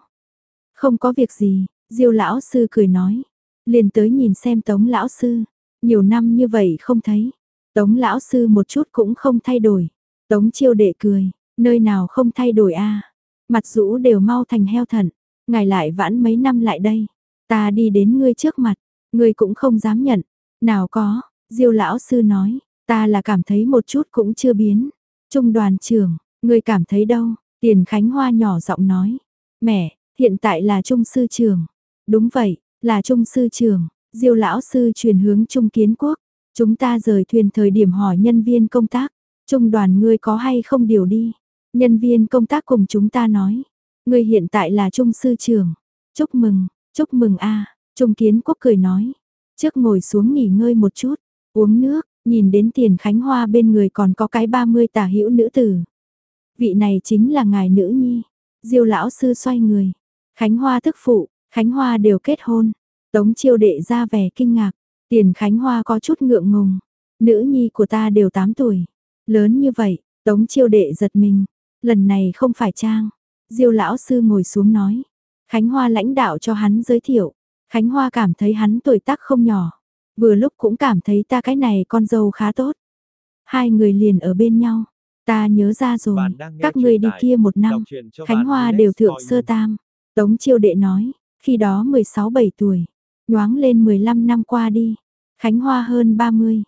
Không có việc gì, Diêu lão sư cười nói, liền tới nhìn xem Tống lão sư, nhiều năm như vậy không thấy. Tống lão sư một chút cũng không thay đổi. Tống Chiêu đệ cười, nơi nào không thay đổi a? Mặt rũ đều mau thành heo thận, ngài lại vãn mấy năm lại đây, ta đi đến ngươi trước mặt, ngươi cũng không dám nhận. Nào có, Diêu lão sư nói, ta là cảm thấy một chút cũng chưa biến. Trung đoàn trưởng, ngươi cảm thấy đâu? Tiền Khánh Hoa nhỏ giọng nói. Mẹ, hiện tại là trung sư trường. Đúng vậy, là trung sư trường. Diêu lão sư truyền hướng trung kiến quốc. Chúng ta rời thuyền thời điểm hỏi nhân viên công tác. Trung đoàn ngươi có hay không điều đi. Nhân viên công tác cùng chúng ta nói. Ngươi hiện tại là trung sư trưởng Chúc mừng, chúc mừng a Trung kiến quốc cười nói. Trước ngồi xuống nghỉ ngơi một chút. Uống nước, nhìn đến tiền Khánh Hoa bên người còn có cái 30 tả hữu nữ tử. Vị này chính là ngài nữ nhi. Diêu lão sư xoay người. Khánh Hoa thức phụ, Khánh Hoa đều kết hôn. Tống chiêu đệ ra vẻ kinh ngạc. Tiền Khánh Hoa có chút ngượng ngùng. Nữ nhi của ta đều 8 tuổi. Lớn như vậy, Tống chiêu đệ giật mình. Lần này không phải trang. Diêu lão sư ngồi xuống nói. Khánh Hoa lãnh đạo cho hắn giới thiệu. Khánh Hoa cảm thấy hắn tuổi tác không nhỏ. Vừa lúc cũng cảm thấy ta cái này con dâu khá tốt. Hai người liền ở bên nhau. Ta nhớ ra rồi, các ngươi đi kia một năm, Khánh Hoa đều thượng sơ tam. Tống chiêu đệ nói, khi đó 16-7 tuổi, nhoáng lên 15 năm qua đi, Khánh Hoa hơn 30.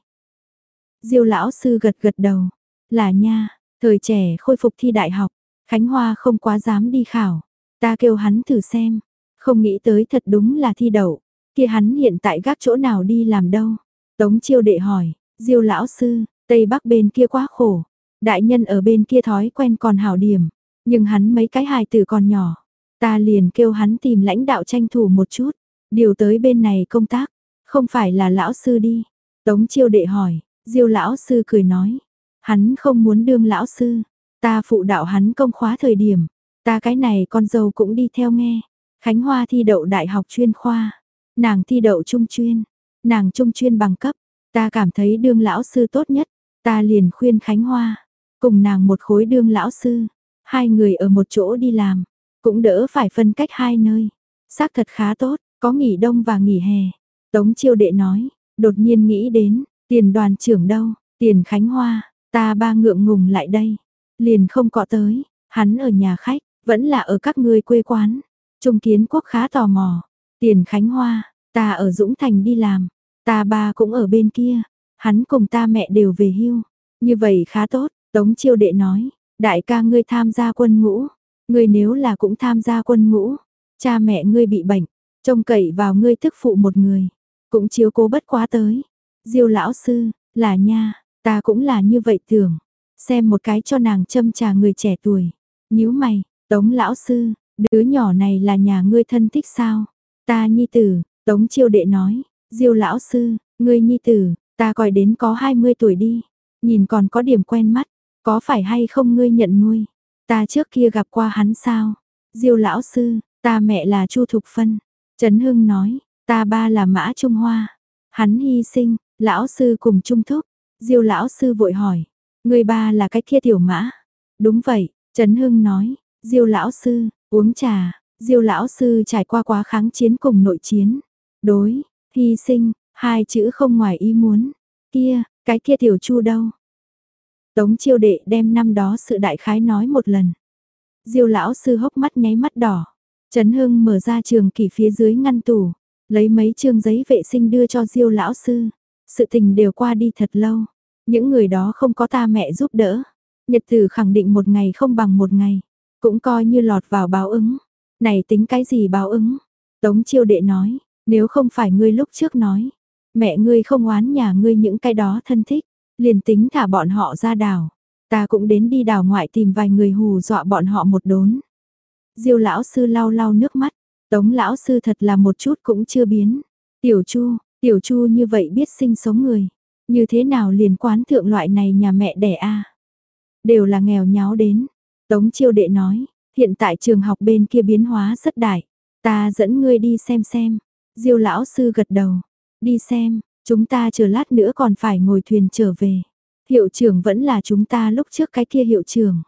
Diêu lão sư gật gật đầu, là nha, thời trẻ khôi phục thi đại học, Khánh Hoa không quá dám đi khảo, ta kêu hắn thử xem, không nghĩ tới thật đúng là thi đậu, kia hắn hiện tại gác chỗ nào đi làm đâu. Tống chiêu đệ hỏi, Diêu lão sư, Tây Bắc bên kia quá khổ, Đại nhân ở bên kia thói quen còn hảo điểm, nhưng hắn mấy cái hài tử còn nhỏ. Ta liền kêu hắn tìm lãnh đạo tranh thủ một chút, điều tới bên này công tác, không phải là lão sư đi. Tống chiêu đệ hỏi, diêu lão sư cười nói, hắn không muốn đương lão sư, ta phụ đạo hắn công khóa thời điểm, ta cái này con dâu cũng đi theo nghe. Khánh Hoa thi đậu đại học chuyên khoa, nàng thi đậu trung chuyên, nàng trung chuyên bằng cấp, ta cảm thấy đương lão sư tốt nhất, ta liền khuyên Khánh Hoa, Cùng nàng một khối đương lão sư, hai người ở một chỗ đi làm, cũng đỡ phải phân cách hai nơi. Xác thật khá tốt, có nghỉ đông và nghỉ hè. Tống chiêu đệ nói, đột nhiên nghĩ đến, tiền đoàn trưởng đâu, tiền Khánh Hoa, ta ba ngượng ngùng lại đây. Liền không có tới, hắn ở nhà khách, vẫn là ở các ngươi quê quán. Trung kiến quốc khá tò mò, tiền Khánh Hoa, ta ở Dũng Thành đi làm, ta ba cũng ở bên kia, hắn cùng ta mẹ đều về hưu. Như vậy khá tốt, Tống chiêu đệ nói, đại ca ngươi tham gia quân ngũ, ngươi nếu là cũng tham gia quân ngũ, cha mẹ ngươi bị bệnh, trông cậy vào ngươi thức phụ một người, cũng chiếu cố bất quá tới. Diêu lão sư, là nha, ta cũng là như vậy tưởng. Xem một cái cho nàng châm trà người trẻ tuổi. Nhíu mày, Tống lão sư, đứa nhỏ này là nhà ngươi thân thích sao? Ta nhi tử, Tống chiêu đệ nói, Diêu lão sư, ngươi nhi tử, Ta coi đến có 20 tuổi đi, nhìn còn có điểm quen mắt, có phải hay không ngươi nhận nuôi? Ta trước kia gặp qua hắn sao? Diêu lão sư, ta mẹ là Chu Thục Phân. Trấn Hưng nói, ta ba là Mã Trung Hoa. Hắn hy sinh, lão sư cùng trung thúc. Diêu lão sư vội hỏi, người ba là cái kia tiểu mã. Đúng vậy, Trấn Hưng nói, Diêu lão sư, uống trà, Diêu lão sư trải qua quá kháng chiến cùng nội chiến. Đối, hy sinh, hai chữ không ngoài ý muốn. Kia, cái kia tiểu chu đâu? Tống chiêu đệ đem năm đó sự đại khái nói một lần. Diêu lão sư hốc mắt nháy mắt đỏ. Trấn Hưng mở ra trường kỷ phía dưới ngăn tủ, lấy mấy chương giấy vệ sinh đưa cho Diêu lão sư. Sự tình đều qua đi thật lâu, những người đó không có ta mẹ giúp đỡ. Nhật tử khẳng định một ngày không bằng một ngày, cũng coi như lọt vào báo ứng. Này tính cái gì báo ứng? Tống chiêu đệ nói, nếu không phải ngươi lúc trước nói, mẹ ngươi không oán nhà ngươi những cái đó thân thích, liền tính thả bọn họ ra đảo. Ta cũng đến đi đảo ngoại tìm vài người hù dọa bọn họ một đốn. Diêu lão sư lau lau nước mắt, tống lão sư thật là một chút cũng chưa biến. Tiểu chu, tiểu chu như vậy biết sinh sống người, như thế nào liền quán thượng loại này nhà mẹ đẻ a Đều là nghèo nháo đến. Tống chiêu đệ nói, hiện tại trường học bên kia biến hóa rất đại, ta dẫn ngươi đi xem xem. Diêu lão sư gật đầu, đi xem, chúng ta chờ lát nữa còn phải ngồi thuyền trở về. Hiệu trưởng vẫn là chúng ta lúc trước cái kia hiệu trưởng.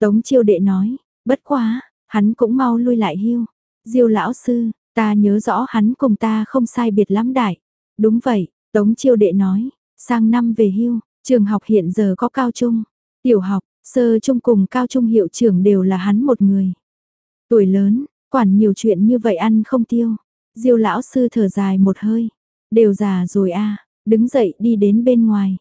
Tống chiêu đệ nói, bất quá, hắn cũng mau lui lại hưu. Diêu lão sư, ta nhớ rõ hắn cùng ta không sai biệt lắm đại. Đúng vậy, Tống chiêu đệ nói, sang năm về hưu, trường học hiện giờ có cao trung, tiểu học, sơ trung cùng cao trung hiệu trưởng đều là hắn một người. Tuổi lớn, quản nhiều chuyện như vậy ăn không tiêu. Diêu lão sư thở dài một hơi, đều già rồi a, đứng dậy đi đến bên ngoài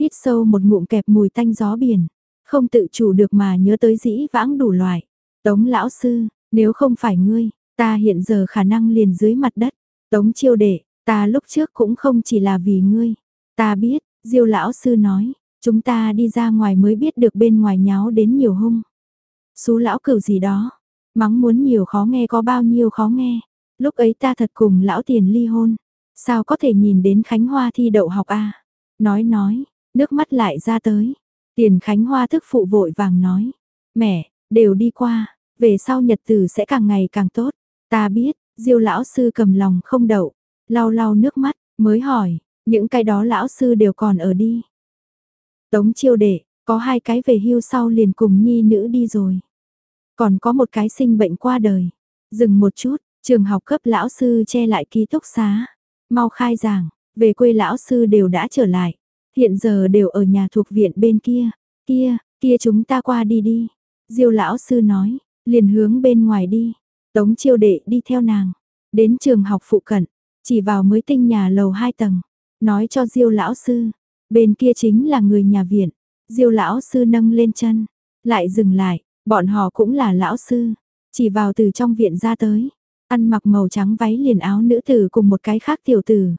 hít sâu một ngụm kẹp mùi tanh gió biển, không tự chủ được mà nhớ tới dĩ vãng đủ loại. Tống lão sư, nếu không phải ngươi, ta hiện giờ khả năng liền dưới mặt đất. Tống chiêu đệ, ta lúc trước cũng không chỉ là vì ngươi. Ta biết, diêu lão sư nói, chúng ta đi ra ngoài mới biết được bên ngoài nháo đến nhiều hung. Xú lão cửu gì đó, mắng muốn nhiều khó nghe có bao nhiêu khó nghe. Lúc ấy ta thật cùng lão tiền ly hôn, sao có thể nhìn đến Khánh Hoa thi đậu học a Nói nói, Nước mắt lại ra tới. Tiền Khánh Hoa thức phụ vội vàng nói. Mẹ, đều đi qua, về sau nhật tử sẽ càng ngày càng tốt. Ta biết, diêu lão sư cầm lòng không đậu, lau lau nước mắt, mới hỏi, những cái đó lão sư đều còn ở đi. Tống chiêu đệ, có hai cái về hưu sau liền cùng nhi nữ đi rồi. Còn có một cái sinh bệnh qua đời. Dừng một chút, trường học cấp lão sư che lại ký túc xá. Mau khai giảng, về quê lão sư đều đã trở lại. Hiện giờ đều ở nhà thuộc viện bên kia, kia, kia chúng ta qua đi đi. Diêu lão sư nói, liền hướng bên ngoài đi. Tống chiêu đệ đi theo nàng, đến trường học phụ cận, chỉ vào mới tinh nhà lầu 2 tầng, nói cho Diêu lão sư, bên kia chính là người nhà viện. Diêu lão sư nâng lên chân, lại dừng lại, bọn họ cũng là lão sư, chỉ vào từ trong viện ra tới, ăn mặc màu trắng váy liền áo nữ tử cùng một cái khác tiểu tử.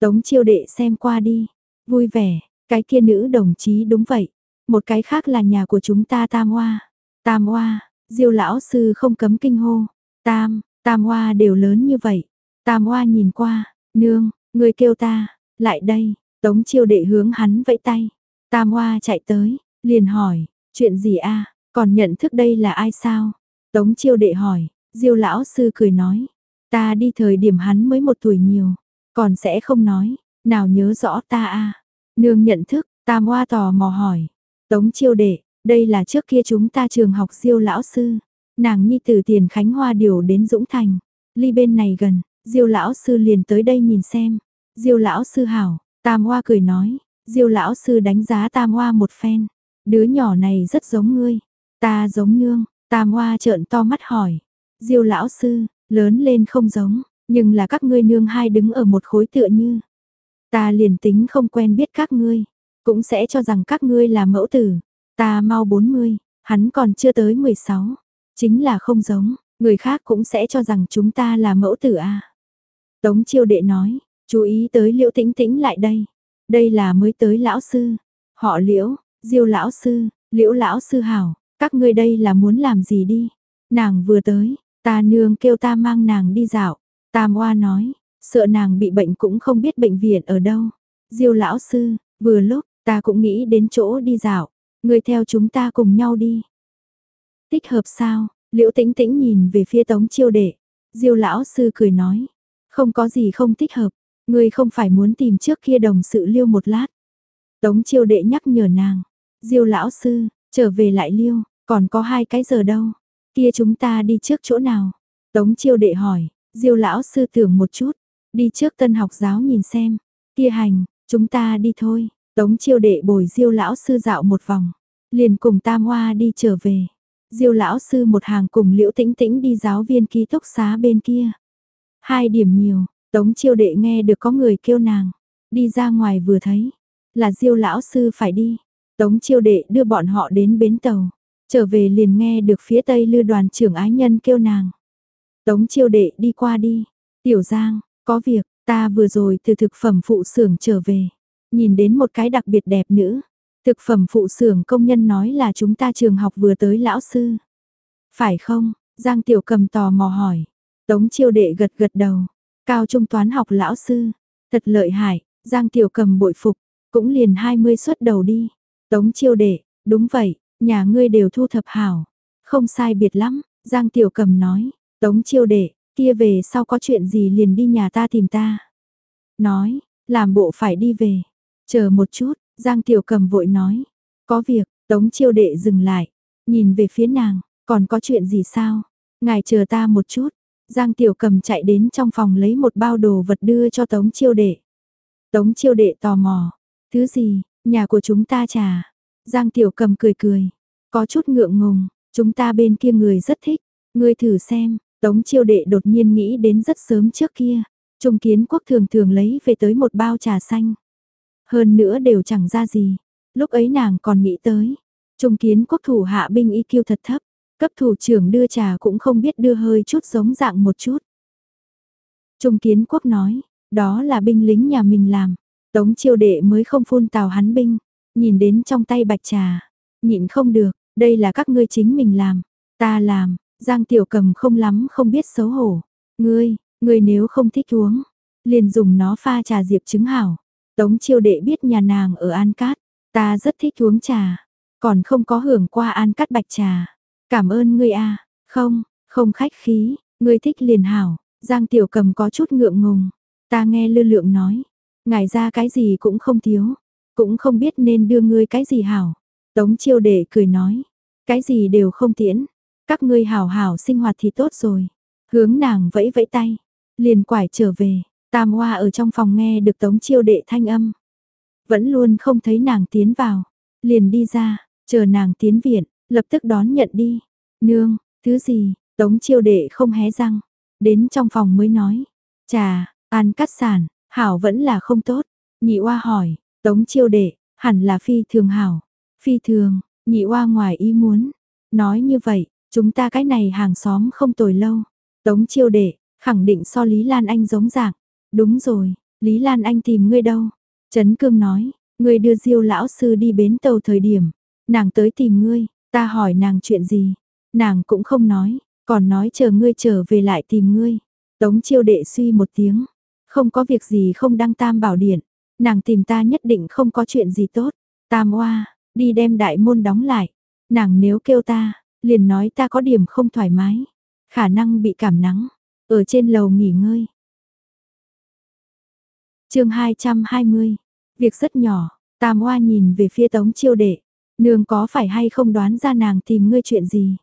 Tống chiêu đệ xem qua đi, Vui vẻ, cái kia nữ đồng chí đúng vậy. Một cái khác là nhà của chúng ta Tam Hoa. Tam Hoa, Diêu lão sư không cấm kinh hô. Tam, Tam Hoa đều lớn như vậy. Tam Hoa nhìn qua, nương, người kêu ta, lại đây, Tống chiêu đệ hướng hắn vẫy tay. Tam Hoa chạy tới, liền hỏi, chuyện gì a còn nhận thức đây là ai sao? Tống chiêu đệ hỏi, Diêu lão sư cười nói, ta đi thời điểm hắn mới một tuổi nhiều, còn sẽ không nói, nào nhớ rõ ta a Nương nhận thức, Tam Hoa tò mò hỏi. Tống chiêu đệ, đây là trước kia chúng ta trường học siêu lão sư. Nàng nhi từ tiền Khánh Hoa điều đến Dũng Thành. Ly bên này gần, diêu lão sư liền tới đây nhìn xem. Diêu lão sư hảo, Tam Hoa cười nói. Diêu lão sư đánh giá Tam Hoa một phen. Đứa nhỏ này rất giống ngươi. Ta giống nương, Tam Hoa trợn to mắt hỏi. Diêu lão sư, lớn lên không giống, nhưng là các ngươi nương hai đứng ở một khối tựa như. Ta liền tính không quen biết các ngươi, cũng sẽ cho rằng các ngươi là mẫu tử. Ta mau 40, hắn còn chưa tới 16. Chính là không giống, người khác cũng sẽ cho rằng chúng ta là mẫu tử a. Tống chiêu đệ nói, chú ý tới liễu tĩnh tĩnh lại đây. Đây là mới tới lão sư. Họ liễu, diêu lão sư, liễu lão sư hảo, các ngươi đây là muốn làm gì đi. Nàng vừa tới, ta nương kêu ta mang nàng đi dạo. Tam oa nói, Sợ nàng bị bệnh cũng không biết bệnh viện ở đâu. Diêu lão sư, vừa lúc, ta cũng nghĩ đến chỗ đi dạo, người theo chúng ta cùng nhau đi. Tích hợp sao? Liễu Tĩnh Tĩnh nhìn về phía Tống Chiêu Đệ. Diêu lão sư cười nói, không có gì không tích hợp, ngươi không phải muốn tìm trước kia đồng sự liêu một lát. Tống Chiêu Đệ nhắc nhở nàng, Diêu lão sư, trở về lại liêu, còn có hai cái giờ đâu. Kia chúng ta đi trước chỗ nào? Tống Chiêu Đệ hỏi, Diêu lão sư tưởng một chút, đi trước tân học giáo nhìn xem. Kia hành, chúng ta đi thôi. Tống Chiêu Đệ bồi Diêu lão sư dạo một vòng, liền cùng Tam Hoa đi trở về. Diêu lão sư một hàng cùng Liễu Tĩnh Tĩnh đi giáo viên ký túc xá bên kia. Hai điểm nhiều, Tống Chiêu Đệ nghe được có người kêu nàng, đi ra ngoài vừa thấy, là Diêu lão sư phải đi. Tống Chiêu Đệ đưa bọn họ đến bến tàu, trở về liền nghe được phía Tây Lư đoàn trưởng ái nhân kêu nàng. Tống Chiêu Đệ đi qua đi, "Tiểu Giang, có việc, ta vừa rồi từ thực phẩm phụ xưởng trở về, nhìn đến một cái đặc biệt đẹp nữ, Thực phẩm phụ xưởng công nhân nói là chúng ta trường học vừa tới lão sư. Phải không? Giang Tiểu Cầm tò mò hỏi. Tống chiêu đệ gật gật đầu. Cao trung toán học lão sư. Thật lợi hại. Giang Tiểu Cầm bội phục. Cũng liền 20 xuất đầu đi. Tống chiêu đệ. Đúng vậy. Nhà ngươi đều thu thập hảo. Không sai biệt lắm. Giang Tiểu Cầm nói. Tống chiêu đệ. Kia về sau có chuyện gì liền đi nhà ta tìm ta. Nói. Làm bộ phải đi về. Chờ một chút. Giang Tiểu Cầm vội nói, có việc, Tống Chiêu Đệ dừng lại, nhìn về phía nàng, còn có chuyện gì sao? Ngài chờ ta một chút. Giang Tiểu Cầm chạy đến trong phòng lấy một bao đồ vật đưa cho Tống Chiêu Đệ. Tống Chiêu Đệ tò mò, thứ gì, nhà của chúng ta trà. Giang Tiểu Cầm cười cười, có chút ngượng ngùng, chúng ta bên kia người rất thích, ngươi thử xem, Tống Chiêu Đệ đột nhiên nghĩ đến rất sớm trước kia. Trung Kiến Quốc thường thường lấy về tới một bao trà xanh. Hơn nữa đều chẳng ra gì. Lúc ấy nàng còn nghĩ tới. Trung kiến quốc thủ hạ binh y kiêu thật thấp. Cấp thủ trưởng đưa trà cũng không biết đưa hơi chút giống dạng một chút. Trung kiến quốc nói, đó là binh lính nhà mình làm. Tống chiêu đệ mới không phun tào hắn binh. Nhìn đến trong tay bạch trà. Nhịn không được, đây là các ngươi chính mình làm. Ta làm, Giang Tiểu Cầm không lắm không biết xấu hổ. Ngươi, ngươi nếu không thích uống, liền dùng nó pha trà diệp trứng hảo. Tống chiêu đệ biết nhà nàng ở An Cát, ta rất thích uống trà, còn không có hưởng qua An Cát bạch trà. Cảm ơn ngươi a, không, không khách khí, ngươi thích liền hảo. Giang Tiểu Cầm có chút ngượng ngùng, ta nghe Lư Lượng nói, ngài ra cái gì cũng không thiếu, cũng không biết nên đưa ngươi cái gì hảo. Tống chiêu đệ cười nói, cái gì đều không tiễn, các ngươi hảo hảo sinh hoạt thì tốt rồi. Hướng nàng vẫy vẫy tay, liền quải trở về. Tam Hoa ở trong phòng nghe được Tống Chiêu đệ thanh âm. Vẫn luôn không thấy nàng tiến vào. Liền đi ra, chờ nàng tiến viện, lập tức đón nhận đi. Nương, thứ gì, Tống Chiêu đệ không hé răng. Đến trong phòng mới nói. Chà, an cắt sản, hảo vẫn là không tốt. Nhị Hoa hỏi, Tống Chiêu đệ, hẳn là phi thường hảo. Phi thường, nhị Hoa ngoài ý muốn. Nói như vậy, chúng ta cái này hàng xóm không tồi lâu. Tống Chiêu đệ, khẳng định so Lý Lan Anh giống dạng. Đúng rồi, Lý Lan Anh tìm ngươi đâu? Trấn Cương nói, ngươi đưa Diêu lão sư đi bến tàu thời điểm, nàng tới tìm ngươi, ta hỏi nàng chuyện gì? Nàng cũng không nói, còn nói chờ ngươi trở về lại tìm ngươi. Tống Chiêu đệ suy một tiếng, không có việc gì không đăng tam bảo điện, nàng tìm ta nhất định không có chuyện gì tốt. Tam oa, đi đem đại môn đóng lại. Nàng nếu kêu ta, liền nói ta có điểm không thoải mái, khả năng bị cảm nắng, ở trên lầu nghỉ ngơi, chương 220, việc rất nhỏ, Tam Hoa nhìn về phía Tống Chiêu Đệ, nương có phải hay không đoán ra nàng tìm ngươi chuyện gì?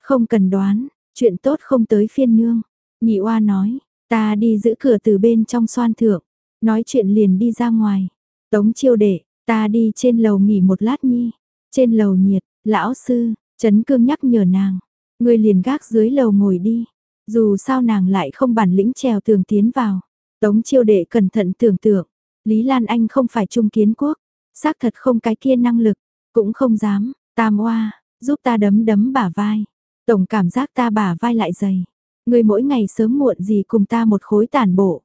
Không cần đoán, chuyện tốt không tới phiên nương. Nhị oa nói, ta đi giữ cửa từ bên trong xoan thượng, nói chuyện liền đi ra ngoài. Tống Chiêu Đệ, ta đi trên lầu nghỉ một lát nhi. Trên lầu nhiệt, lão sư, Trấn Cương nhắc nhở nàng, ngươi liền gác dưới lầu ngồi đi. Dù sao nàng lại không bản lĩnh trèo tường tiến vào. Tống chiêu đệ cẩn thận tưởng tượng, Lý Lan Anh không phải trung kiến quốc, xác thật không cái kia năng lực, cũng không dám, tam oa, giúp ta đấm đấm bả vai. Tổng cảm giác ta bả vai lại dày. Người mỗi ngày sớm muộn gì cùng ta một khối tàn bộ.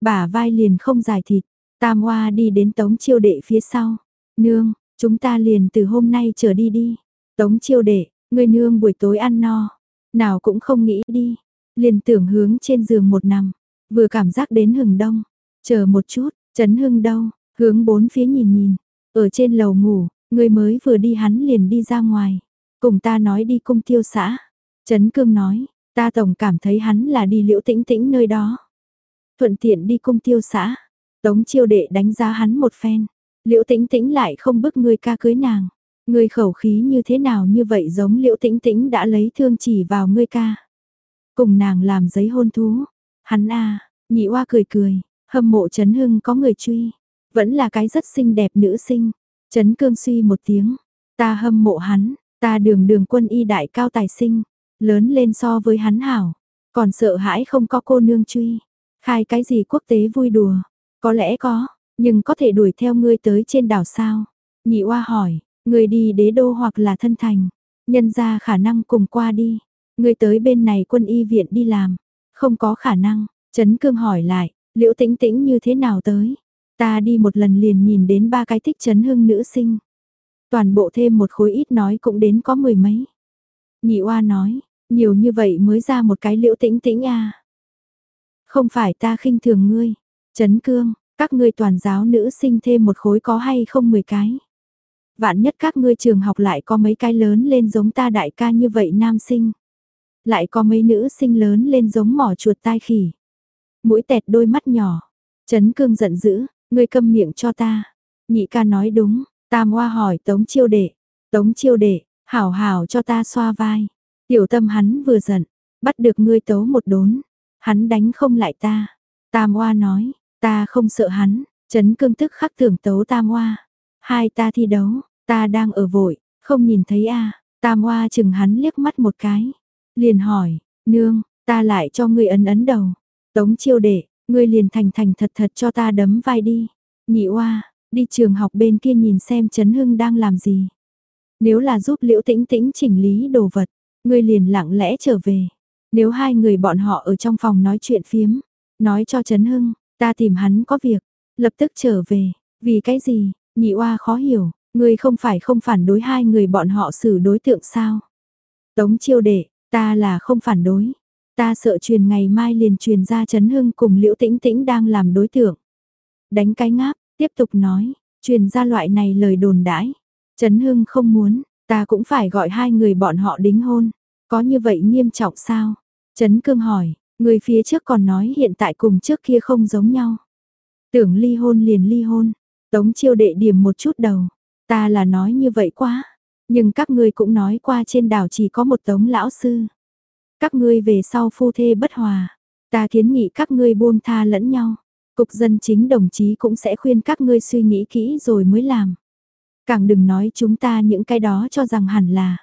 Bả vai liền không dài thịt, tam oa đi đến tống chiêu đệ phía sau. Nương, chúng ta liền từ hôm nay trở đi đi. Tống chiêu đệ, người nương buổi tối ăn no. Nào cũng không nghĩ đi. Liền tưởng hướng trên giường một nằm. Vừa cảm giác đến hừng đông, chờ một chút, Trấn Hưng đâu? hướng bốn phía nhìn nhìn, ở trên lầu ngủ, người mới vừa đi hắn liền đi ra ngoài, cùng ta nói đi cung tiêu xã. Trấn Cương nói, ta tổng cảm thấy hắn là đi liễu tĩnh tĩnh nơi đó. Thuận tiện đi cung tiêu xã, tống chiêu đệ đánh giá hắn một phen, liễu tĩnh tĩnh lại không bức người ca cưới nàng. Người khẩu khí như thế nào như vậy giống liễu tĩnh tĩnh đã lấy thương chỉ vào ngươi ca. Cùng nàng làm giấy hôn thú. Hắn a nhị oa cười cười, hâm mộ Trấn Hưng có người truy. Vẫn là cái rất xinh đẹp nữ sinh. Trấn Cương suy một tiếng. Ta hâm mộ hắn, ta đường đường quân y đại cao tài sinh. Lớn lên so với hắn hảo. Còn sợ hãi không có cô nương truy. Khai cái gì quốc tế vui đùa. Có lẽ có, nhưng có thể đuổi theo ngươi tới trên đảo sao? Nhị oa hỏi, Người đi đế đô hoặc là thân thành, nhân ra khả năng cùng qua đi. Người tới bên này quân y viện đi làm, không có khả năng. Trấn Cương hỏi lại, liễu tĩnh tĩnh như thế nào tới? Ta đi một lần liền nhìn đến ba cái thích Trấn Hưng nữ sinh. Toàn bộ thêm một khối ít nói cũng đến có mười mấy. Nhị oa nói, nhiều như vậy mới ra một cái liễu tĩnh tĩnh à. Không phải ta khinh thường ngươi, Trấn Cương, các ngươi toàn giáo nữ sinh thêm một khối có hay không mười cái. Vạn nhất các ngươi trường học lại có mấy cái lớn lên giống ta đại ca như vậy nam sinh. Lại có mấy nữ sinh lớn lên giống mỏ chuột tai khỉ. Mũi tẹt đôi mắt nhỏ. Trấn cương giận dữ, ngươi câm miệng cho ta. Nhị ca nói đúng, tam hoa hỏi tống chiêu đệ. Tống chiêu đệ, hảo hảo cho ta xoa vai. Tiểu tâm hắn vừa giận, bắt được ngươi tấu một đốn. Hắn đánh không lại ta. Tam hoa nói, ta không sợ hắn. Trấn cương tức khắc tưởng tấu tam hoa. Hai ta thi đấu, ta đang ở vội, không nhìn thấy a. Tam Hoa chừng hắn liếc mắt một cái, liền hỏi, "Nương, ta lại cho ngươi ấn ấn đầu." Tống Chiêu Đệ, ngươi liền thành thành thật thật cho ta đấm vai đi. Nhị oa đi trường học bên kia nhìn xem Trấn Hưng đang làm gì. Nếu là giúp Liễu Tĩnh Tĩnh chỉnh lý đồ vật, ngươi liền lặng lẽ trở về. Nếu hai người bọn họ ở trong phòng nói chuyện phiếm, nói cho Trấn Hưng, ta tìm hắn có việc, lập tức trở về, vì cái gì, Nhị oa khó hiểu, ngươi không phải không phản đối hai người bọn họ xử đối tượng sao? Tống chiêu đệ, ta là không phản đối. Ta sợ truyền ngày mai liền truyền ra chấn hưng cùng liễu tĩnh tĩnh đang làm đối tượng. Đánh cái ngáp, tiếp tục nói, truyền ra loại này lời đồn đãi. Trấn hưng không muốn, ta cũng phải gọi hai người bọn họ đính hôn. Có như vậy nghiêm trọng sao? Trấn cương hỏi, người phía trước còn nói hiện tại cùng trước kia không giống nhau. Tưởng ly hôn liền ly hôn, Tống chiêu đệ điểm một chút đầu. Ta là nói như vậy quá. Nhưng các ngươi cũng nói qua trên đảo chỉ có một tống lão sư. Các ngươi về sau phu thê bất hòa. Ta kiến nghị các ngươi buông tha lẫn nhau. Cục dân chính đồng chí cũng sẽ khuyên các ngươi suy nghĩ kỹ rồi mới làm. Càng đừng nói chúng ta những cái đó cho rằng hẳn là.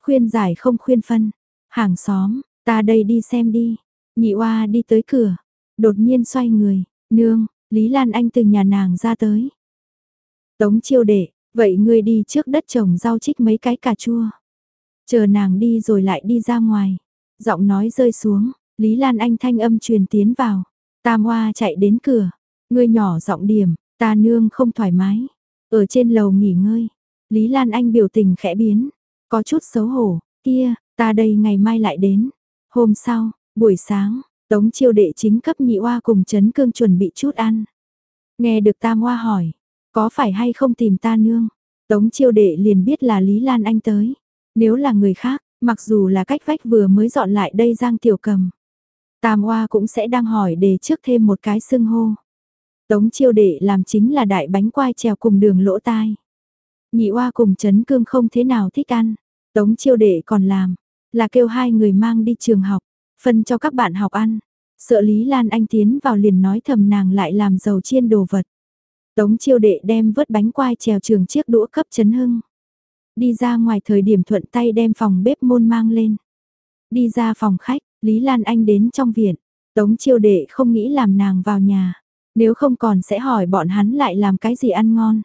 Khuyên giải không khuyên phân. Hàng xóm, ta đây đi xem đi. Nhị oa đi tới cửa. Đột nhiên xoay người. Nương, Lý Lan Anh từ nhà nàng ra tới. Tống chiêu đệ, vậy ngươi đi trước đất trồng rau trích mấy cái cà chua. Chờ nàng đi rồi lại đi ra ngoài. Giọng nói rơi xuống, Lý Lan Anh thanh âm truyền tiến vào. Tam Hoa chạy đến cửa. Ngươi nhỏ giọng điểm, ta nương không thoải mái. Ở trên lầu nghỉ ngơi. Lý Lan Anh biểu tình khẽ biến. Có chút xấu hổ. Kia, ta đây ngày mai lại đến. Hôm sau, buổi sáng, Tống chiêu đệ chính cấp nhị oa cùng trấn cương chuẩn bị chút ăn. Nghe được tam oa hỏi, có phải hay không tìm ta nương? Tống chiêu đệ liền biết là Lý Lan Anh tới. Nếu là người khác, mặc dù là cách vách vừa mới dọn lại đây Giang Tiểu Cầm. Tam oa cũng sẽ đang hỏi để trước thêm một cái xưng hô. Tống chiêu đệ làm chính là đại bánh quai trèo cùng đường lỗ tai. Nhị oa cùng chấn cương không thế nào thích ăn. Tống chiêu đệ còn làm, là kêu hai người mang đi trường học. Phân cho các bạn học ăn. Sợ Lý Lan Anh tiến vào liền nói thầm nàng lại làm dầu chiên đồ vật. Tống chiêu đệ đem vớt bánh quai trèo trường chiếc đũa cấp chấn hưng. Đi ra ngoài thời điểm thuận tay đem phòng bếp môn mang lên. Đi ra phòng khách, Lý Lan Anh đến trong viện. Tống chiêu đệ không nghĩ làm nàng vào nhà. Nếu không còn sẽ hỏi bọn hắn lại làm cái gì ăn ngon.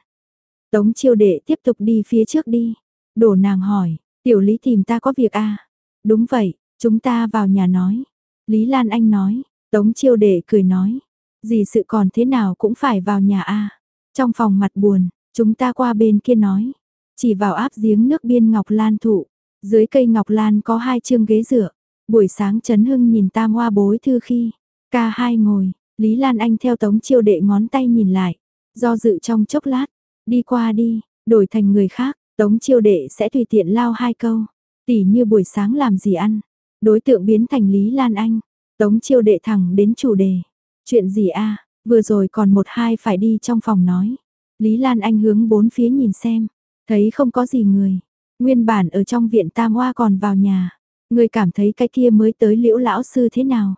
Tống chiêu đệ tiếp tục đi phía trước đi. Đổ nàng hỏi, tiểu lý tìm ta có việc à? Đúng vậy, Chúng ta vào nhà nói. Lý Lan Anh nói, Tống chiêu đệ cười nói. Gì sự còn thế nào cũng phải vào nhà a trong phòng mặt buồn, chúng ta qua bên kia nói. Chỉ vào áp giếng nước biên ngọc lan thụ. Dưới cây ngọc lan có hai chương ghế dựa. Buổi sáng Trấn Hưng nhìn tam hoa bối thư khi. Ca hai ngồi, Lý Lan Anh theo tống chiêu đệ ngón tay nhìn lại. Do dự trong chốc lát, đi qua đi, đổi thành người khác, Tống chiêu đệ sẽ tùy tiện lao hai câu. Tỉ như buổi sáng làm gì ăn. Đối tượng biến thành Lý Lan Anh. Tống chiêu đệ thẳng đến chủ đề. Chuyện gì a vừa rồi còn một hai phải đi trong phòng nói. Lý Lan Anh hướng bốn phía nhìn xem. Thấy không có gì người. Nguyên bản ở trong viện Tam Hoa còn vào nhà. Người cảm thấy cái kia mới tới liễu lão sư thế nào?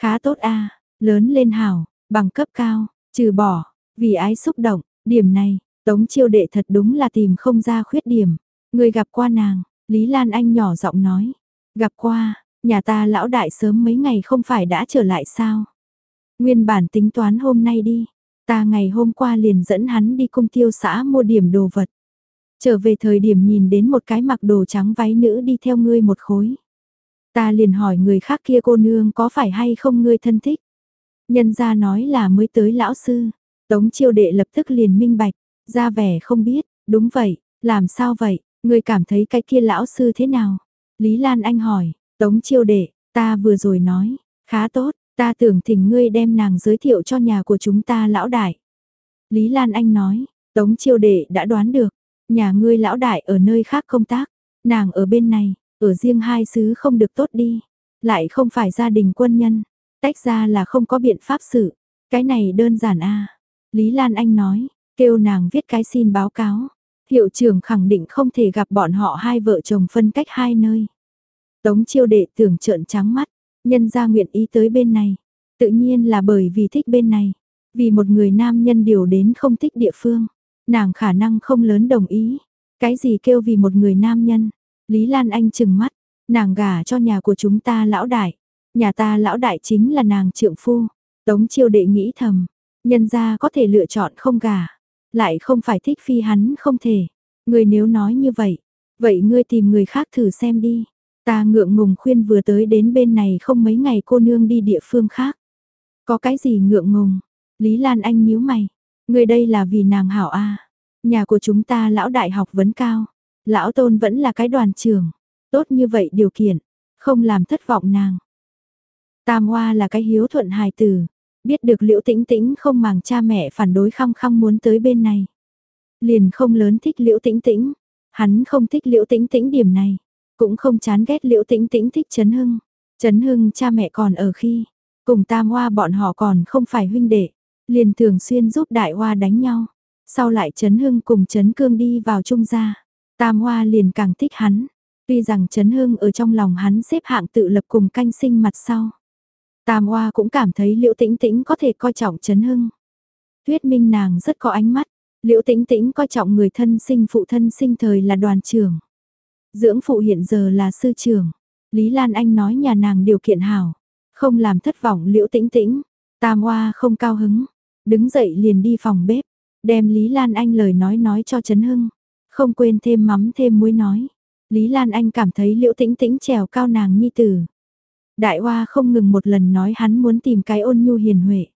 Khá tốt a lớn lên hảo, bằng cấp cao, trừ bỏ, vì ái xúc động, điểm này, Tống chiêu đệ thật đúng là tìm không ra khuyết điểm. Người gặp qua nàng, Lý Lan Anh nhỏ giọng nói. Gặp qua, nhà ta lão đại sớm mấy ngày không phải đã trở lại sao? Nguyên bản tính toán hôm nay đi, ta ngày hôm qua liền dẫn hắn đi cung tiêu xã mua điểm đồ vật. Trở về thời điểm nhìn đến một cái mặc đồ trắng váy nữ đi theo ngươi một khối. Ta liền hỏi người khác kia cô nương có phải hay không ngươi thân thích. Nhân ra nói là mới tới lão sư. Tống chiêu đệ lập tức liền minh bạch, ra vẻ không biết, đúng vậy, làm sao vậy, ngươi cảm thấy cái kia lão sư thế nào? Lý Lan Anh hỏi, Tống chiêu đệ, ta vừa rồi nói, khá tốt, ta tưởng thỉnh ngươi đem nàng giới thiệu cho nhà của chúng ta lão đại. Lý Lan Anh nói, Tống chiêu đệ đã đoán được, nhà ngươi lão đại ở nơi khác công tác, nàng ở bên này, ở riêng hai xứ không được tốt đi, lại không phải gia đình quân nhân, tách ra là không có biện pháp xử, cái này đơn giản a. Lý Lan Anh nói, kêu nàng viết cái xin báo cáo. Hiệu trưởng khẳng định không thể gặp bọn họ hai vợ chồng phân cách hai nơi. Tống chiêu đệ tưởng trợn trắng mắt, nhân ra nguyện ý tới bên này. Tự nhiên là bởi vì thích bên này. Vì một người nam nhân điều đến không thích địa phương. Nàng khả năng không lớn đồng ý. Cái gì kêu vì một người nam nhân. Lý Lan Anh chừng mắt. Nàng gả cho nhà của chúng ta lão đại. Nhà ta lão đại chính là nàng trượng phu. Tống chiêu đệ nghĩ thầm. Nhân ra có thể lựa chọn không gả. Lại không phải thích phi hắn không thể. Người nếu nói như vậy. Vậy ngươi tìm người khác thử xem đi. Ta ngượng ngùng khuyên vừa tới đến bên này không mấy ngày cô nương đi địa phương khác. Có cái gì ngượng ngùng? Lý Lan Anh nhíu mày. Người đây là vì nàng hảo a. Nhà của chúng ta lão đại học vấn cao. Lão tôn vẫn là cái đoàn trưởng. Tốt như vậy điều kiện. Không làm thất vọng nàng. Tam Hoa là cái hiếu thuận hài tử. Biết được liễu tĩnh tĩnh không màng cha mẹ phản đối khăng khăng muốn tới bên này. Liền không lớn thích liễu tĩnh tĩnh. Hắn không thích liễu tĩnh tĩnh điểm này. Cũng không chán ghét liễu tĩnh tĩnh thích Trấn Hưng. Trấn Hưng cha mẹ còn ở khi. Cùng tam hoa bọn họ còn không phải huynh đệ. Liền thường xuyên giúp đại hoa đánh nhau. Sau lại Trấn Hưng cùng Trấn Cương đi vào trung gia. Tam hoa liền càng thích hắn. Tuy rằng Trấn Hưng ở trong lòng hắn xếp hạng tự lập cùng canh sinh mặt sau. Tam Hoa cũng cảm thấy Liễu Tĩnh Tĩnh có thể coi trọng Trấn Hưng. Thuyết minh nàng rất có ánh mắt, Liễu Tĩnh Tĩnh coi trọng người thân sinh phụ thân sinh thời là đoàn trưởng. Dưỡng phụ hiện giờ là sư trưởng. Lý Lan Anh nói nhà nàng điều kiện hảo, không làm thất vọng Liễu Tĩnh Tĩnh. Tam Hoa không cao hứng, đứng dậy liền đi phòng bếp, đem Lý Lan Anh lời nói nói cho Trấn Hưng, không quên thêm mắm thêm muối nói. Lý Lan Anh cảm thấy Liễu Tĩnh Tĩnh trèo cao nàng nhi tử, Đại Hoa không ngừng một lần nói hắn muốn tìm cái ôn nhu hiền huệ.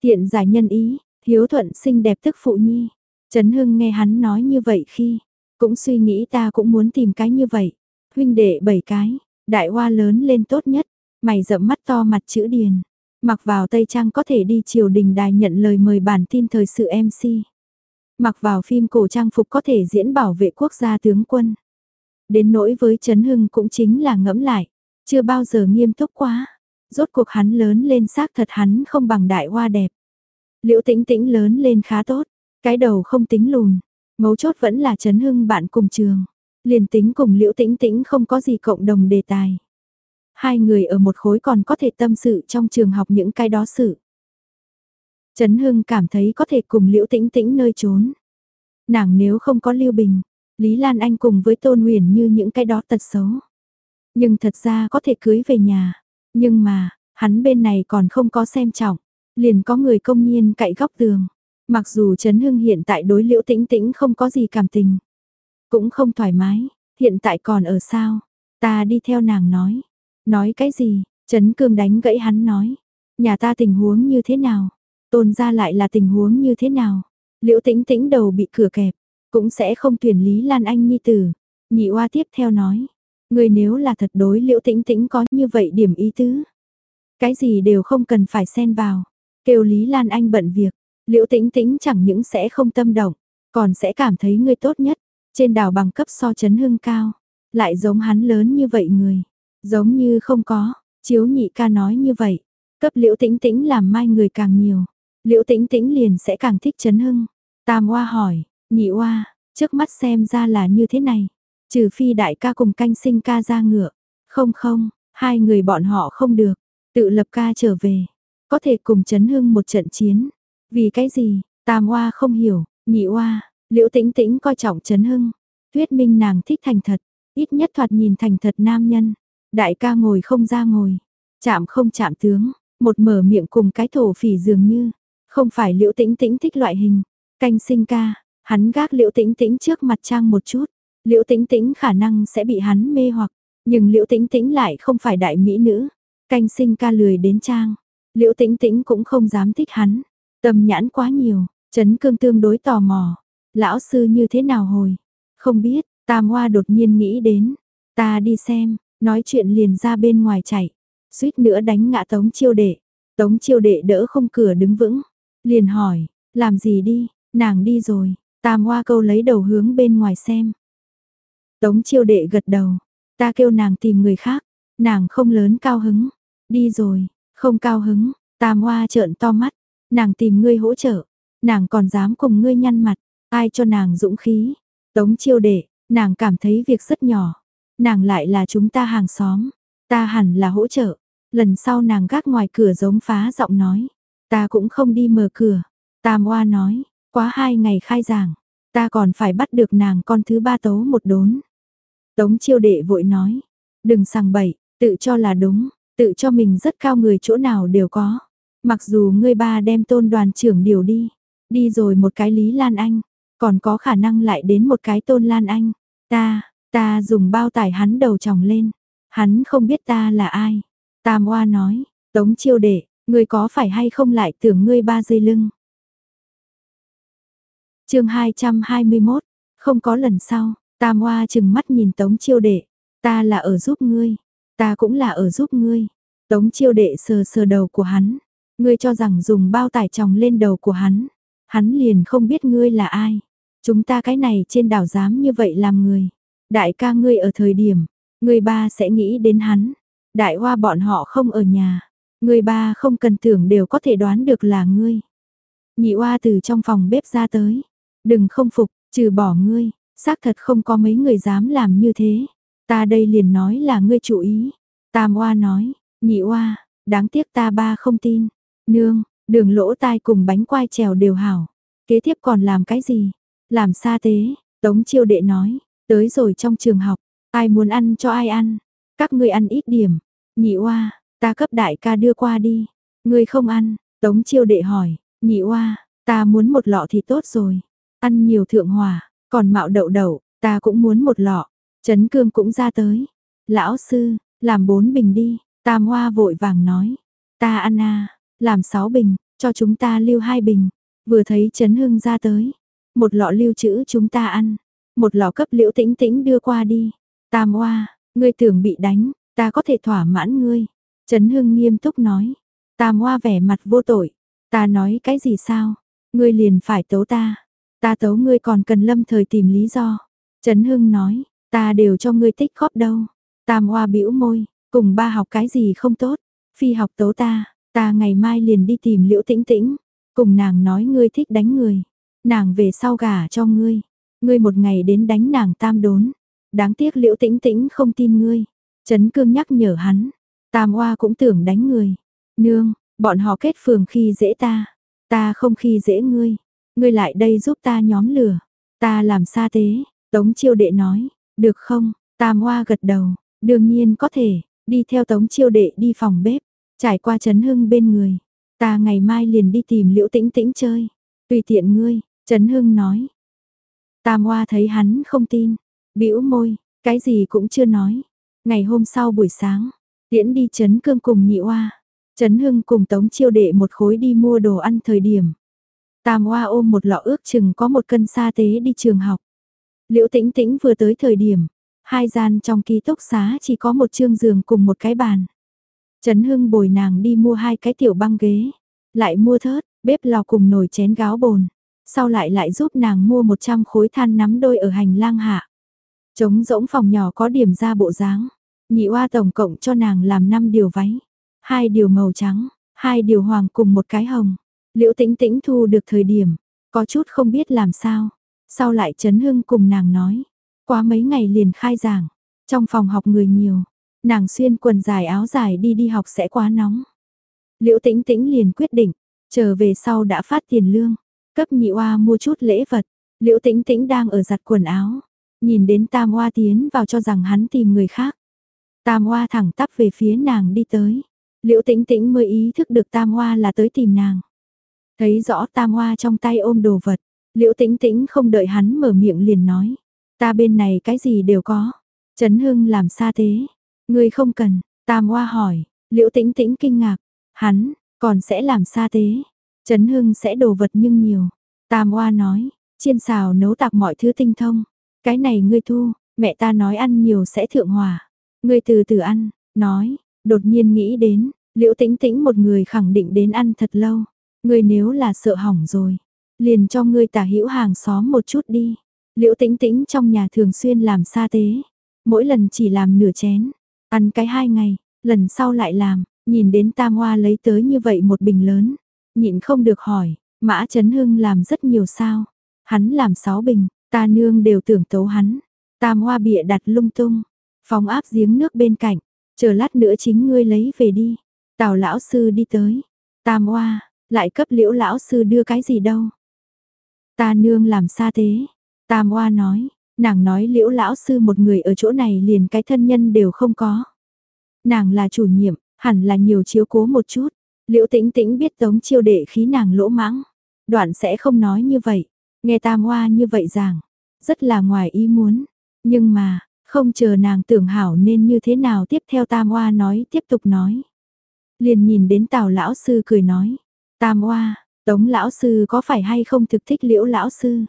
Tiện giải nhân ý, hiếu thuận xinh đẹp tức phụ nhi. Trấn Hưng nghe hắn nói như vậy khi, cũng suy nghĩ ta cũng muốn tìm cái như vậy. Huynh đệ bảy cái, đại hoa lớn lên tốt nhất, mày rậm mắt to mặt chữ điền. Mặc vào Tây Trang có thể đi triều đình đài nhận lời mời bản tin thời sự MC. Mặc vào phim cổ trang phục có thể diễn bảo vệ quốc gia tướng quân. Đến nỗi với Trấn Hưng cũng chính là ngẫm lại. Chưa bao giờ nghiêm túc quá. Rốt cuộc hắn lớn lên xác thật hắn không bằng đại hoa đẹp. Liễu tĩnh tĩnh lớn lên khá tốt. Cái đầu không tính lùn. Mấu chốt vẫn là Trấn hưng bạn cùng trường. Liền tính cùng liễu tĩnh tĩnh không có gì cộng đồng đề tài. Hai người ở một khối còn có thể tâm sự trong trường học những cái đó sự. Trấn Hưng cảm thấy có thể cùng Liễu Tĩnh Tĩnh nơi trốn. Nàng nếu không có Lưu Bình, Lý Lan Anh cùng với Tôn Huyền như những cái đó tật xấu. Nhưng thật ra có thể cưới về nhà. Nhưng mà, hắn bên này còn không có xem trọng. Liền có người công nhiên cậy góc tường. Mặc dù Trấn Hưng hiện tại đối liễu tĩnh tĩnh không có gì cảm tình. Cũng không thoải mái. Hiện tại còn ở sao? Ta đi theo nàng nói. Nói cái gì? Trấn Cương đánh gãy hắn nói. Nhà ta tình huống như thế nào? Tôn ra lại là tình huống như thế nào? Liễu tĩnh tĩnh đầu bị cửa kẹp. Cũng sẽ không tuyển Lý Lan Anh Nhi Tử. Nhị oa tiếp theo nói. Người nếu là thật đối liễu tĩnh tĩnh có như vậy điểm ý tứ. Cái gì đều không cần phải xen vào. Kêu Lý Lan Anh bận việc. Liễu Tĩnh Tĩnh chẳng những sẽ không tâm động, còn sẽ cảm thấy ngươi tốt nhất, trên đảo bằng cấp so chấn hưng cao, lại giống hắn lớn như vậy người, giống như không có, chiếu nhị ca nói như vậy, cấp Liễu Tĩnh Tĩnh làm mai người càng nhiều, Liễu Tĩnh Tĩnh liền sẽ càng thích chấn hưng. Tam Oa hỏi, nhị Oa, trước mắt xem ra là như thế này, trừ phi đại ca cùng canh sinh ca ra ngựa, không không, hai người bọn họ không được, tự lập ca trở về, có thể cùng chấn hưng một trận chiến. Vì cái gì, Tam Oa không hiểu, nhị Oa, Liễu Tĩnh Tĩnh coi trọng trấn hưng, thuyết minh nàng thích thành thật, ít nhất thoạt nhìn thành thật nam nhân. Đại ca ngồi không ra ngồi, chạm không chạm tướng, một mở miệng cùng cái thổ phỉ dường như, không phải Liễu Tĩnh Tĩnh thích loại hình. Canh sinh ca, hắn gác Liễu Tĩnh Tĩnh trước mặt trang một chút, Liễu Tĩnh Tĩnh khả năng sẽ bị hắn mê hoặc, nhưng Liễu Tĩnh Tĩnh lại không phải đại mỹ nữ. Canh sinh ca lười đến trang, Liễu Tĩnh Tĩnh cũng không dám thích hắn. Tâm nhãn quá nhiều, chấn Cương tương đối tò mò. Lão sư như thế nào hồi? Không biết, Tam Hoa đột nhiên nghĩ đến. Ta đi xem, nói chuyện liền ra bên ngoài chạy. Suýt nữa đánh ngã Tống Chiêu Đệ. Tống Chiêu Đệ đỡ không cửa đứng vững. Liền hỏi, làm gì đi, nàng đi rồi. Tam Hoa câu lấy đầu hướng bên ngoài xem. Tống Chiêu Đệ gật đầu. Ta kêu nàng tìm người khác. Nàng không lớn cao hứng. Đi rồi, không cao hứng. Tam Hoa trợn to mắt. Nàng tìm ngươi hỗ trợ. Nàng còn dám cùng ngươi nhăn mặt. Ai cho nàng dũng khí? Tống chiêu đệ, nàng cảm thấy việc rất nhỏ. Nàng lại là chúng ta hàng xóm. Ta hẳn là hỗ trợ. Lần sau nàng gác ngoài cửa giống phá giọng nói. Ta cũng không đi mở cửa. Tam oa nói, quá hai ngày khai giảng. Ta còn phải bắt được nàng con thứ ba tấu một đốn. Tống chiêu đệ vội nói. Đừng sằng bậy, tự cho là đúng. Tự cho mình rất cao người chỗ nào đều có. Mặc dù ngươi ba đem tôn đoàn trưởng điều đi. Đi rồi một cái Lý Lan Anh còn có khả năng lại đến một cái tôn lan anh. Ta, ta dùng bao tải hắn đầu tròng lên. Hắn không biết ta là ai. Tam oa nói, tống chiêu đệ, ngươi có phải hay không lại tưởng ngươi ba dây lưng. chương 221, không có lần sau, tam oa chừng mắt nhìn tống chiêu đệ. Ta là ở giúp ngươi, ta cũng là ở giúp ngươi. Tống chiêu đệ sờ sờ đầu của hắn. Ngươi cho rằng dùng bao tải tròng lên đầu của hắn. Hắn liền không biết ngươi là ai. Chúng ta cái này trên đảo dám như vậy làm người. Đại ca ngươi ở thời điểm, ngươi ba sẽ nghĩ đến hắn. Đại hoa bọn họ không ở nhà. Ngươi ba không cần tưởng đều có thể đoán được là ngươi. Nhị hoa từ trong phòng bếp ra tới. Đừng không phục, trừ bỏ ngươi, xác thật không có mấy người dám làm như thế. Ta đây liền nói là ngươi chủ ý. Tam hoa nói, nhị hoa, đáng tiếc ta ba không tin. Nương, đường lỗ tai cùng bánh quai trèo đều hảo. Kế tiếp còn làm cái gì? Làm xa tế, Tống chiêu đệ nói, tới rồi trong trường học, ai muốn ăn cho ai ăn, các ngươi ăn ít điểm, nhị oa, ta cấp đại ca đưa qua đi, ngươi không ăn, Tống chiêu đệ hỏi, nhị oa, ta muốn một lọ thì tốt rồi, ăn nhiều thượng hòa, còn mạo đậu đậu, ta cũng muốn một lọ, Trấn Cương cũng ra tới, lão sư, làm bốn bình đi, Tam Hoa vội vàng nói, ta ăn à, làm sáu bình, cho chúng ta lưu hai bình, vừa thấy Trấn Hưng ra tới, một lọ lưu trữ chúng ta ăn. Một lọ cấp liễu tĩnh tĩnh đưa qua đi. Tam oa, ngươi tưởng bị đánh, ta có thể thỏa mãn ngươi. Trấn Hưng nghiêm túc nói. Tam oa vẻ mặt vô tội. Ta nói cái gì sao? Ngươi liền phải tấu ta. Ta tấu ngươi còn cần lâm thời tìm lý do. Trấn Hưng nói, ta đều cho ngươi tích góp đâu. Tam oa bĩu môi, cùng ba học cái gì không tốt. Phi học tấu ta, ta ngày mai liền đi tìm liễu tĩnh tĩnh. Cùng nàng nói ngươi thích đánh người. Nàng về sau gả cho ngươi, ngươi một ngày đến đánh nàng tam đốn. Đáng tiếc liễu tĩnh tĩnh không tin ngươi. Trấn cương nhắc nhở hắn, tam oa cũng tưởng đánh người. Nương, bọn họ kết phường khi dễ ta, ta không khi dễ ngươi. Ngươi lại đây giúp ta nhóm lửa, ta làm xa tế. Tống chiêu đệ nói, được không? Tam hoa gật đầu, đương nhiên có thể, đi theo tống chiêu đệ đi phòng bếp, trải qua Trấn Hưng bên người. Ta ngày mai liền đi tìm liễu tĩnh tĩnh chơi, tùy tiện ngươi, Trấn Hưng nói. Tam Hoa thấy hắn không tin, bĩu môi, cái gì cũng chưa nói. Ngày hôm sau buổi sáng, tiễn đi Trấn Cương cùng nhị Hoa. Trấn Hưng cùng Tống Chiêu Đệ một khối đi mua đồ ăn thời điểm. Tam Hoa ôm một lọ ước chừng có một cân sa tế đi trường học. Liễu Tĩnh Tĩnh vừa tới thời điểm, hai gian trong ký túc xá chỉ có một chương giường cùng một cái bàn. Trấn Hưng bồi nàng đi mua hai cái tiểu băng ghế, lại mua thớt, bếp lò cùng nồi chén gáo bồn. Sau lại lại giúp nàng mua 100 khối than nắm đôi ở hành lang hạ. Trống rỗng phòng nhỏ có điểm ra bộ dáng. Nhị oa tổng cộng cho nàng làm 5 điều váy. hai điều màu trắng, hai điều hoàng cùng một cái hồng. Liễu tĩnh tĩnh thu được thời điểm, có chút không biết làm sao. Sau lại Trấn Hưng cùng nàng nói, qua mấy ngày liền khai giảng, trong phòng học người nhiều, nàng xuyên quần dài áo dài đi đi học sẽ quá nóng. Liễu tĩnh tĩnh liền quyết định, trở về sau đã phát tiền lương, cấp nhị oa mua chút lễ vật. Liễu tĩnh tĩnh đang ở giặt quần áo, nhìn đến tam oa tiến vào cho rằng hắn tìm người khác. Tam oa thẳng tắp về phía nàng đi tới. Liễu tĩnh tĩnh mới ý thức được tam oa là tới tìm nàng. Thấy rõ tam oa trong tay ôm đồ vật, liễu tĩnh tĩnh không đợi hắn mở miệng liền nói. Ta bên này cái gì đều có. Trấn Hưng làm xa thế. Ngươi không cần, tam Hoa hỏi, liễu tĩnh tĩnh kinh ngạc. Hắn, còn sẽ làm xa thế. Trấn Hưng sẽ đồ vật nhưng nhiều. Tam Hoa nói, chiên xào nấu tạc mọi thứ tinh thông. Cái này ngươi thu, mẹ ta nói ăn nhiều sẽ thượng hòa. Ngươi từ từ ăn, nói, đột nhiên nghĩ đến, liễu tĩnh tĩnh một người khẳng định đến ăn thật lâu. Ngươi nếu là sợ hỏng rồi, liền cho ngươi tả hữu hàng xóm một chút đi. Liễu tĩnh tĩnh trong nhà thường xuyên làm sa tế, mỗi lần chỉ làm nửa chén, ăn cái hai ngày, lần sau lại làm, nhìn đến tam hoa lấy tới như vậy một bình lớn, nhịn không được hỏi, mã chấn hưng làm rất nhiều sao, hắn làm sáu bình, ta nương đều tưởng tấu hắn, tam hoa bịa đặt lung tung, phóng áp giếng nước bên cạnh, chờ lát nữa chính ngươi lấy về đi, tào lão sư đi tới, tam hoa, lại cấp liễu lão sư đưa cái gì đâu. Ta nương làm xa thế, tam hoa nói, nàng nói liễu lão sư một người ở chỗ này liền cái thân nhân đều không có. Nàng là chủ nhiệm, hẳn là nhiều chiếu cố một chút, liễu tĩnh tĩnh biết tống chiêu đệ khí nàng lỗ mãng, đoạn sẽ không nói như vậy, nghe tam hoa như vậy rằng, rất là ngoài ý muốn, nhưng mà, không chờ nàng tưởng hảo nên như thế nào tiếp theo tam hoa nói tiếp tục nói. Liền nhìn đến tào lão sư cười nói, tam hoa, tống lão sư có phải hay không thực thích liễu lão sư?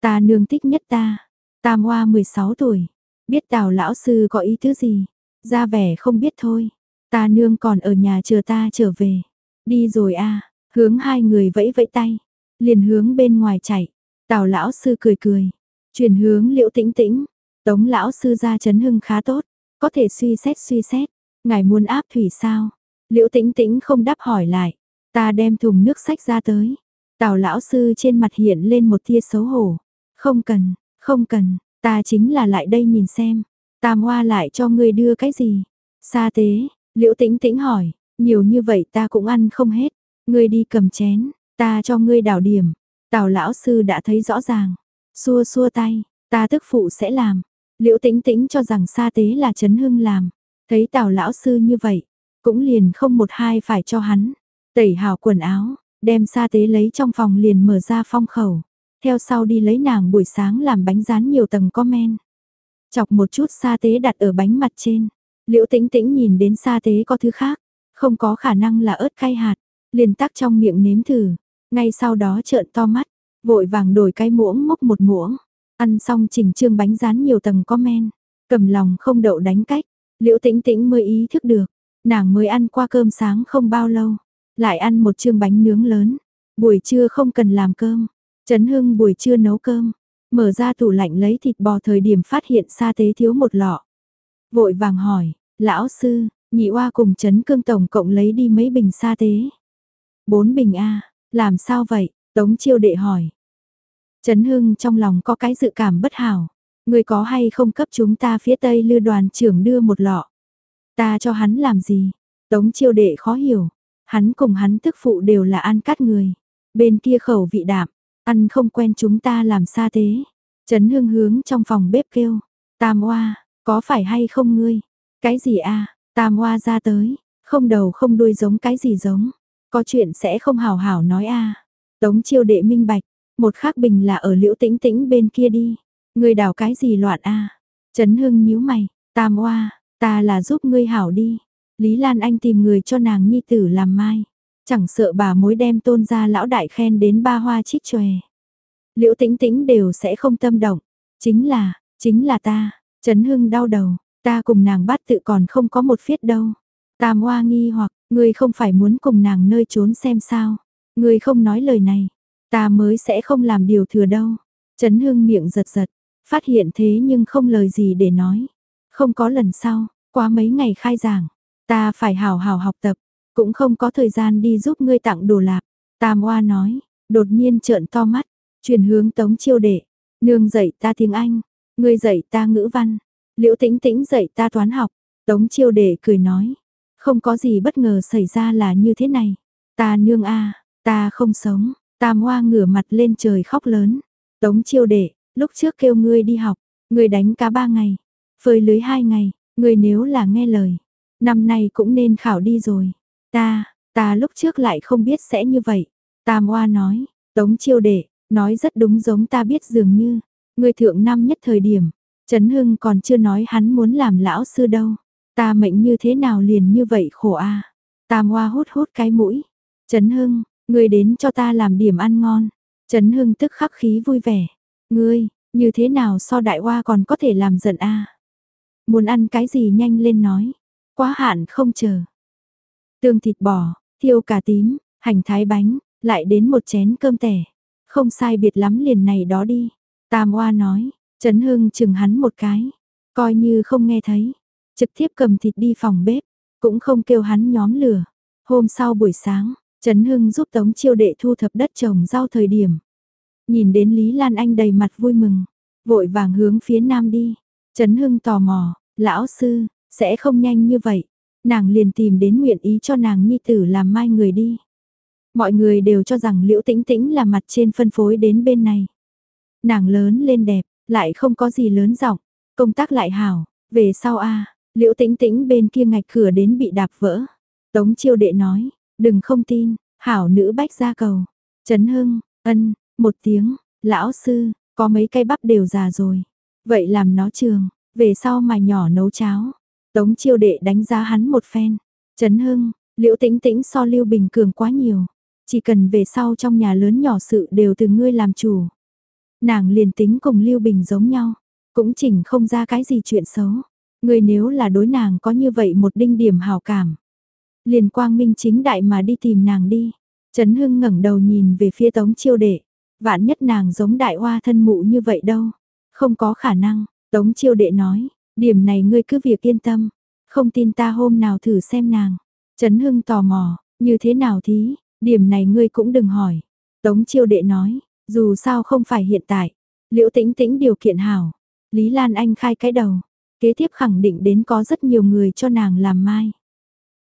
Ta nương thích nhất ta, tam hoa 16 tuổi, biết tào lão sư có ý thứ gì, ra vẻ không biết thôi, ta nương còn ở nhà chờ ta trở về, đi rồi a. Hướng hai người vẫy vẫy tay, liền hướng bên ngoài chạy, tào lão sư cười cười, chuyển hướng liễu tĩnh tĩnh, tống lão sư ra chấn hưng khá tốt, có thể suy xét suy xét, ngài muốn áp thủy sao? Liễu tĩnh tĩnh không đáp hỏi lại, ta đem thùng nước sách ra tới. Tào lão sư trên mặt hiện lên một tia xấu hổ. Không cần, không cần, ta chính là lại đây nhìn xem. Tam hoa lại cho ngươi đưa cái gì? Sa tế, liễu tĩnh tĩnh hỏi, nhiều như vậy ta cũng ăn không hết. Ngươi đi cầm chén, ta cho ngươi đảo điểm. Tào lão sư đã thấy rõ ràng. Xua xua tay, ta tức phụ sẽ làm. Liễu tĩnh tĩnh cho rằng sa tế là Trấn Hưng làm. Thấy tào lão sư như vậy, cũng liền không một hai phải cho hắn. Tẩy hào quần áo, đem sa tế lấy trong phòng liền mở ra phong khẩu. Theo sau đi lấy nàng buổi sáng làm bánh rán nhiều tầng comment. Chọc một chút sa tế đặt ở bánh mặt trên. Liễu tĩnh tĩnh nhìn đến sa tế có thứ khác. Không có khả năng là ớt cay hạt. Liền tắc trong miệng nếm thử. Ngay sau đó trợn to mắt. Vội vàng đổi cái muỗng mốc một muỗng. Ăn xong chỉnh trương bánh rán nhiều tầng comment. Cầm lòng không đậu đánh cách. Liễu tĩnh tĩnh mới ý thức được. Nàng mới ăn qua cơm sáng không bao lâu. Lại ăn một chương bánh nướng lớn. Buổi trưa không cần làm cơm. Trấn Hưng buổi trưa nấu cơm. Mở ra tủ lạnh lấy thịt bò thời điểm phát hiện sa tế thiếu một lọ. Vội vàng hỏi, lão sư, nhị oa cùng Trấn Cương Tổng cộng lấy đi mấy bình sa tế. Bốn bình A, làm sao vậy? Tống chiêu đệ hỏi. Trấn Hưng trong lòng có cái dự cảm bất hảo. Người có hay không cấp chúng ta phía tây lư đoàn trưởng đưa một lọ. Ta cho hắn làm gì? Tống chiêu đệ khó hiểu. Hắn cùng hắn tức phụ đều là ăn cắt người. Bên kia khẩu vị đạm, ăn không quen chúng ta làm xa thế. Trấn hương hướng trong phòng bếp kêu. Tam oa, có phải hay không ngươi? Cái gì a? Tam oa ra tới, không đầu không đuôi giống cái gì giống. Có chuyện sẽ không hảo hảo nói a. Tống chiêu đệ minh bạch, một khác bình là ở liễu tĩnh tĩnh bên kia đi. Ngươi đào cái gì loạn a? Trấn hưng nhíu mày, tam oa, ta là giúp ngươi hảo đi. Lý Lan Anh tìm người cho nàng nhi tử làm mai. Chẳng sợ bà mối đem tôn ra lão đại khen đến ba hoa chích chòe. Liễu tĩnh tĩnh đều sẽ không tâm động. Chính là, chính là ta, Trấn Hưng đau đầu, ta cùng nàng bắt tự còn không có một phiết đâu. Tam hoa nghi hoặc, ngươi không phải muốn cùng nàng nơi trốn xem sao. Ngươi không nói lời này, ta mới sẽ không làm điều thừa đâu. Trấn Hưng miệng giật giật, phát hiện thế nhưng không lời gì để nói. Không có lần sau, qua mấy ngày khai giảng, ta phải hào hào học tập, cũng không có thời gian đi giúp ngươi tặng đồ lạp. Tam Hoa nói, đột nhiên trợn to mắt, chuyển hướng Tống Chiêu Đệ, nương dạy ta tiếng Anh, ngươi dạy ta ngữ văn, Liễu Tĩnh Tĩnh dạy ta toán học. Tống Chiêu Đệ cười nói, không có gì bất ngờ xảy ra là như thế này. Ta nương a, ta không sống. Tam Hoa ngửa mặt lên trời khóc lớn. Tống Chiêu Đệ, lúc trước kêu ngươi đi học, ngươi đánh cá ba ngày, phơi lưới hai ngày, ngươi nếu là nghe lời, năm nay cũng nên khảo đi rồi. Ta, ta lúc trước lại không biết sẽ như vậy. Tam Hoa nói, Tống Chiêu Đệ, nói rất đúng giống ta biết dường như, người thượng năm nhất thời điểm, Trấn Hưng còn chưa nói hắn muốn làm lão sư đâu. Ta mệnh như thế nào liền như vậy khổ a. Tam Hoa hút hút cái mũi. Trấn Hưng, ngươi đến cho ta làm điểm ăn ngon. Trấn Hưng tức khắc khí vui vẻ. Ngươi, như thế nào so đại hoa còn có thể làm giận a? Muốn ăn cái gì nhanh lên nói. Quá hạn không chờ. Tương thịt bò, thiêu cà tím, hành thái bánh, lại đến một chén cơm tẻ. Không sai biệt lắm liền này đó đi. Tam Hoa nói, Trấn Hưng chừng hắn một cái, coi như không nghe thấy, trực tiếp cầm thịt đi phòng bếp, cũng không kêu hắn nhóm lửa. Hôm sau buổi sáng, Trấn Hưng giúp Tống Chiêu Đệ thu thập đất trồng rau thời điểm. Nhìn đến Lý Lan Anh đầy mặt vui mừng, vội vàng hướng phía nam đi. Trấn Hưng tò mò, lão sư, sẽ không nhanh như vậy. Nàng liền tìm đến nguyện ý cho nàng nhi tử làm mai người đi. Mọi người đều cho rằng Liễu Tĩnh Tĩnh là mặt trên phân phối đến bên này. Nàng lớn lên đẹp, lại không có gì lớn giọng, công tác lại hảo, về sau a, Liễu Tĩnh Tĩnh bên kia ngạch cửa đến bị đạp vỡ. Tống Chiêu Đệ nói, đừng không tin, hảo nữ bách gia cầu. Trấn Hưng, ân, một tiếng, lão sư, có mấy cây bắp đều già rồi. Vậy làm nó trường, về sau mà nhỏ nấu cháo. Tống Chiêu Đệ đánh giá hắn một phen. Trấn Hưng, Liễu Tĩnh Tĩnh so Lưu Bình cường quá nhiều. Chỉ cần về sau trong nhà lớn nhỏ sự đều từ ngươi làm chủ. Nàng liền tính cùng Lưu Bình giống nhau, cũng chỉnh không ra cái gì chuyện xấu. Ngươi nếu là đối nàng có như vậy một đinh điểm hào cảm. Liền quang minh chính đại mà đi tìm nàng đi. Trấn Hưng ngẩng đầu nhìn về phía Tống Chiêu Đệ. Vạn nhất nàng giống đại hoa thân mụ như vậy đâu. Không có khả năng, Tống Chiêu Đệ nói. Điểm này ngươi cứ việc yên tâm. Không tin ta hôm nào thử xem nàng. Trấn Hưng tò mò, như thế nào thí, điểm này ngươi cũng đừng hỏi. Tống Chiêu Đệ nói, dù sao không phải hiện tại, liễu tĩnh tĩnh điều kiện hảo, Lý Lan Anh khai cái đầu, kế tiếp khẳng định đến có rất nhiều người cho nàng làm mai.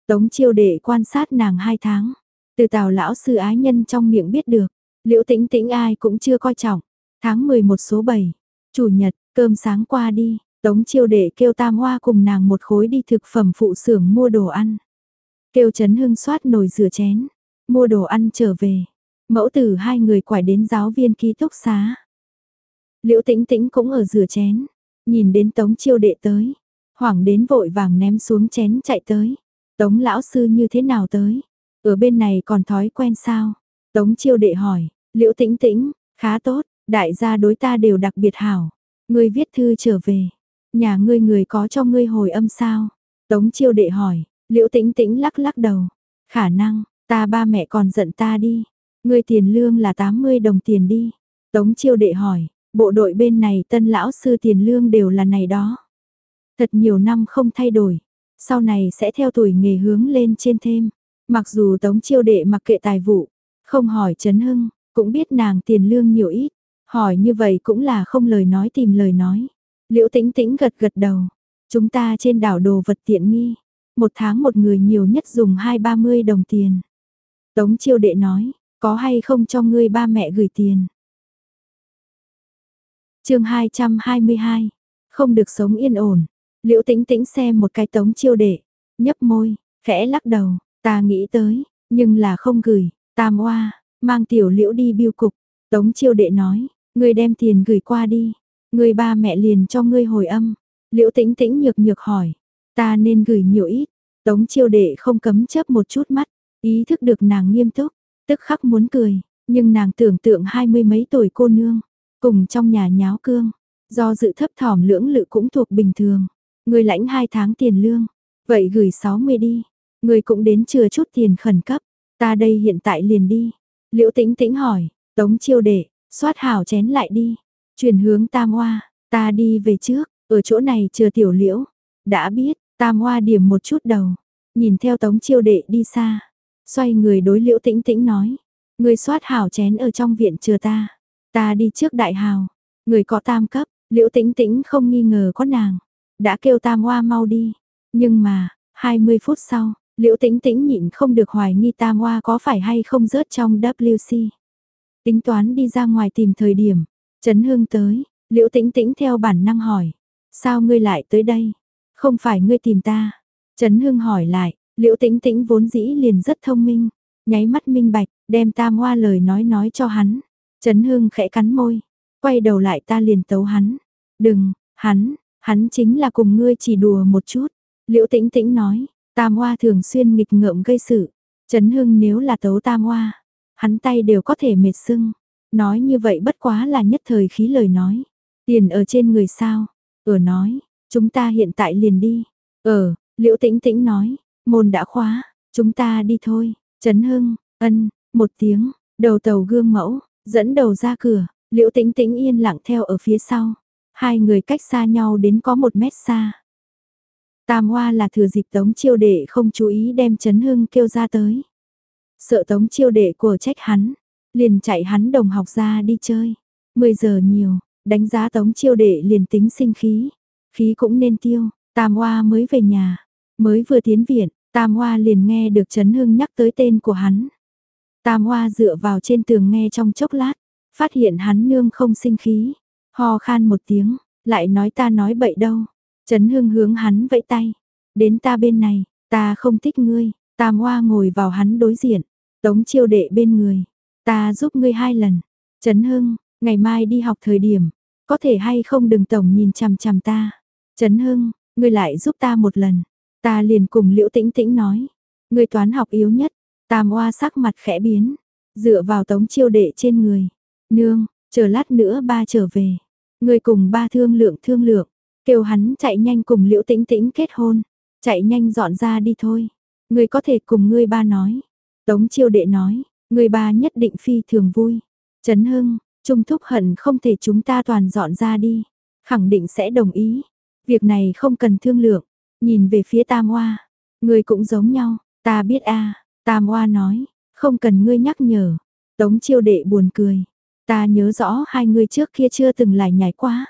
Tống chiêu đệ quan sát nàng hai tháng, từ tào lão sư ái nhân trong miệng biết được, liễu tĩnh tĩnh ai cũng chưa coi trọng, tháng 11 số 7, chủ nhật, cơm sáng qua đi, tống chiêu đệ kêu tam hoa cùng nàng một khối đi thực phẩm phụ xưởng mua đồ ăn. Kêu Trấn Hưng soát nồi rửa chén, mua đồ ăn trở về. Mẫu tử hai người quải đến giáo viên ký túc xá. Liễu tĩnh tĩnh cũng ở rửa chén, nhìn đến tống chiêu đệ tới, hoảng đến vội vàng ném xuống chén chạy tới. Tống lão sư như thế nào tới? Ở bên này còn thói quen sao? Tống chiêu đệ hỏi, liễu tĩnh tĩnh, khá tốt, đại gia đối ta đều đặc biệt hảo. Ngươi viết thư trở về, nhà ngươi người có cho ngươi hồi âm sao? Tống chiêu đệ hỏi, liễu tĩnh tĩnh lắc lắc đầu, khả năng, ta ba mẹ còn giận ta đi, Ngươi tiền lương là 80 đồng tiền đi. Tống chiêu đệ hỏi, bộ đội bên này tân lão sư tiền lương đều là này đó. Thật nhiều năm không thay đổi, sau này sẽ theo tuổi nghề hướng lên trên thêm. Mặc dù tống chiêu đệ mặc kệ tài vụ, không hỏi Trấn Hưng, cũng biết nàng tiền lương nhiều ít. Hỏi như vậy cũng là không lời nói tìm lời nói. Liễu tĩnh tĩnh gật gật đầu. Chúng ta trên đảo đồ vật tiện nghi. Một tháng một người nhiều nhất dùng hai ba mươi đồng tiền. Tống chiêu đệ nói, có hay không cho ngươi ba mẹ gửi tiền? chương 222, không được sống yên ổn. Liễu tĩnh tĩnh xem một cái tống chiêu đệ, nhấp môi, khẽ lắc đầu, ta nghĩ tới, nhưng là không gửi, tam oa, mang tiểu liễu đi biêu cục. Tống chiêu đệ nói, ngươi đem tiền gửi qua đi, người ba mẹ liền cho ngươi hồi âm. Liễu tĩnh tĩnh nhược nhược hỏi, ta nên gửi nhiều ít. Tống chiêu đệ không cấm chớp một chút mắt, ý thức được nàng nghiêm túc, Tức khắc muốn cười, nhưng nàng tưởng tượng hai mươi mấy tuổi cô nương, cùng trong nhà nháo cương, do dự thấp thỏm lưỡng lự cũng thuộc bình thường. Người lãnh hai tháng tiền lương, vậy gửi 60 đi, người cũng đến chừa chút tiền khẩn cấp, ta đây hiện tại liền đi. Liễu tĩnh tĩnh hỏi, tống chiêu đệ, xoát hảo chén lại đi. Chuyển hướng tam hoa, ta đi về trước, ở chỗ này chờ tiểu liễu. Đã biết, tam hoa điểm một chút đầu, nhìn theo tống chiêu đệ đi xa. Xoay người đối liễu tĩnh tĩnh nói, người soát hảo chén ở trong viện chờ ta. Ta đi trước đại hào, người có tam cấp, liễu tĩnh tĩnh không nghi ngờ có nàng. Đã kêu tam hoa mau đi, nhưng mà, 20 phút sau, liễu tĩnh tĩnh nhịn không được hoài nghi tam hoa có phải hay không rớt trong WC. Tính toán đi ra ngoài tìm thời điểm, Trấn Hương tới, liễu tĩnh tĩnh theo bản năng hỏi, sao ngươi lại tới đây? Không phải ngươi tìm ta. Trấn Hương hỏi lại, liễu tĩnh tĩnh vốn dĩ liền rất thông minh, nháy mắt minh bạch, đem tam hoa lời nói nói cho hắn. Trấn Hương khẽ cắn môi, quay đầu lại ta liền tấu hắn. Đừng, hắn, hắn chính là cùng ngươi chỉ đùa một chút. Liễu tĩnh tĩnh nói, tam hoa thường xuyên nghịch ngợm gây sự. Trấn Hưng nếu là tấu tam hoa, hắn tay đều có thể mệt sưng. Nói như vậy bất quá là nhất thời khí lời nói. Tiền ở trên người sao? Ở nói, chúng ta hiện tại liền đi. Ở, liễu tĩnh tĩnh nói, môn đã khóa, chúng ta đi thôi. Trấn Hưng, ân, một tiếng, đầu tàu gương mẫu, dẫn đầu ra cửa, liễu tĩnh tĩnh yên lặng theo ở phía sau. Hai người cách xa nhau đến có một mét xa. Tam Hoa là thừa dịp Tống Chiêu Đệ không chú ý đem Trấn Hưng kêu ra tới. Sợ Tống Chiêu Đệ của trách hắn, liền chạy hắn đồng học ra đi chơi. 10 giờ nhiều, đánh giá Tống Chiêu Đệ liền tính sinh khí, khí cũng nên tiêu. Tam Hoa mới về nhà, mới vừa tiến viện, Tam Hoa liền nghe được Trấn Hưng nhắc tới tên của hắn. Tam Hoa dựa vào trên tường nghe trong chốc lát, phát hiện hắn nương không sinh khí, ho khan một tiếng, lại nói ta nói bậy đâu. Trấn Hưng hướng hắn vẫy tay. Đến ta bên này, ta không thích ngươi. Tam Hoa ngồi vào hắn đối diện. Tống chiêu đệ bên người. Ta giúp ngươi hai lần. Trấn Hưng, ngày mai đi học thời điểm. Có thể hay không đừng tổng nhìn chằm chằm ta. Trấn Hưng, ngươi lại giúp ta một lần. Ta liền cùng Liễu Tĩnh Tĩnh nói. Ngươi toán học yếu nhất. Tam Hoa sắc mặt khẽ biến. Dựa vào tống chiêu đệ trên người. Nương, chờ lát nữa ba trở về. Ngươi cùng ba thương lượng thương lượng. Kêu hắn chạy nhanh cùng Liễu Tĩnh Tĩnh kết hôn, chạy nhanh dọn ra đi thôi. Ngươi có thể cùng ngươi ba nói. Tống Chiêu Đệ nói, người bà nhất định phi thường vui. Trấn Hưng, Trung Thúc hận không thể chúng ta toàn dọn ra đi, khẳng định sẽ đồng ý. Việc này không cần thương lượng. Nhìn về phía Tam Hoa, người cũng giống nhau, ta biết a. Tam Hoa nói, không cần ngươi nhắc nhở. Tống Chiêu Đệ buồn cười, ta nhớ rõ hai người trước kia chưa từng lại nhảy quá.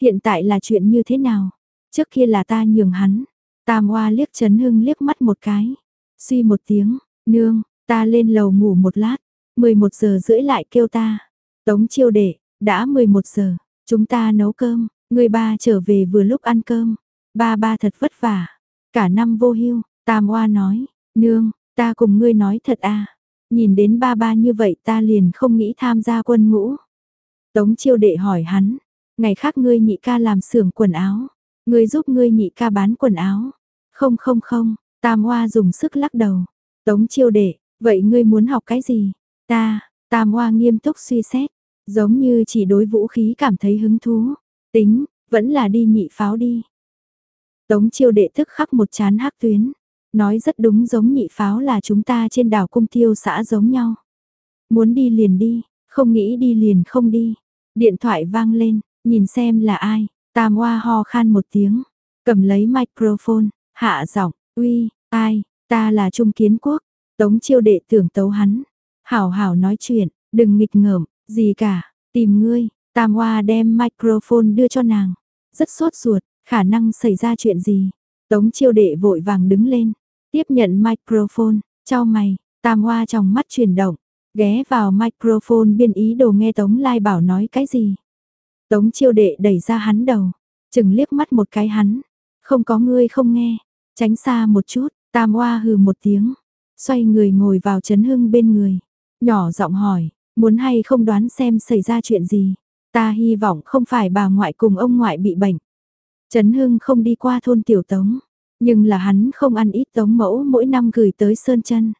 Hiện tại là chuyện như thế nào? Trước kia là ta nhường hắn. Tam Hoa liếc Trấn Hưng liếc mắt một cái. Suy một tiếng, nương, ta lên lầu ngủ một lát. 11 giờ rưỡi lại kêu ta. Tống chiêu đệ, đã 11 giờ, chúng ta nấu cơm, người ba trở về vừa lúc ăn cơm. Ba ba thật vất vả, cả năm vô hưu, Tam Hoa nói, nương, ta cùng ngươi nói thật à, nhìn đến ba ba như vậy ta liền không nghĩ tham gia quân ngũ. Tống chiêu đệ hỏi hắn, Ngày khác ngươi nhị ca làm xưởng quần áo, ngươi giúp ngươi nhị ca bán quần áo. Không không không, Tam Hoa dùng sức lắc đầu. Tống chiêu đệ, vậy ngươi muốn học cái gì? Ta, Tam Hoa nghiêm túc suy xét, giống như chỉ đối vũ khí cảm thấy hứng thú. Tính, vẫn là đi nhị pháo đi. Tống chiêu đệ thức khắc một chán hắc tuyến. Nói rất đúng giống nhị pháo là chúng ta trên đảo cung tiêu xã giống nhau. Muốn đi liền đi, không nghĩ đi liền không đi. Điện thoại vang lên, Nhìn xem là ai, Tam Hoa ho khan một tiếng, cầm lấy microphone, hạ giọng, uy, ai, ta là Trung Kiến Quốc, Tống chiêu đệ tưởng tấu hắn. Hảo hảo nói chuyện, đừng nghịch ngợm, gì cả, tìm ngươi, Tam Hoa đem microphone đưa cho nàng. Rất sốt ruột, khả năng xảy ra chuyện gì. Tống chiêu đệ vội vàng đứng lên, tiếp nhận microphone, cho mày, Tam Hoa trong mắt chuyển động, ghé vào microphone biên ý đồ nghe Tống Lai bảo nói cái gì. Tống chiêu đệ đẩy ra hắn đầu, chừng liếc mắt một cái hắn, không có ngươi không nghe, tránh xa một chút, tam hoa hừ một tiếng, xoay người ngồi vào chấn hưng bên người, nhỏ giọng hỏi, muốn hay không đoán xem xảy ra chuyện gì, ta hy vọng không phải bà ngoại cùng ông ngoại bị bệnh. Trấn Hưng không đi qua thôn Tiểu Tống, nhưng là hắn không ăn ít Tống Mẫu mỗi năm gửi tới Sơn chân.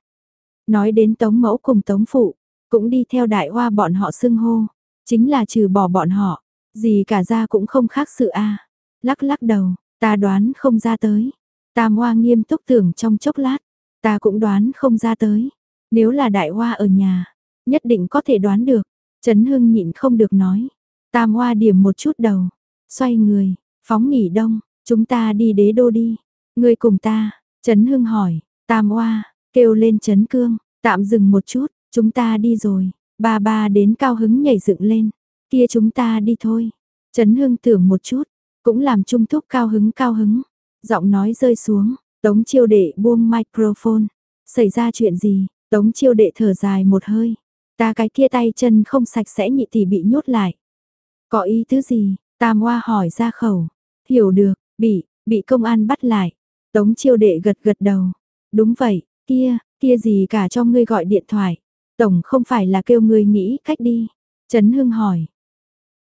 Nói đến Tống Mẫu cùng Tống Phụ, cũng đi theo đại hoa bọn họ xưng hô, chính là trừ bỏ bọn họ, gì cả ra cũng không khác sự a Lắc lắc đầu, ta đoán không ra tới. Tam hoa nghiêm túc tưởng trong chốc lát, ta cũng đoán không ra tới. Nếu là đại hoa ở nhà, nhất định có thể đoán được. Trấn Hưng nhịn không được nói. Tam Hoa điểm một chút đầu, xoay người, phóng nghỉ đông, chúng ta đi đế đô đi. Người cùng ta, Trấn Hưng hỏi, Tam Hoa, kêu lên Trấn Cương, tạm dừng một chút, chúng ta đi rồi. Ba ba đến cao hứng nhảy dựng lên, kia chúng ta đi thôi. Trấn Hưng tưởng một chút, cũng làm trung thúc cao hứng cao hứng. Giọng nói rơi xuống, Tống chiêu đệ buông microphone. Xảy ra chuyện gì? Tống chiêu đệ thở dài một hơi. Ta cái kia tay chân không sạch sẽ nhị tỷ bị nhốt lại. Có ý tứ gì? Tam Hoa hỏi ra khẩu. Hiểu được, bị, bị công an bắt lại. Tống chiêu đệ gật gật đầu. Đúng vậy, kia, kia gì cả cho ngươi gọi điện thoại. Tổng không phải là kêu ngươi nghĩ cách đi. Trấn Hưng hỏi.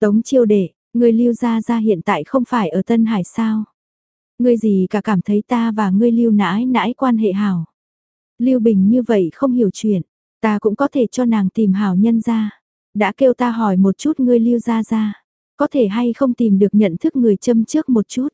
Tống chiêu đệ, ngươi lưu ra ra hiện tại không phải ở Tân Hải sao? Ngươi gì cả cảm thấy ta và ngươi lưu nãi nãi quan hệ hảo. Lưu Bình như vậy không hiểu chuyện, ta cũng có thể cho nàng tìm hảo nhân ra. Đã kêu ta hỏi một chút ngươi lưu ra ra, có thể hay không tìm được nhận thức người châm trước một chút.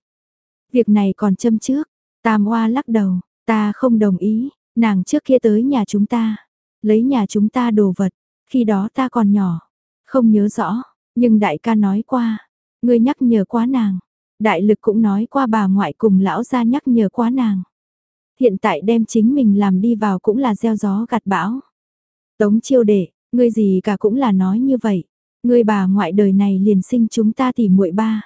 Việc này còn châm trước, Tam Hoa lắc đầu, ta không đồng ý, nàng trước kia tới nhà chúng ta, lấy nhà chúng ta đồ vật, khi đó ta còn nhỏ, không nhớ rõ, nhưng đại ca nói qua, ngươi nhắc nhở quá nàng, đại lực cũng nói qua bà ngoại cùng lão gia nhắc nhở quá nàng. Hiện tại đem chính mình làm đi vào cũng là gieo gió gặt bão. Tống chiêu đệ, ngươi gì cả cũng là nói như vậy. Ngươi bà ngoại đời này liền sinh chúng ta tỉ muội ba.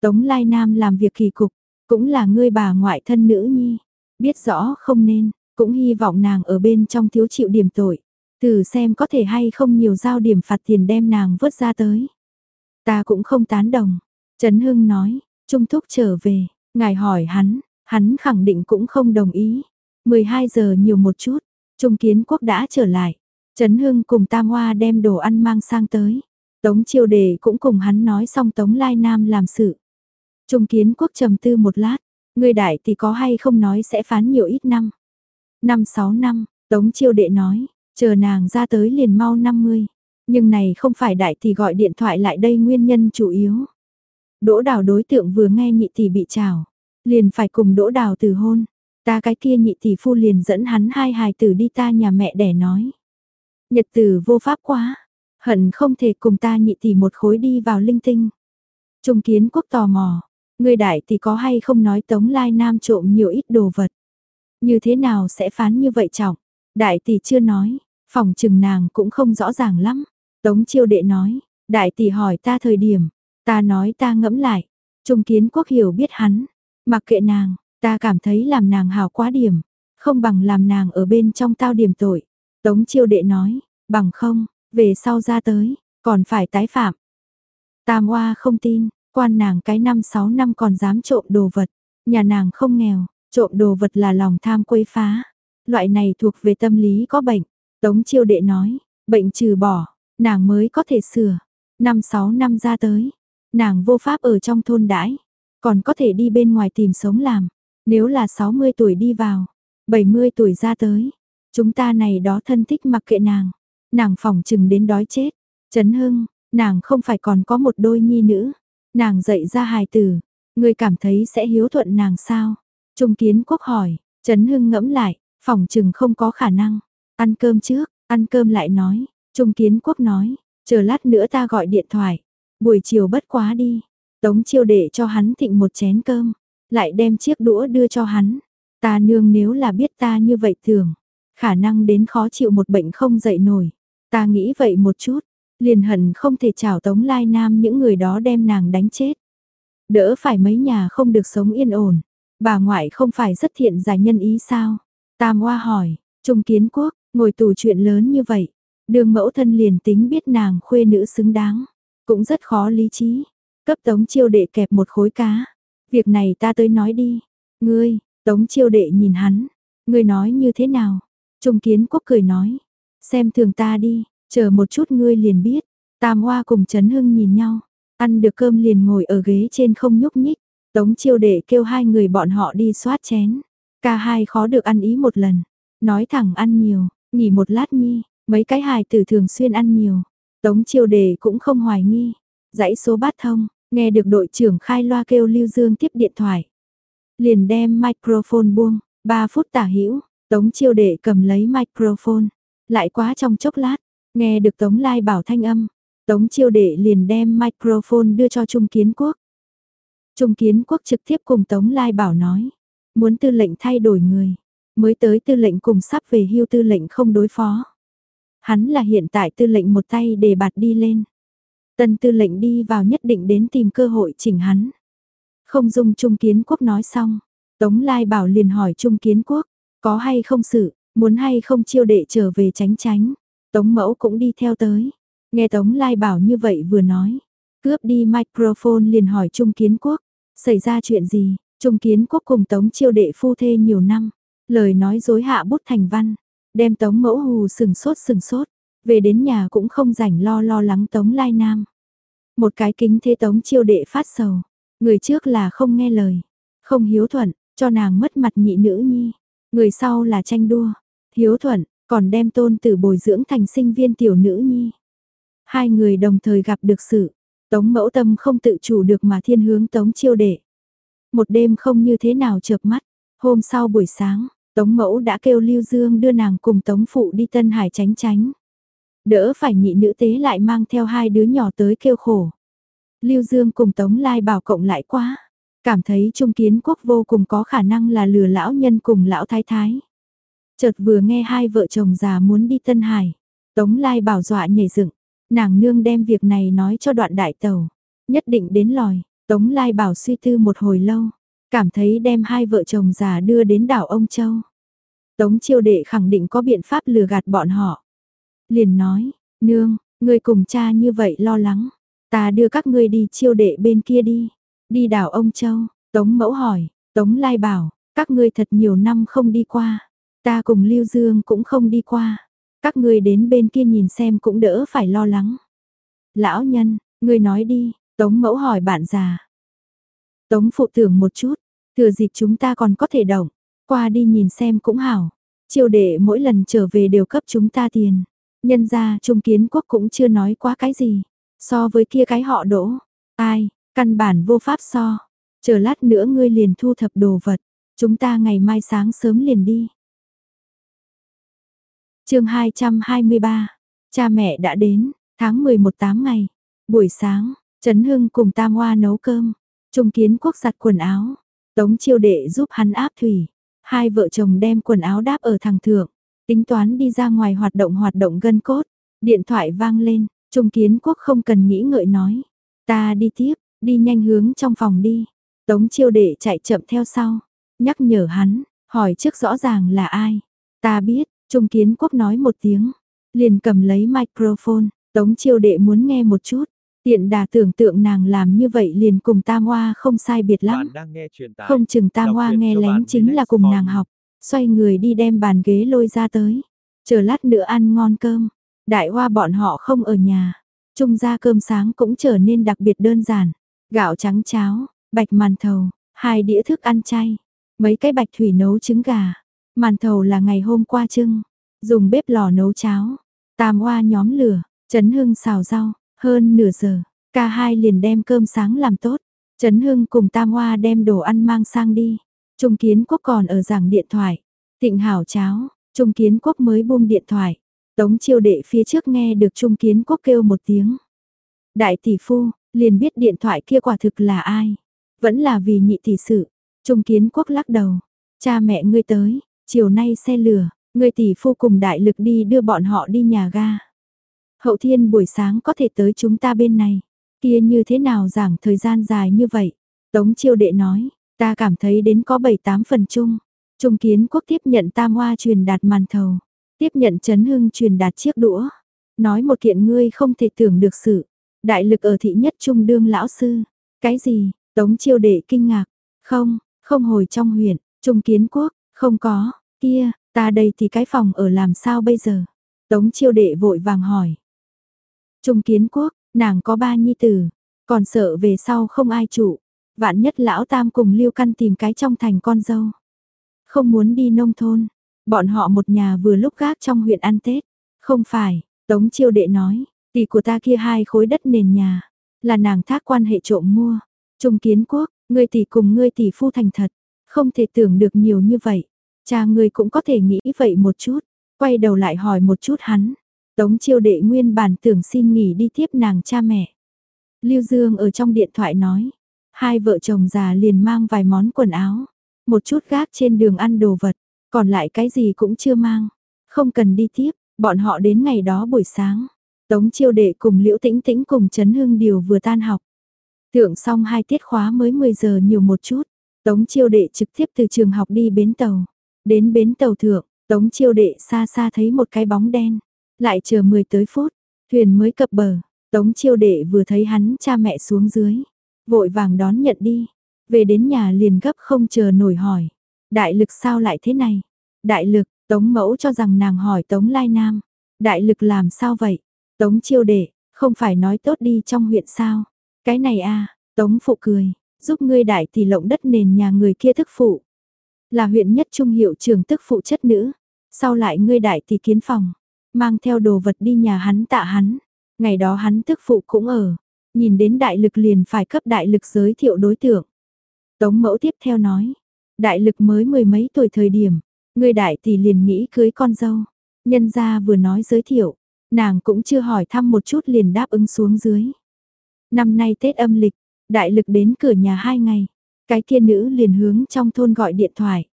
Tống Lai Nam làm việc kỳ cục, cũng là ngươi bà ngoại thân nữ nhi. Biết rõ không nên, cũng hy vọng nàng ở bên trong thiếu chịu điểm tội. Từ xem có thể hay không nhiều giao điểm phạt tiền đem nàng vớt ra tới. Ta cũng không tán đồng. Trấn Hưng nói, Trung Thúc trở về, ngài hỏi hắn, hắn khẳng định cũng không đồng ý. 12 giờ nhiều một chút, Trung Kiến Quốc đã trở lại. Trấn Hưng cùng Tam Hoa đem đồ ăn mang sang tới. Tống Chiêu Đề cũng cùng hắn nói xong Tống Lai Nam làm sự. Trung Kiến Quốc trầm tư một lát, người đại thì có hay không nói sẽ phán nhiều ít năm. Năm sáu năm, Tống Chiêu Đệ nói, chờ nàng ra tới liền mau 50. Nhưng này không phải đại thì gọi điện thoại lại đây nguyên nhân chủ yếu. Đỗ đào đối tượng vừa nghe nhị tỷ bị trào, liền phải cùng đỗ đào từ hôn. Ta cái kia nhị tỷ phu liền dẫn hắn hai hài tử đi ta nhà mẹ để nói. Nhật tử vô pháp quá, hận không thể cùng ta nhị tỷ một khối đi vào linh tinh. Trung kiến quốc tò mò, người đại tỷ có hay không nói tống lai nam trộm nhiều ít đồ vật. Như thế nào sẽ phán như vậy trọng? Đại tỷ chưa nói, phòng trừng nàng cũng không rõ ràng lắm. Tống chiêu đệ nói, đại tỷ hỏi ta thời điểm, Ta nói ta ngẫm lại, Trung Kiến Quốc hiểu biết hắn, mặc kệ nàng, ta cảm thấy làm nàng hào quá điểm, không bằng làm nàng ở bên trong tao điểm tội. Tống chiêu đệ nói, bằng không, về sau ra tới, còn phải tái phạm. Tam Hoa không tin, quan nàng cái năm sáu năm còn dám trộm đồ vật, nhà nàng không nghèo, trộm đồ vật là lòng tham quấy phá. Loại này thuộc về tâm lý có bệnh, Tống chiêu đệ nói, bệnh trừ bỏ, nàng mới có thể sửa. Năm sáu năm ra tới, Nàng vô pháp ở trong thôn đãi, còn có thể đi bên ngoài tìm sống làm. Nếu là 60 tuổi đi vào, 70 tuổi ra tới, chúng ta này đó thân thích mặc kệ nàng. Nàng phòng chừng đến đói chết. Trấn Hưng, nàng không phải còn có một đôi nhi nữ. Nàng dạy ra hài tử, người cảm thấy sẽ hiếu thuận nàng sao? Trung Kiến Quốc hỏi, Trấn Hưng ngẫm lại, phòng chừng không có khả năng. Ăn cơm trước, ăn cơm lại nói. Trung Kiến Quốc nói, chờ lát nữa ta gọi điện thoại. Buổi chiều bất quá đi, Tống chiêu để cho hắn thịnh một chén cơm, lại đem chiếc đũa đưa cho hắn. Ta nương nếu là biết ta như vậy thường, khả năng đến khó chịu một bệnh không dậy nổi. Ta nghĩ vậy một chút, liền hận không thể chào Tống Lai Nam những người đó đem nàng đánh chết. Đỡ phải mấy nhà không được sống yên ổn. Bà ngoại không phải rất thiện giải nhân ý sao? Tam Hoa hỏi, Trung Kiến Quốc, ngồi tù chuyện lớn như vậy. Đường mẫu thân liền tính biết nàng khuê nữ xứng đáng. Cũng rất khó lý trí. Cấp tống chiêu đệ kẹp một khối cá. Việc này ta tới nói đi. Ngươi, tống chiêu đệ nhìn hắn. Ngươi nói như thế nào? Trung kiến quốc cười nói. Xem thường ta đi, chờ một chút ngươi liền biết. Tam Hoa cùng Trấn Hưng nhìn nhau. Ăn được cơm liền ngồi ở ghế trên không nhúc nhích. Tống chiêu đệ kêu hai người bọn họ đi xoát chén. cả hai khó được ăn ý một lần. Nói thẳng ăn nhiều, nghỉ một lát nhi, mấy cái hài tử thường xuyên ăn nhiều. Tống chiêu đề cũng không hoài nghi. Dãy số bát thông, nghe được đội trưởng khai loa kêu Lưu Dương tiếp điện thoại. Liền đem microphone buông, 3 phút tả hữu Tống chiêu đệ cầm lấy microphone. Lại quá trong chốc lát, Nghe được Tống Lai bảo thanh âm, Tống chiêu đệ liền đem microphone đưa cho Trung Kiến Quốc. Trung Kiến Quốc trực tiếp cùng Tống Lai bảo nói, muốn tư lệnh thay đổi người, mới tới tư lệnh cùng sắp về hưu tư lệnh không đối phó. Hắn là hiện tại tư lệnh một tay để bạt đi lên. Tân tư lệnh đi vào nhất định đến tìm cơ hội chỉnh hắn. Không dung Trung Kiến Quốc nói xong, Tống Lai bảo liền hỏi Trung Kiến Quốc, có hay không sự, muốn hay không chiêu đệ trở về tránh tránh. Tống mẫu cũng đi theo tới. Nghe Tống Lai bảo như vậy vừa nói. Cướp đi microphone liền hỏi Trung Kiến Quốc. Xảy ra chuyện gì? Trung Kiến Quốc cùng Tống chiêu đệ phu thê nhiều năm. Lời nói dối hạ bút thành văn. Đem Tống mẫu hù sừng sốt sừng sốt. Về đến nhà cũng không rảnh lo lo lắng Tống Lai Nam. Một cái kính thế Tống chiêu đệ phát sầu. Người trước là không nghe lời. Không hiếu thuận, cho nàng mất mặt nhị nữ nhi. Người sau là tranh đua. Hiếu thuận, còn đem tôn tử bồi dưỡng thành sinh viên tiểu nữ nhi. Hai người đồng thời gặp được sự, tống mẫu tâm không tự chủ được mà thiên hướng tống chiêu đệ. Một đêm không như thế nào chợp mắt, hôm sau buổi sáng, tống mẫu đã kêu Lưu Dương đưa nàng cùng tống phụ đi Tân Hải tránh tránh. Đỡ phải nhị nữ tế lại mang theo hai đứa nhỏ tới kêu khổ. Lưu Dương cùng Tống Lai bảo cộng lại quá, cảm thấy Trung Kiến Quốc vô cùng có khả năng là lừa lão nhân cùng lão thái thái. Chợt vừa nghe hai vợ chồng già muốn đi Tân Hải, Tống Lai bảo dọa nhảy dựng, nàng nương đem việc này nói cho đoạn đại tàu, nhất định đến lòi, Tống Lai bảo suy tư một hồi lâu, cảm thấy đem hai vợ chồng già đưa đến đảo ông Châu. Tống chiêu đệ khẳng định có biện pháp lừa gạt bọn họ. Liền nói, nương, ngươi cùng cha như vậy lo lắng, ta đưa các ngươi đi chiêu đệ bên kia đi, đi đảo ông Châu, Tống mẫu hỏi, Tống Lai bảo, các ngươi thật nhiều năm không đi qua. Ta cùng Lưu Dương cũng không đi qua. Các ngươi đến bên kia nhìn xem cũng đỡ phải lo lắng. Lão nhân, ngươi nói đi, Tống mẫu hỏi bạn già. Tống phụ tưởng một chút, thừa dịp chúng ta còn có thể động, qua đi nhìn xem cũng hảo. Triều đệ mỗi lần trở về đều cấp chúng ta tiền. Nhân ra Trung Kiến Quốc cũng chưa nói quá cái gì. So với kia cái họ đỗ. Ai, căn bản vô pháp so. Chờ lát nữa ngươi liền thu thập đồ vật. Chúng ta ngày mai sáng sớm liền đi chương 223, cha mẹ đã đến, tháng 11 8 ngày, buổi sáng, Trấn Hưng cùng Tam Hoa nấu cơm, Trung Kiến Quốc giặt quần áo, Tống Chiêu Đệ giúp hắn áp thủy, hai vợ chồng đem quần áo đáp ở thằng thượng, tính toán đi ra ngoài hoạt động hoạt động gân cốt, điện thoại vang lên, Trung Kiến Quốc không cần nghĩ ngợi nói, ta đi tiếp, đi nhanh hướng trong phòng đi, Tống Chiêu Đệ chạy chậm theo sau, nhắc nhở hắn, hỏi trước rõ ràng là ai, ta biết, Trung Kiến Quốc nói một tiếng, liền cầm lấy microphone, Tống Chiêu Đệ muốn nghe một chút. Tiện đà tưởng tượng nàng làm như vậy liền cùng Tam Hoa không sai biệt lắm. Không chừng Tam Hoa nghe lén chính là cùng nàng học. Xoay người đi đem bàn ghế lôi ra tới. Chờ lát nữa ăn ngon cơm. Đại Hoa bọn họ không ở nhà. Trung ra cơm sáng cũng trở nên đặc biệt đơn giản. Gạo trắng cháo, bạch màn thầu, hai đĩa thức ăn chay. Mấy cái bạch thủy nấu trứng gà. Màn thầu là ngày hôm qua trưng, dùng bếp lò nấu cháo, tam hoa nhóm lửa, Trấn Hưng xào rau, hơn nửa giờ, ca hai liền đem cơm sáng làm tốt. Trấn Hưng cùng Tam Hoa đem đồ ăn mang sang đi. Trung Kiến Quốc còn ở giảng điện thoại. Thịnh hảo cháo, Trung Kiến Quốc mới buông điện thoại. Tống chiêu đệ phía trước nghe được Trung Kiến Quốc kêu một tiếng. Đại tỷ phu, liền biết điện thoại kia quả thực là ai. Vẫn là vì nhị tỷ sự. Trung Kiến Quốc lắc đầu. Cha mẹ ngươi tới, chiều nay xe lửa, người tỷ phu cùng đại lực đi đưa bọn họ đi nhà ga. Hậu thiên buổi sáng có thể tới chúng ta bên này, kia như thế nào giảng thời gian dài như vậy? Tống chiêu đệ nói, ta cảm thấy đến có 7-8 phần chung. Trung kiến quốc tiếp nhận tam hoa truyền đạt màn thầu, tiếp nhận chấn hưng truyền đạt chiếc đũa. Nói một kiện ngươi không thể tưởng được sự. Đại lực ở thị nhất trung đương lão sư. Cái gì? Tống chiêu đệ kinh ngạc. Không, không hồi trong huyện. Trung kiến quốc, không có, kia, ta đây thì cái phòng ở làm sao bây giờ? Tống chiêu đệ vội vàng hỏi. Trung kiến quốc, nàng có ba nhi tử, còn sợ về sau không ai trụ. Vạn nhất lão tam cùng lưu căn tìm cái trong thành con dâu. Không muốn đi nông thôn, bọn họ một nhà vừa lúc gác trong huyện ăn Tết. Không phải, Tống chiêu đệ nói, tỷ của ta kia hai khối đất nền nhà, là nàng thác quan hệ trộm mua. Trung kiến quốc, ngươi tỷ cùng ngươi tỷ phu thành thật, không thể tưởng được nhiều như vậy. Cha ngươi cũng có thể nghĩ vậy một chút, quay đầu lại hỏi một chút hắn. Tống chiêu đệ nguyên bản tưởng xin nghỉ đi tiếp nàng cha mẹ. Lưu Dương ở trong điện thoại nói, hai vợ chồng già liền mang vài món quần áo, một chút gác trên đường ăn đồ vật, còn lại cái gì cũng chưa mang, không cần đi tiếp, bọn họ đến ngày đó buổi sáng. Tống chiêu đệ cùng Liễu Tĩnh Tĩnh cùng Trấn Hưng Điều vừa tan học. Thượng xong hai tiết khóa mới 10 giờ nhiều một chút, Tống chiêu đệ trực tiếp từ trường học đi bến tàu. Đến bến tàu thượng, Tống chiêu đệ xa xa thấy một cái bóng đen, lại chờ 10 tới phút, thuyền mới cập bờ. Tống chiêu đệ vừa thấy hắn cha mẹ xuống dưới, vội vàng đón nhận đi, về đến nhà liền gấp không chờ nổi hỏi. Đại lực sao lại thế này? Đại lực, Tống mẫu cho rằng nàng hỏi Tống Lai Nam. Đại lực làm sao vậy? Tống chiêu đệ, không phải nói tốt đi trong huyện sao? Cái này a Tống phụ cười, giúp ngươi đại tỷ lộng đất nền nhà người kia thức phụ. Là huyện nhất trung hiệu trường tức phụ chất nữ. Sau lại ngươi đại tỷ kiến phòng, mang theo đồ vật đi nhà hắn tạ hắn. Ngày đó hắn tức phụ cũng ở, nhìn đến đại lực liền phải cấp đại lực giới thiệu đối tượng. Tống mẫu tiếp theo nói, đại lực mới mười mấy tuổi thời điểm, người đại tỷ liền nghĩ cưới con dâu. Nhân gia vừa nói giới thiệu, nàng cũng chưa hỏi thăm một chút liền đáp ứng xuống dưới. Năm nay Tết âm lịch, đại lực đến cửa nhà hai ngày, cái kia nữ liền hướng trong thôn gọi điện thoại.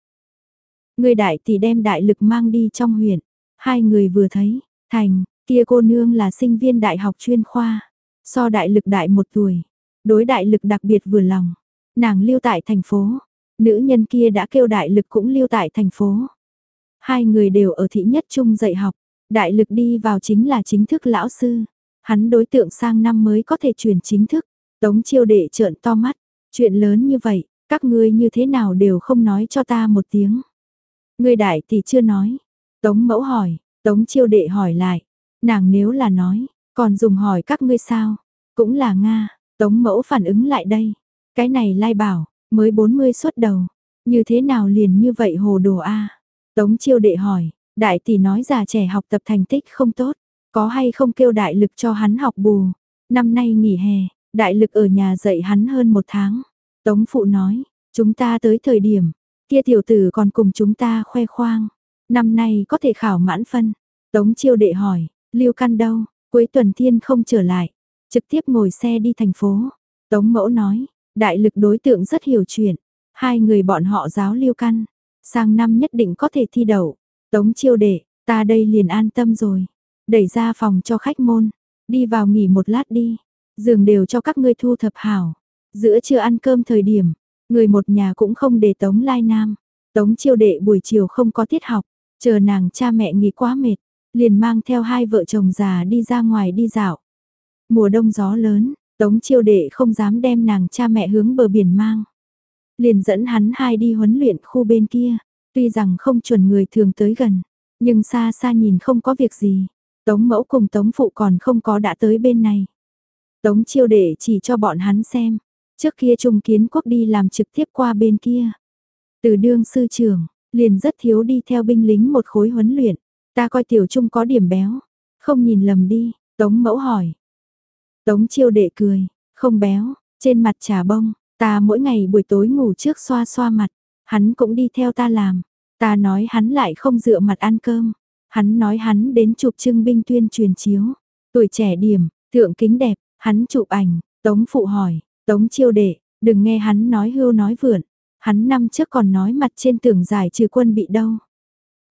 Người đại tỷ đem đại lực mang đi trong huyện, hai người vừa thấy, thành, kia cô nương là sinh viên đại học chuyên khoa, so đại lực đại một tuổi, đối đại lực đặc biệt vừa lòng, nàng lưu tại thành phố, nữ nhân kia đã kêu đại lực cũng lưu tại thành phố. Hai người đều ở thị nhất trung dạy học, đại lực đi vào chính là chính thức lão sư, hắn đối tượng sang năm mới có thể truyền chính thức, tống chiêu đệ trợn to mắt, chuyện lớn như vậy, các ngươi như thế nào đều không nói cho ta một tiếng. Người đại thì chưa nói, tống mẫu hỏi, tống chiêu đệ hỏi lại, nàng nếu là nói, còn dùng hỏi các ngươi sao, cũng là Nga, tống mẫu phản ứng lại đây, cái này lai bảo, mới 40 xuất đầu, như thế nào liền như vậy hồ đồ a Tống chiêu đệ hỏi, đại tỷ nói già trẻ học tập thành tích không tốt, có hay không kêu đại lực cho hắn học bù. Năm nay nghỉ hè, đại lực ở nhà dạy hắn hơn một tháng. Tống phụ nói, chúng ta tới thời điểm, kia tiểu tử còn cùng chúng ta khoe khoang. Năm nay có thể khảo mãn phân. Tống chiêu đệ hỏi, lưu căn đâu, cuối tuần thiên không trở lại. Trực tiếp ngồi xe đi thành phố. Tống mẫu nói, đại lực đối tượng rất hiểu chuyện. Hai người bọn họ giáo lưu căn. Sang năm nhất định có thể thi đậu. Tống chiêu đệ, ta đây liền an tâm rồi. Đẩy ra phòng cho khách môn. Đi vào nghỉ một lát đi. Giường đều cho các ngươi thu thập hảo. Giữa trưa ăn cơm thời điểm. Người một nhà cũng không để Tống Lai Nam. Tống chiêu đệ buổi chiều không có tiết học. Chờ nàng cha mẹ nghỉ quá mệt. Liền mang theo hai vợ chồng già đi ra ngoài đi dạo. Mùa đông gió lớn, Tống chiêu đệ không dám đem nàng cha mẹ hướng bờ biển mang. Liền dẫn hắn hai đi huấn luyện khu bên kia. Tuy rằng không chuẩn người thường tới gần, nhưng xa xa nhìn không có việc gì. Tống mẫu cùng tống phụ còn không có đã tới bên này. Tống chiêu đệ chỉ cho bọn hắn xem. Trước kia Trung Kiến Quốc đi làm trực tiếp qua bên kia. Từ đương sư trưởng, liền rất thiếu đi theo binh lính một khối huấn luyện. Ta coi tiểu trung có điểm béo. Không nhìn lầm đi, Tống mẫu hỏi. Tống chiêu đệ cười, không béo, trên mặt trà bông, ta mỗi ngày buổi tối ngủ trước xoa xoa mặt. Hắn cũng đi theo ta làm. Ta nói hắn lại không dựa mặt ăn cơm. Hắn nói hắn đến chụp trưng binh tuyên truyền chiếu. Tuổi trẻ điểm, thượng kính đẹp, hắn chụp ảnh, Tống phụ hỏi, Tống chiêu đệ, đừng nghe hắn nói hưu nói vượn. Hắn năm trước còn nói mặt trên tưởng giải trừ quân bị đâu.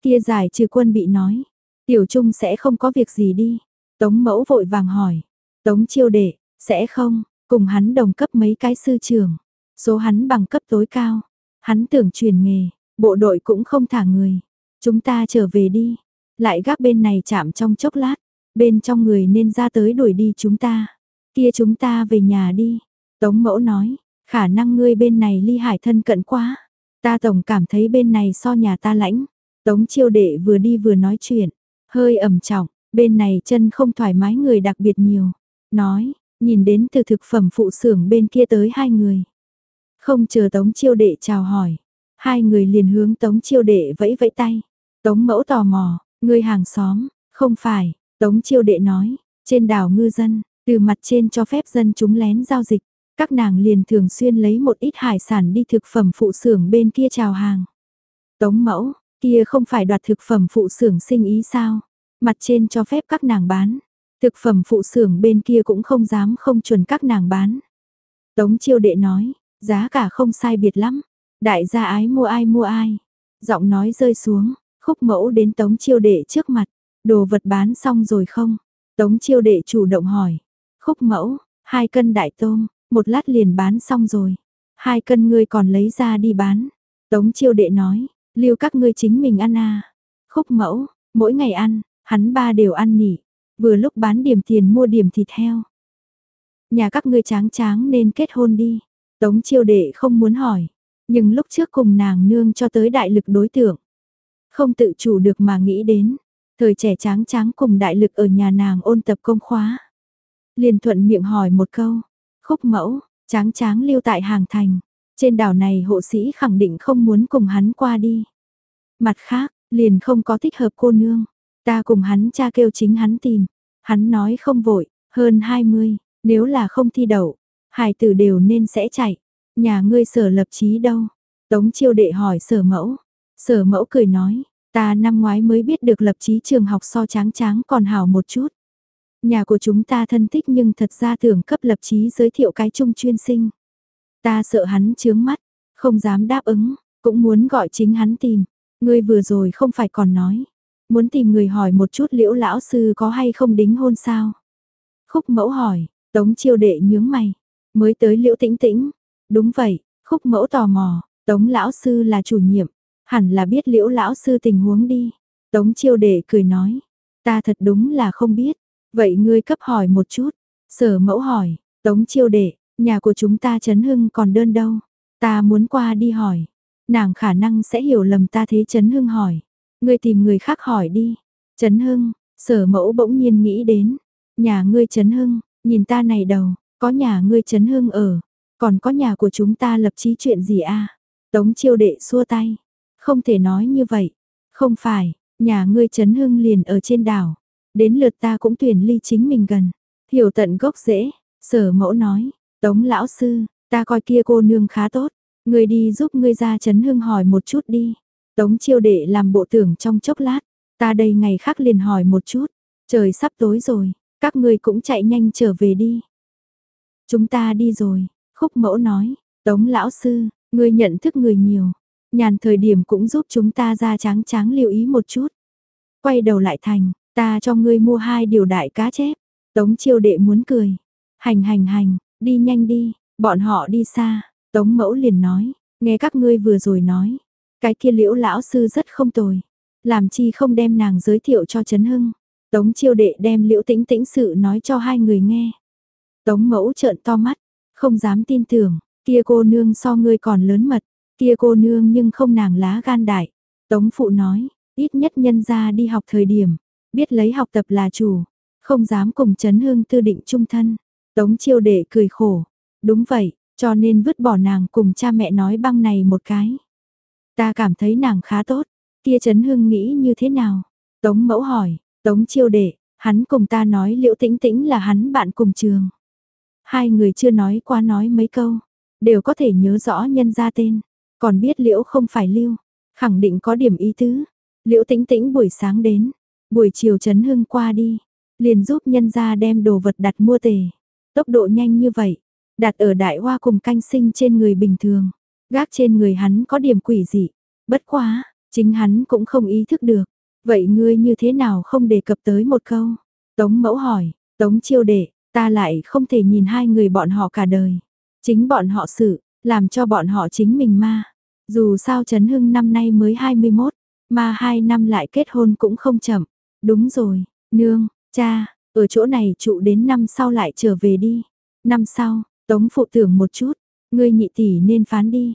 Kia giải trừ quân bị nói, tiểu trung sẽ không có việc gì đi. Tống mẫu vội vàng hỏi, Tống chiêu đệ, sẽ không, cùng hắn đồng cấp mấy cái sư trường. Số hắn bằng cấp tối cao. Hắn tưởng truyền nghề, bộ đội cũng không thả người. Chúng ta trở về đi. Lại gác bên này chạm trong chốc lát. Bên trong người nên ra tới đuổi đi chúng ta. Kia chúng ta về nhà đi. Tống mẫu nói, khả năng ngươi bên này ly hải thân cận quá. Ta tổng cảm thấy bên này so nhà ta lãnh. Tống chiêu đệ vừa đi vừa nói chuyện. Hơi ẩm trọng, bên này chân không thoải mái người đặc biệt nhiều. Nói, nhìn đến từ thực phẩm phụ xưởng bên kia tới hai người. Không chờ Tống chiêu đệ chào hỏi. Hai người liền hướng Tống chiêu đệ vẫy vẫy tay. Tống mẫu tò mò, người hàng xóm, không phải, Tống chiêu đệ nói, trên đảo ngư dân, từ mặt trên cho phép dân chúng lén giao dịch, các nàng liền thường xuyên lấy một ít hải sản đi thực phẩm phụ xưởng bên kia chào hàng. Tống mẫu, kia không phải đoạt thực phẩm phụ xưởng sinh ý sao? Mặt trên cho phép các nàng bán. Thực phẩm phụ xưởng bên kia cũng không dám không chuẩn các nàng bán. Tống chiêu đệ nói, giá cả không sai biệt lắm. Đại gia ái mua ai mua ai. Giọng nói rơi xuống, khúc mẫu đến tống chiêu đệ trước mặt. Đồ vật bán xong rồi không? Tống chiêu đệ chủ động hỏi. Khúc mẫu, hai cân đại tôm, một lát liền bán xong rồi. Hai cân ngươi còn lấy ra đi bán. Tống chiêu đệ nói, lưu các ngươi chính mình ăn à. Khúc mẫu, mỗi ngày ăn, hắn ba đều ăn nỉ Vừa lúc bán điểm tiền mua điểm thịt heo. Nhà các ngươi tráng tráng nên kết hôn đi. Tống chiêu đệ không muốn hỏi. Nhưng lúc trước cùng nàng nương cho tới đại lực đối tượng. Không tự chủ được mà nghĩ đến. Thời trẻ tráng tráng cùng đại lực ở nhà nàng ôn tập công khóa. Liền thuận miệng hỏi một câu. Khúc mẫu, tráng tráng lưu tại hàng thành. Trên đảo này hộ sĩ khẳng định không muốn cùng hắn qua đi. Mặt khác, liền không có thích hợp cô nương. Ta cùng hắn cha kêu chính hắn tìm. Hắn nói không vội, hơn 20, nếu là không thi đậu, hài tử đều nên sẽ chạy. Nhà ngươi sở lập trí đâu? Tống chiêu đệ hỏi sở mẫu. Sở mẫu cười nói, ta năm ngoái mới biết được lập trí trường học so tráng tráng còn hảo một chút. Nhà của chúng ta thân thích nhưng thật ra tưởng cấp lập chí giới thiệu cái chung chuyên sinh. Ta sợ hắn chướng mắt, không dám đáp ứng, cũng muốn gọi chính hắn tìm. Ngươi vừa rồi không phải còn nói, muốn tìm người hỏi một chút liễu lão sư có hay không đính hôn sao? Khúc mẫu hỏi, tống chiêu đệ nhướng mày, mới tới liễu tĩnh tĩnh. Đúng vậy, khúc mẫu tò mò, tống lão sư là chủ nhiệm, hẳn là biết liễu lão sư tình huống đi. Tống chiêu đệ cười nói, ta thật đúng là không biết, vậy ngươi cấp hỏi một chút. Sở mẫu hỏi, tống chiêu đệ, nhà của chúng ta Trấn Hưng còn đơn đâu, ta muốn qua đi hỏi. Nàng khả năng sẽ hiểu lầm ta thế Trấn Hưng hỏi. Ngươi tìm người khác hỏi đi. Trấn Hưng, sở mẫu bỗng nhiên nghĩ đến. Nhà ngươi Trấn Hưng, nhìn ta này đầu, có nhà ngươi Trấn Hưng ở. Còn có nhà của chúng ta lập chí chuyện gì a Tống chiêu đệ xua tay. Không thể nói như vậy. Không phải, nhà ngươi Trấn Hưng liền ở trên đảo. Đến lượt ta cũng tuyển ly chính mình gần. Hiểu tận gốc dễ. Sở mẫu nói. Tống lão sư, ta coi kia cô nương khá tốt. Người đi giúp ngươi ra Trấn hương hỏi một chút đi. Tống chiêu đệ làm bộ tưởng trong chốc lát. Ta đây ngày khác liền hỏi một chút. Trời sắp tối rồi, các ngươi cũng chạy nhanh trở về đi. Chúng ta đi rồi, khúc mẫu nói. Tống lão sư, ngươi nhận thức người nhiều. Nhàn thời điểm cũng giúp chúng ta ra tráng tráng lưu ý một chút. Quay đầu lại thành, ta cho ngươi mua hai điều đại cá chép. Tống chiêu đệ muốn cười. Hành hành hành, đi nhanh đi, bọn họ đi xa. Tống mẫu liền nói, nghe các ngươi vừa rồi nói, cái kia liễu lão sư rất không tồi, làm chi không đem nàng giới thiệu cho Trấn Hưng. Tống chiêu đệ đem liễu tĩnh tĩnh sự nói cho hai người nghe. Tống mẫu trợn to mắt, không dám tin tưởng, kia cô nương so ngươi còn lớn mật, kia cô nương nhưng không nàng lá gan đại. Tống phụ nói, ít nhất nhân ra đi học thời điểm, biết lấy học tập là chủ, không dám cùng Trấn hương tư định trung thân. Tống chiêu đệ cười khổ, đúng vậy, cho nên vứt bỏ nàng cùng cha mẹ nói băng này một cái. Ta cảm thấy nàng khá tốt, kia Trấn hương nghĩ như thế nào? Tống mẫu hỏi, Tống chiêu đệ, hắn cùng ta nói liễu tĩnh tĩnh là hắn bạn cùng trường. Hai người chưa nói qua nói mấy câu, đều có thể nhớ rõ nhân ra tên, còn biết liễu không phải lưu, khẳng định có điểm ý tứ. Liễu tĩnh tĩnh buổi sáng đến, buổi chiều Trấn Hưng qua đi, liền giúp nhân ra đem đồ vật đặt mua tề. Tốc độ nhanh như vậy, đặt ở đại hoa cùng canh sinh trên người bình thường, gác trên người hắn có điểm quỷ dị, bất quá, chính hắn cũng không ý thức được. Vậy ngươi như thế nào không đề cập tới một câu? Tống mẫu hỏi, tống chiêu đệ, ta lại không thể nhìn hai người bọn họ cả đời. Chính bọn họ xử, làm cho bọn họ chính mình ma. Dù sao Trấn Hưng năm nay mới 21, mà hai năm lại kết hôn cũng không chậm. Đúng rồi, nương, cha, ở chỗ này trụ đến năm sau lại trở về đi. Năm sau, Tống phụ tưởng một chút, ngươi nhị tỷ nên phán đi.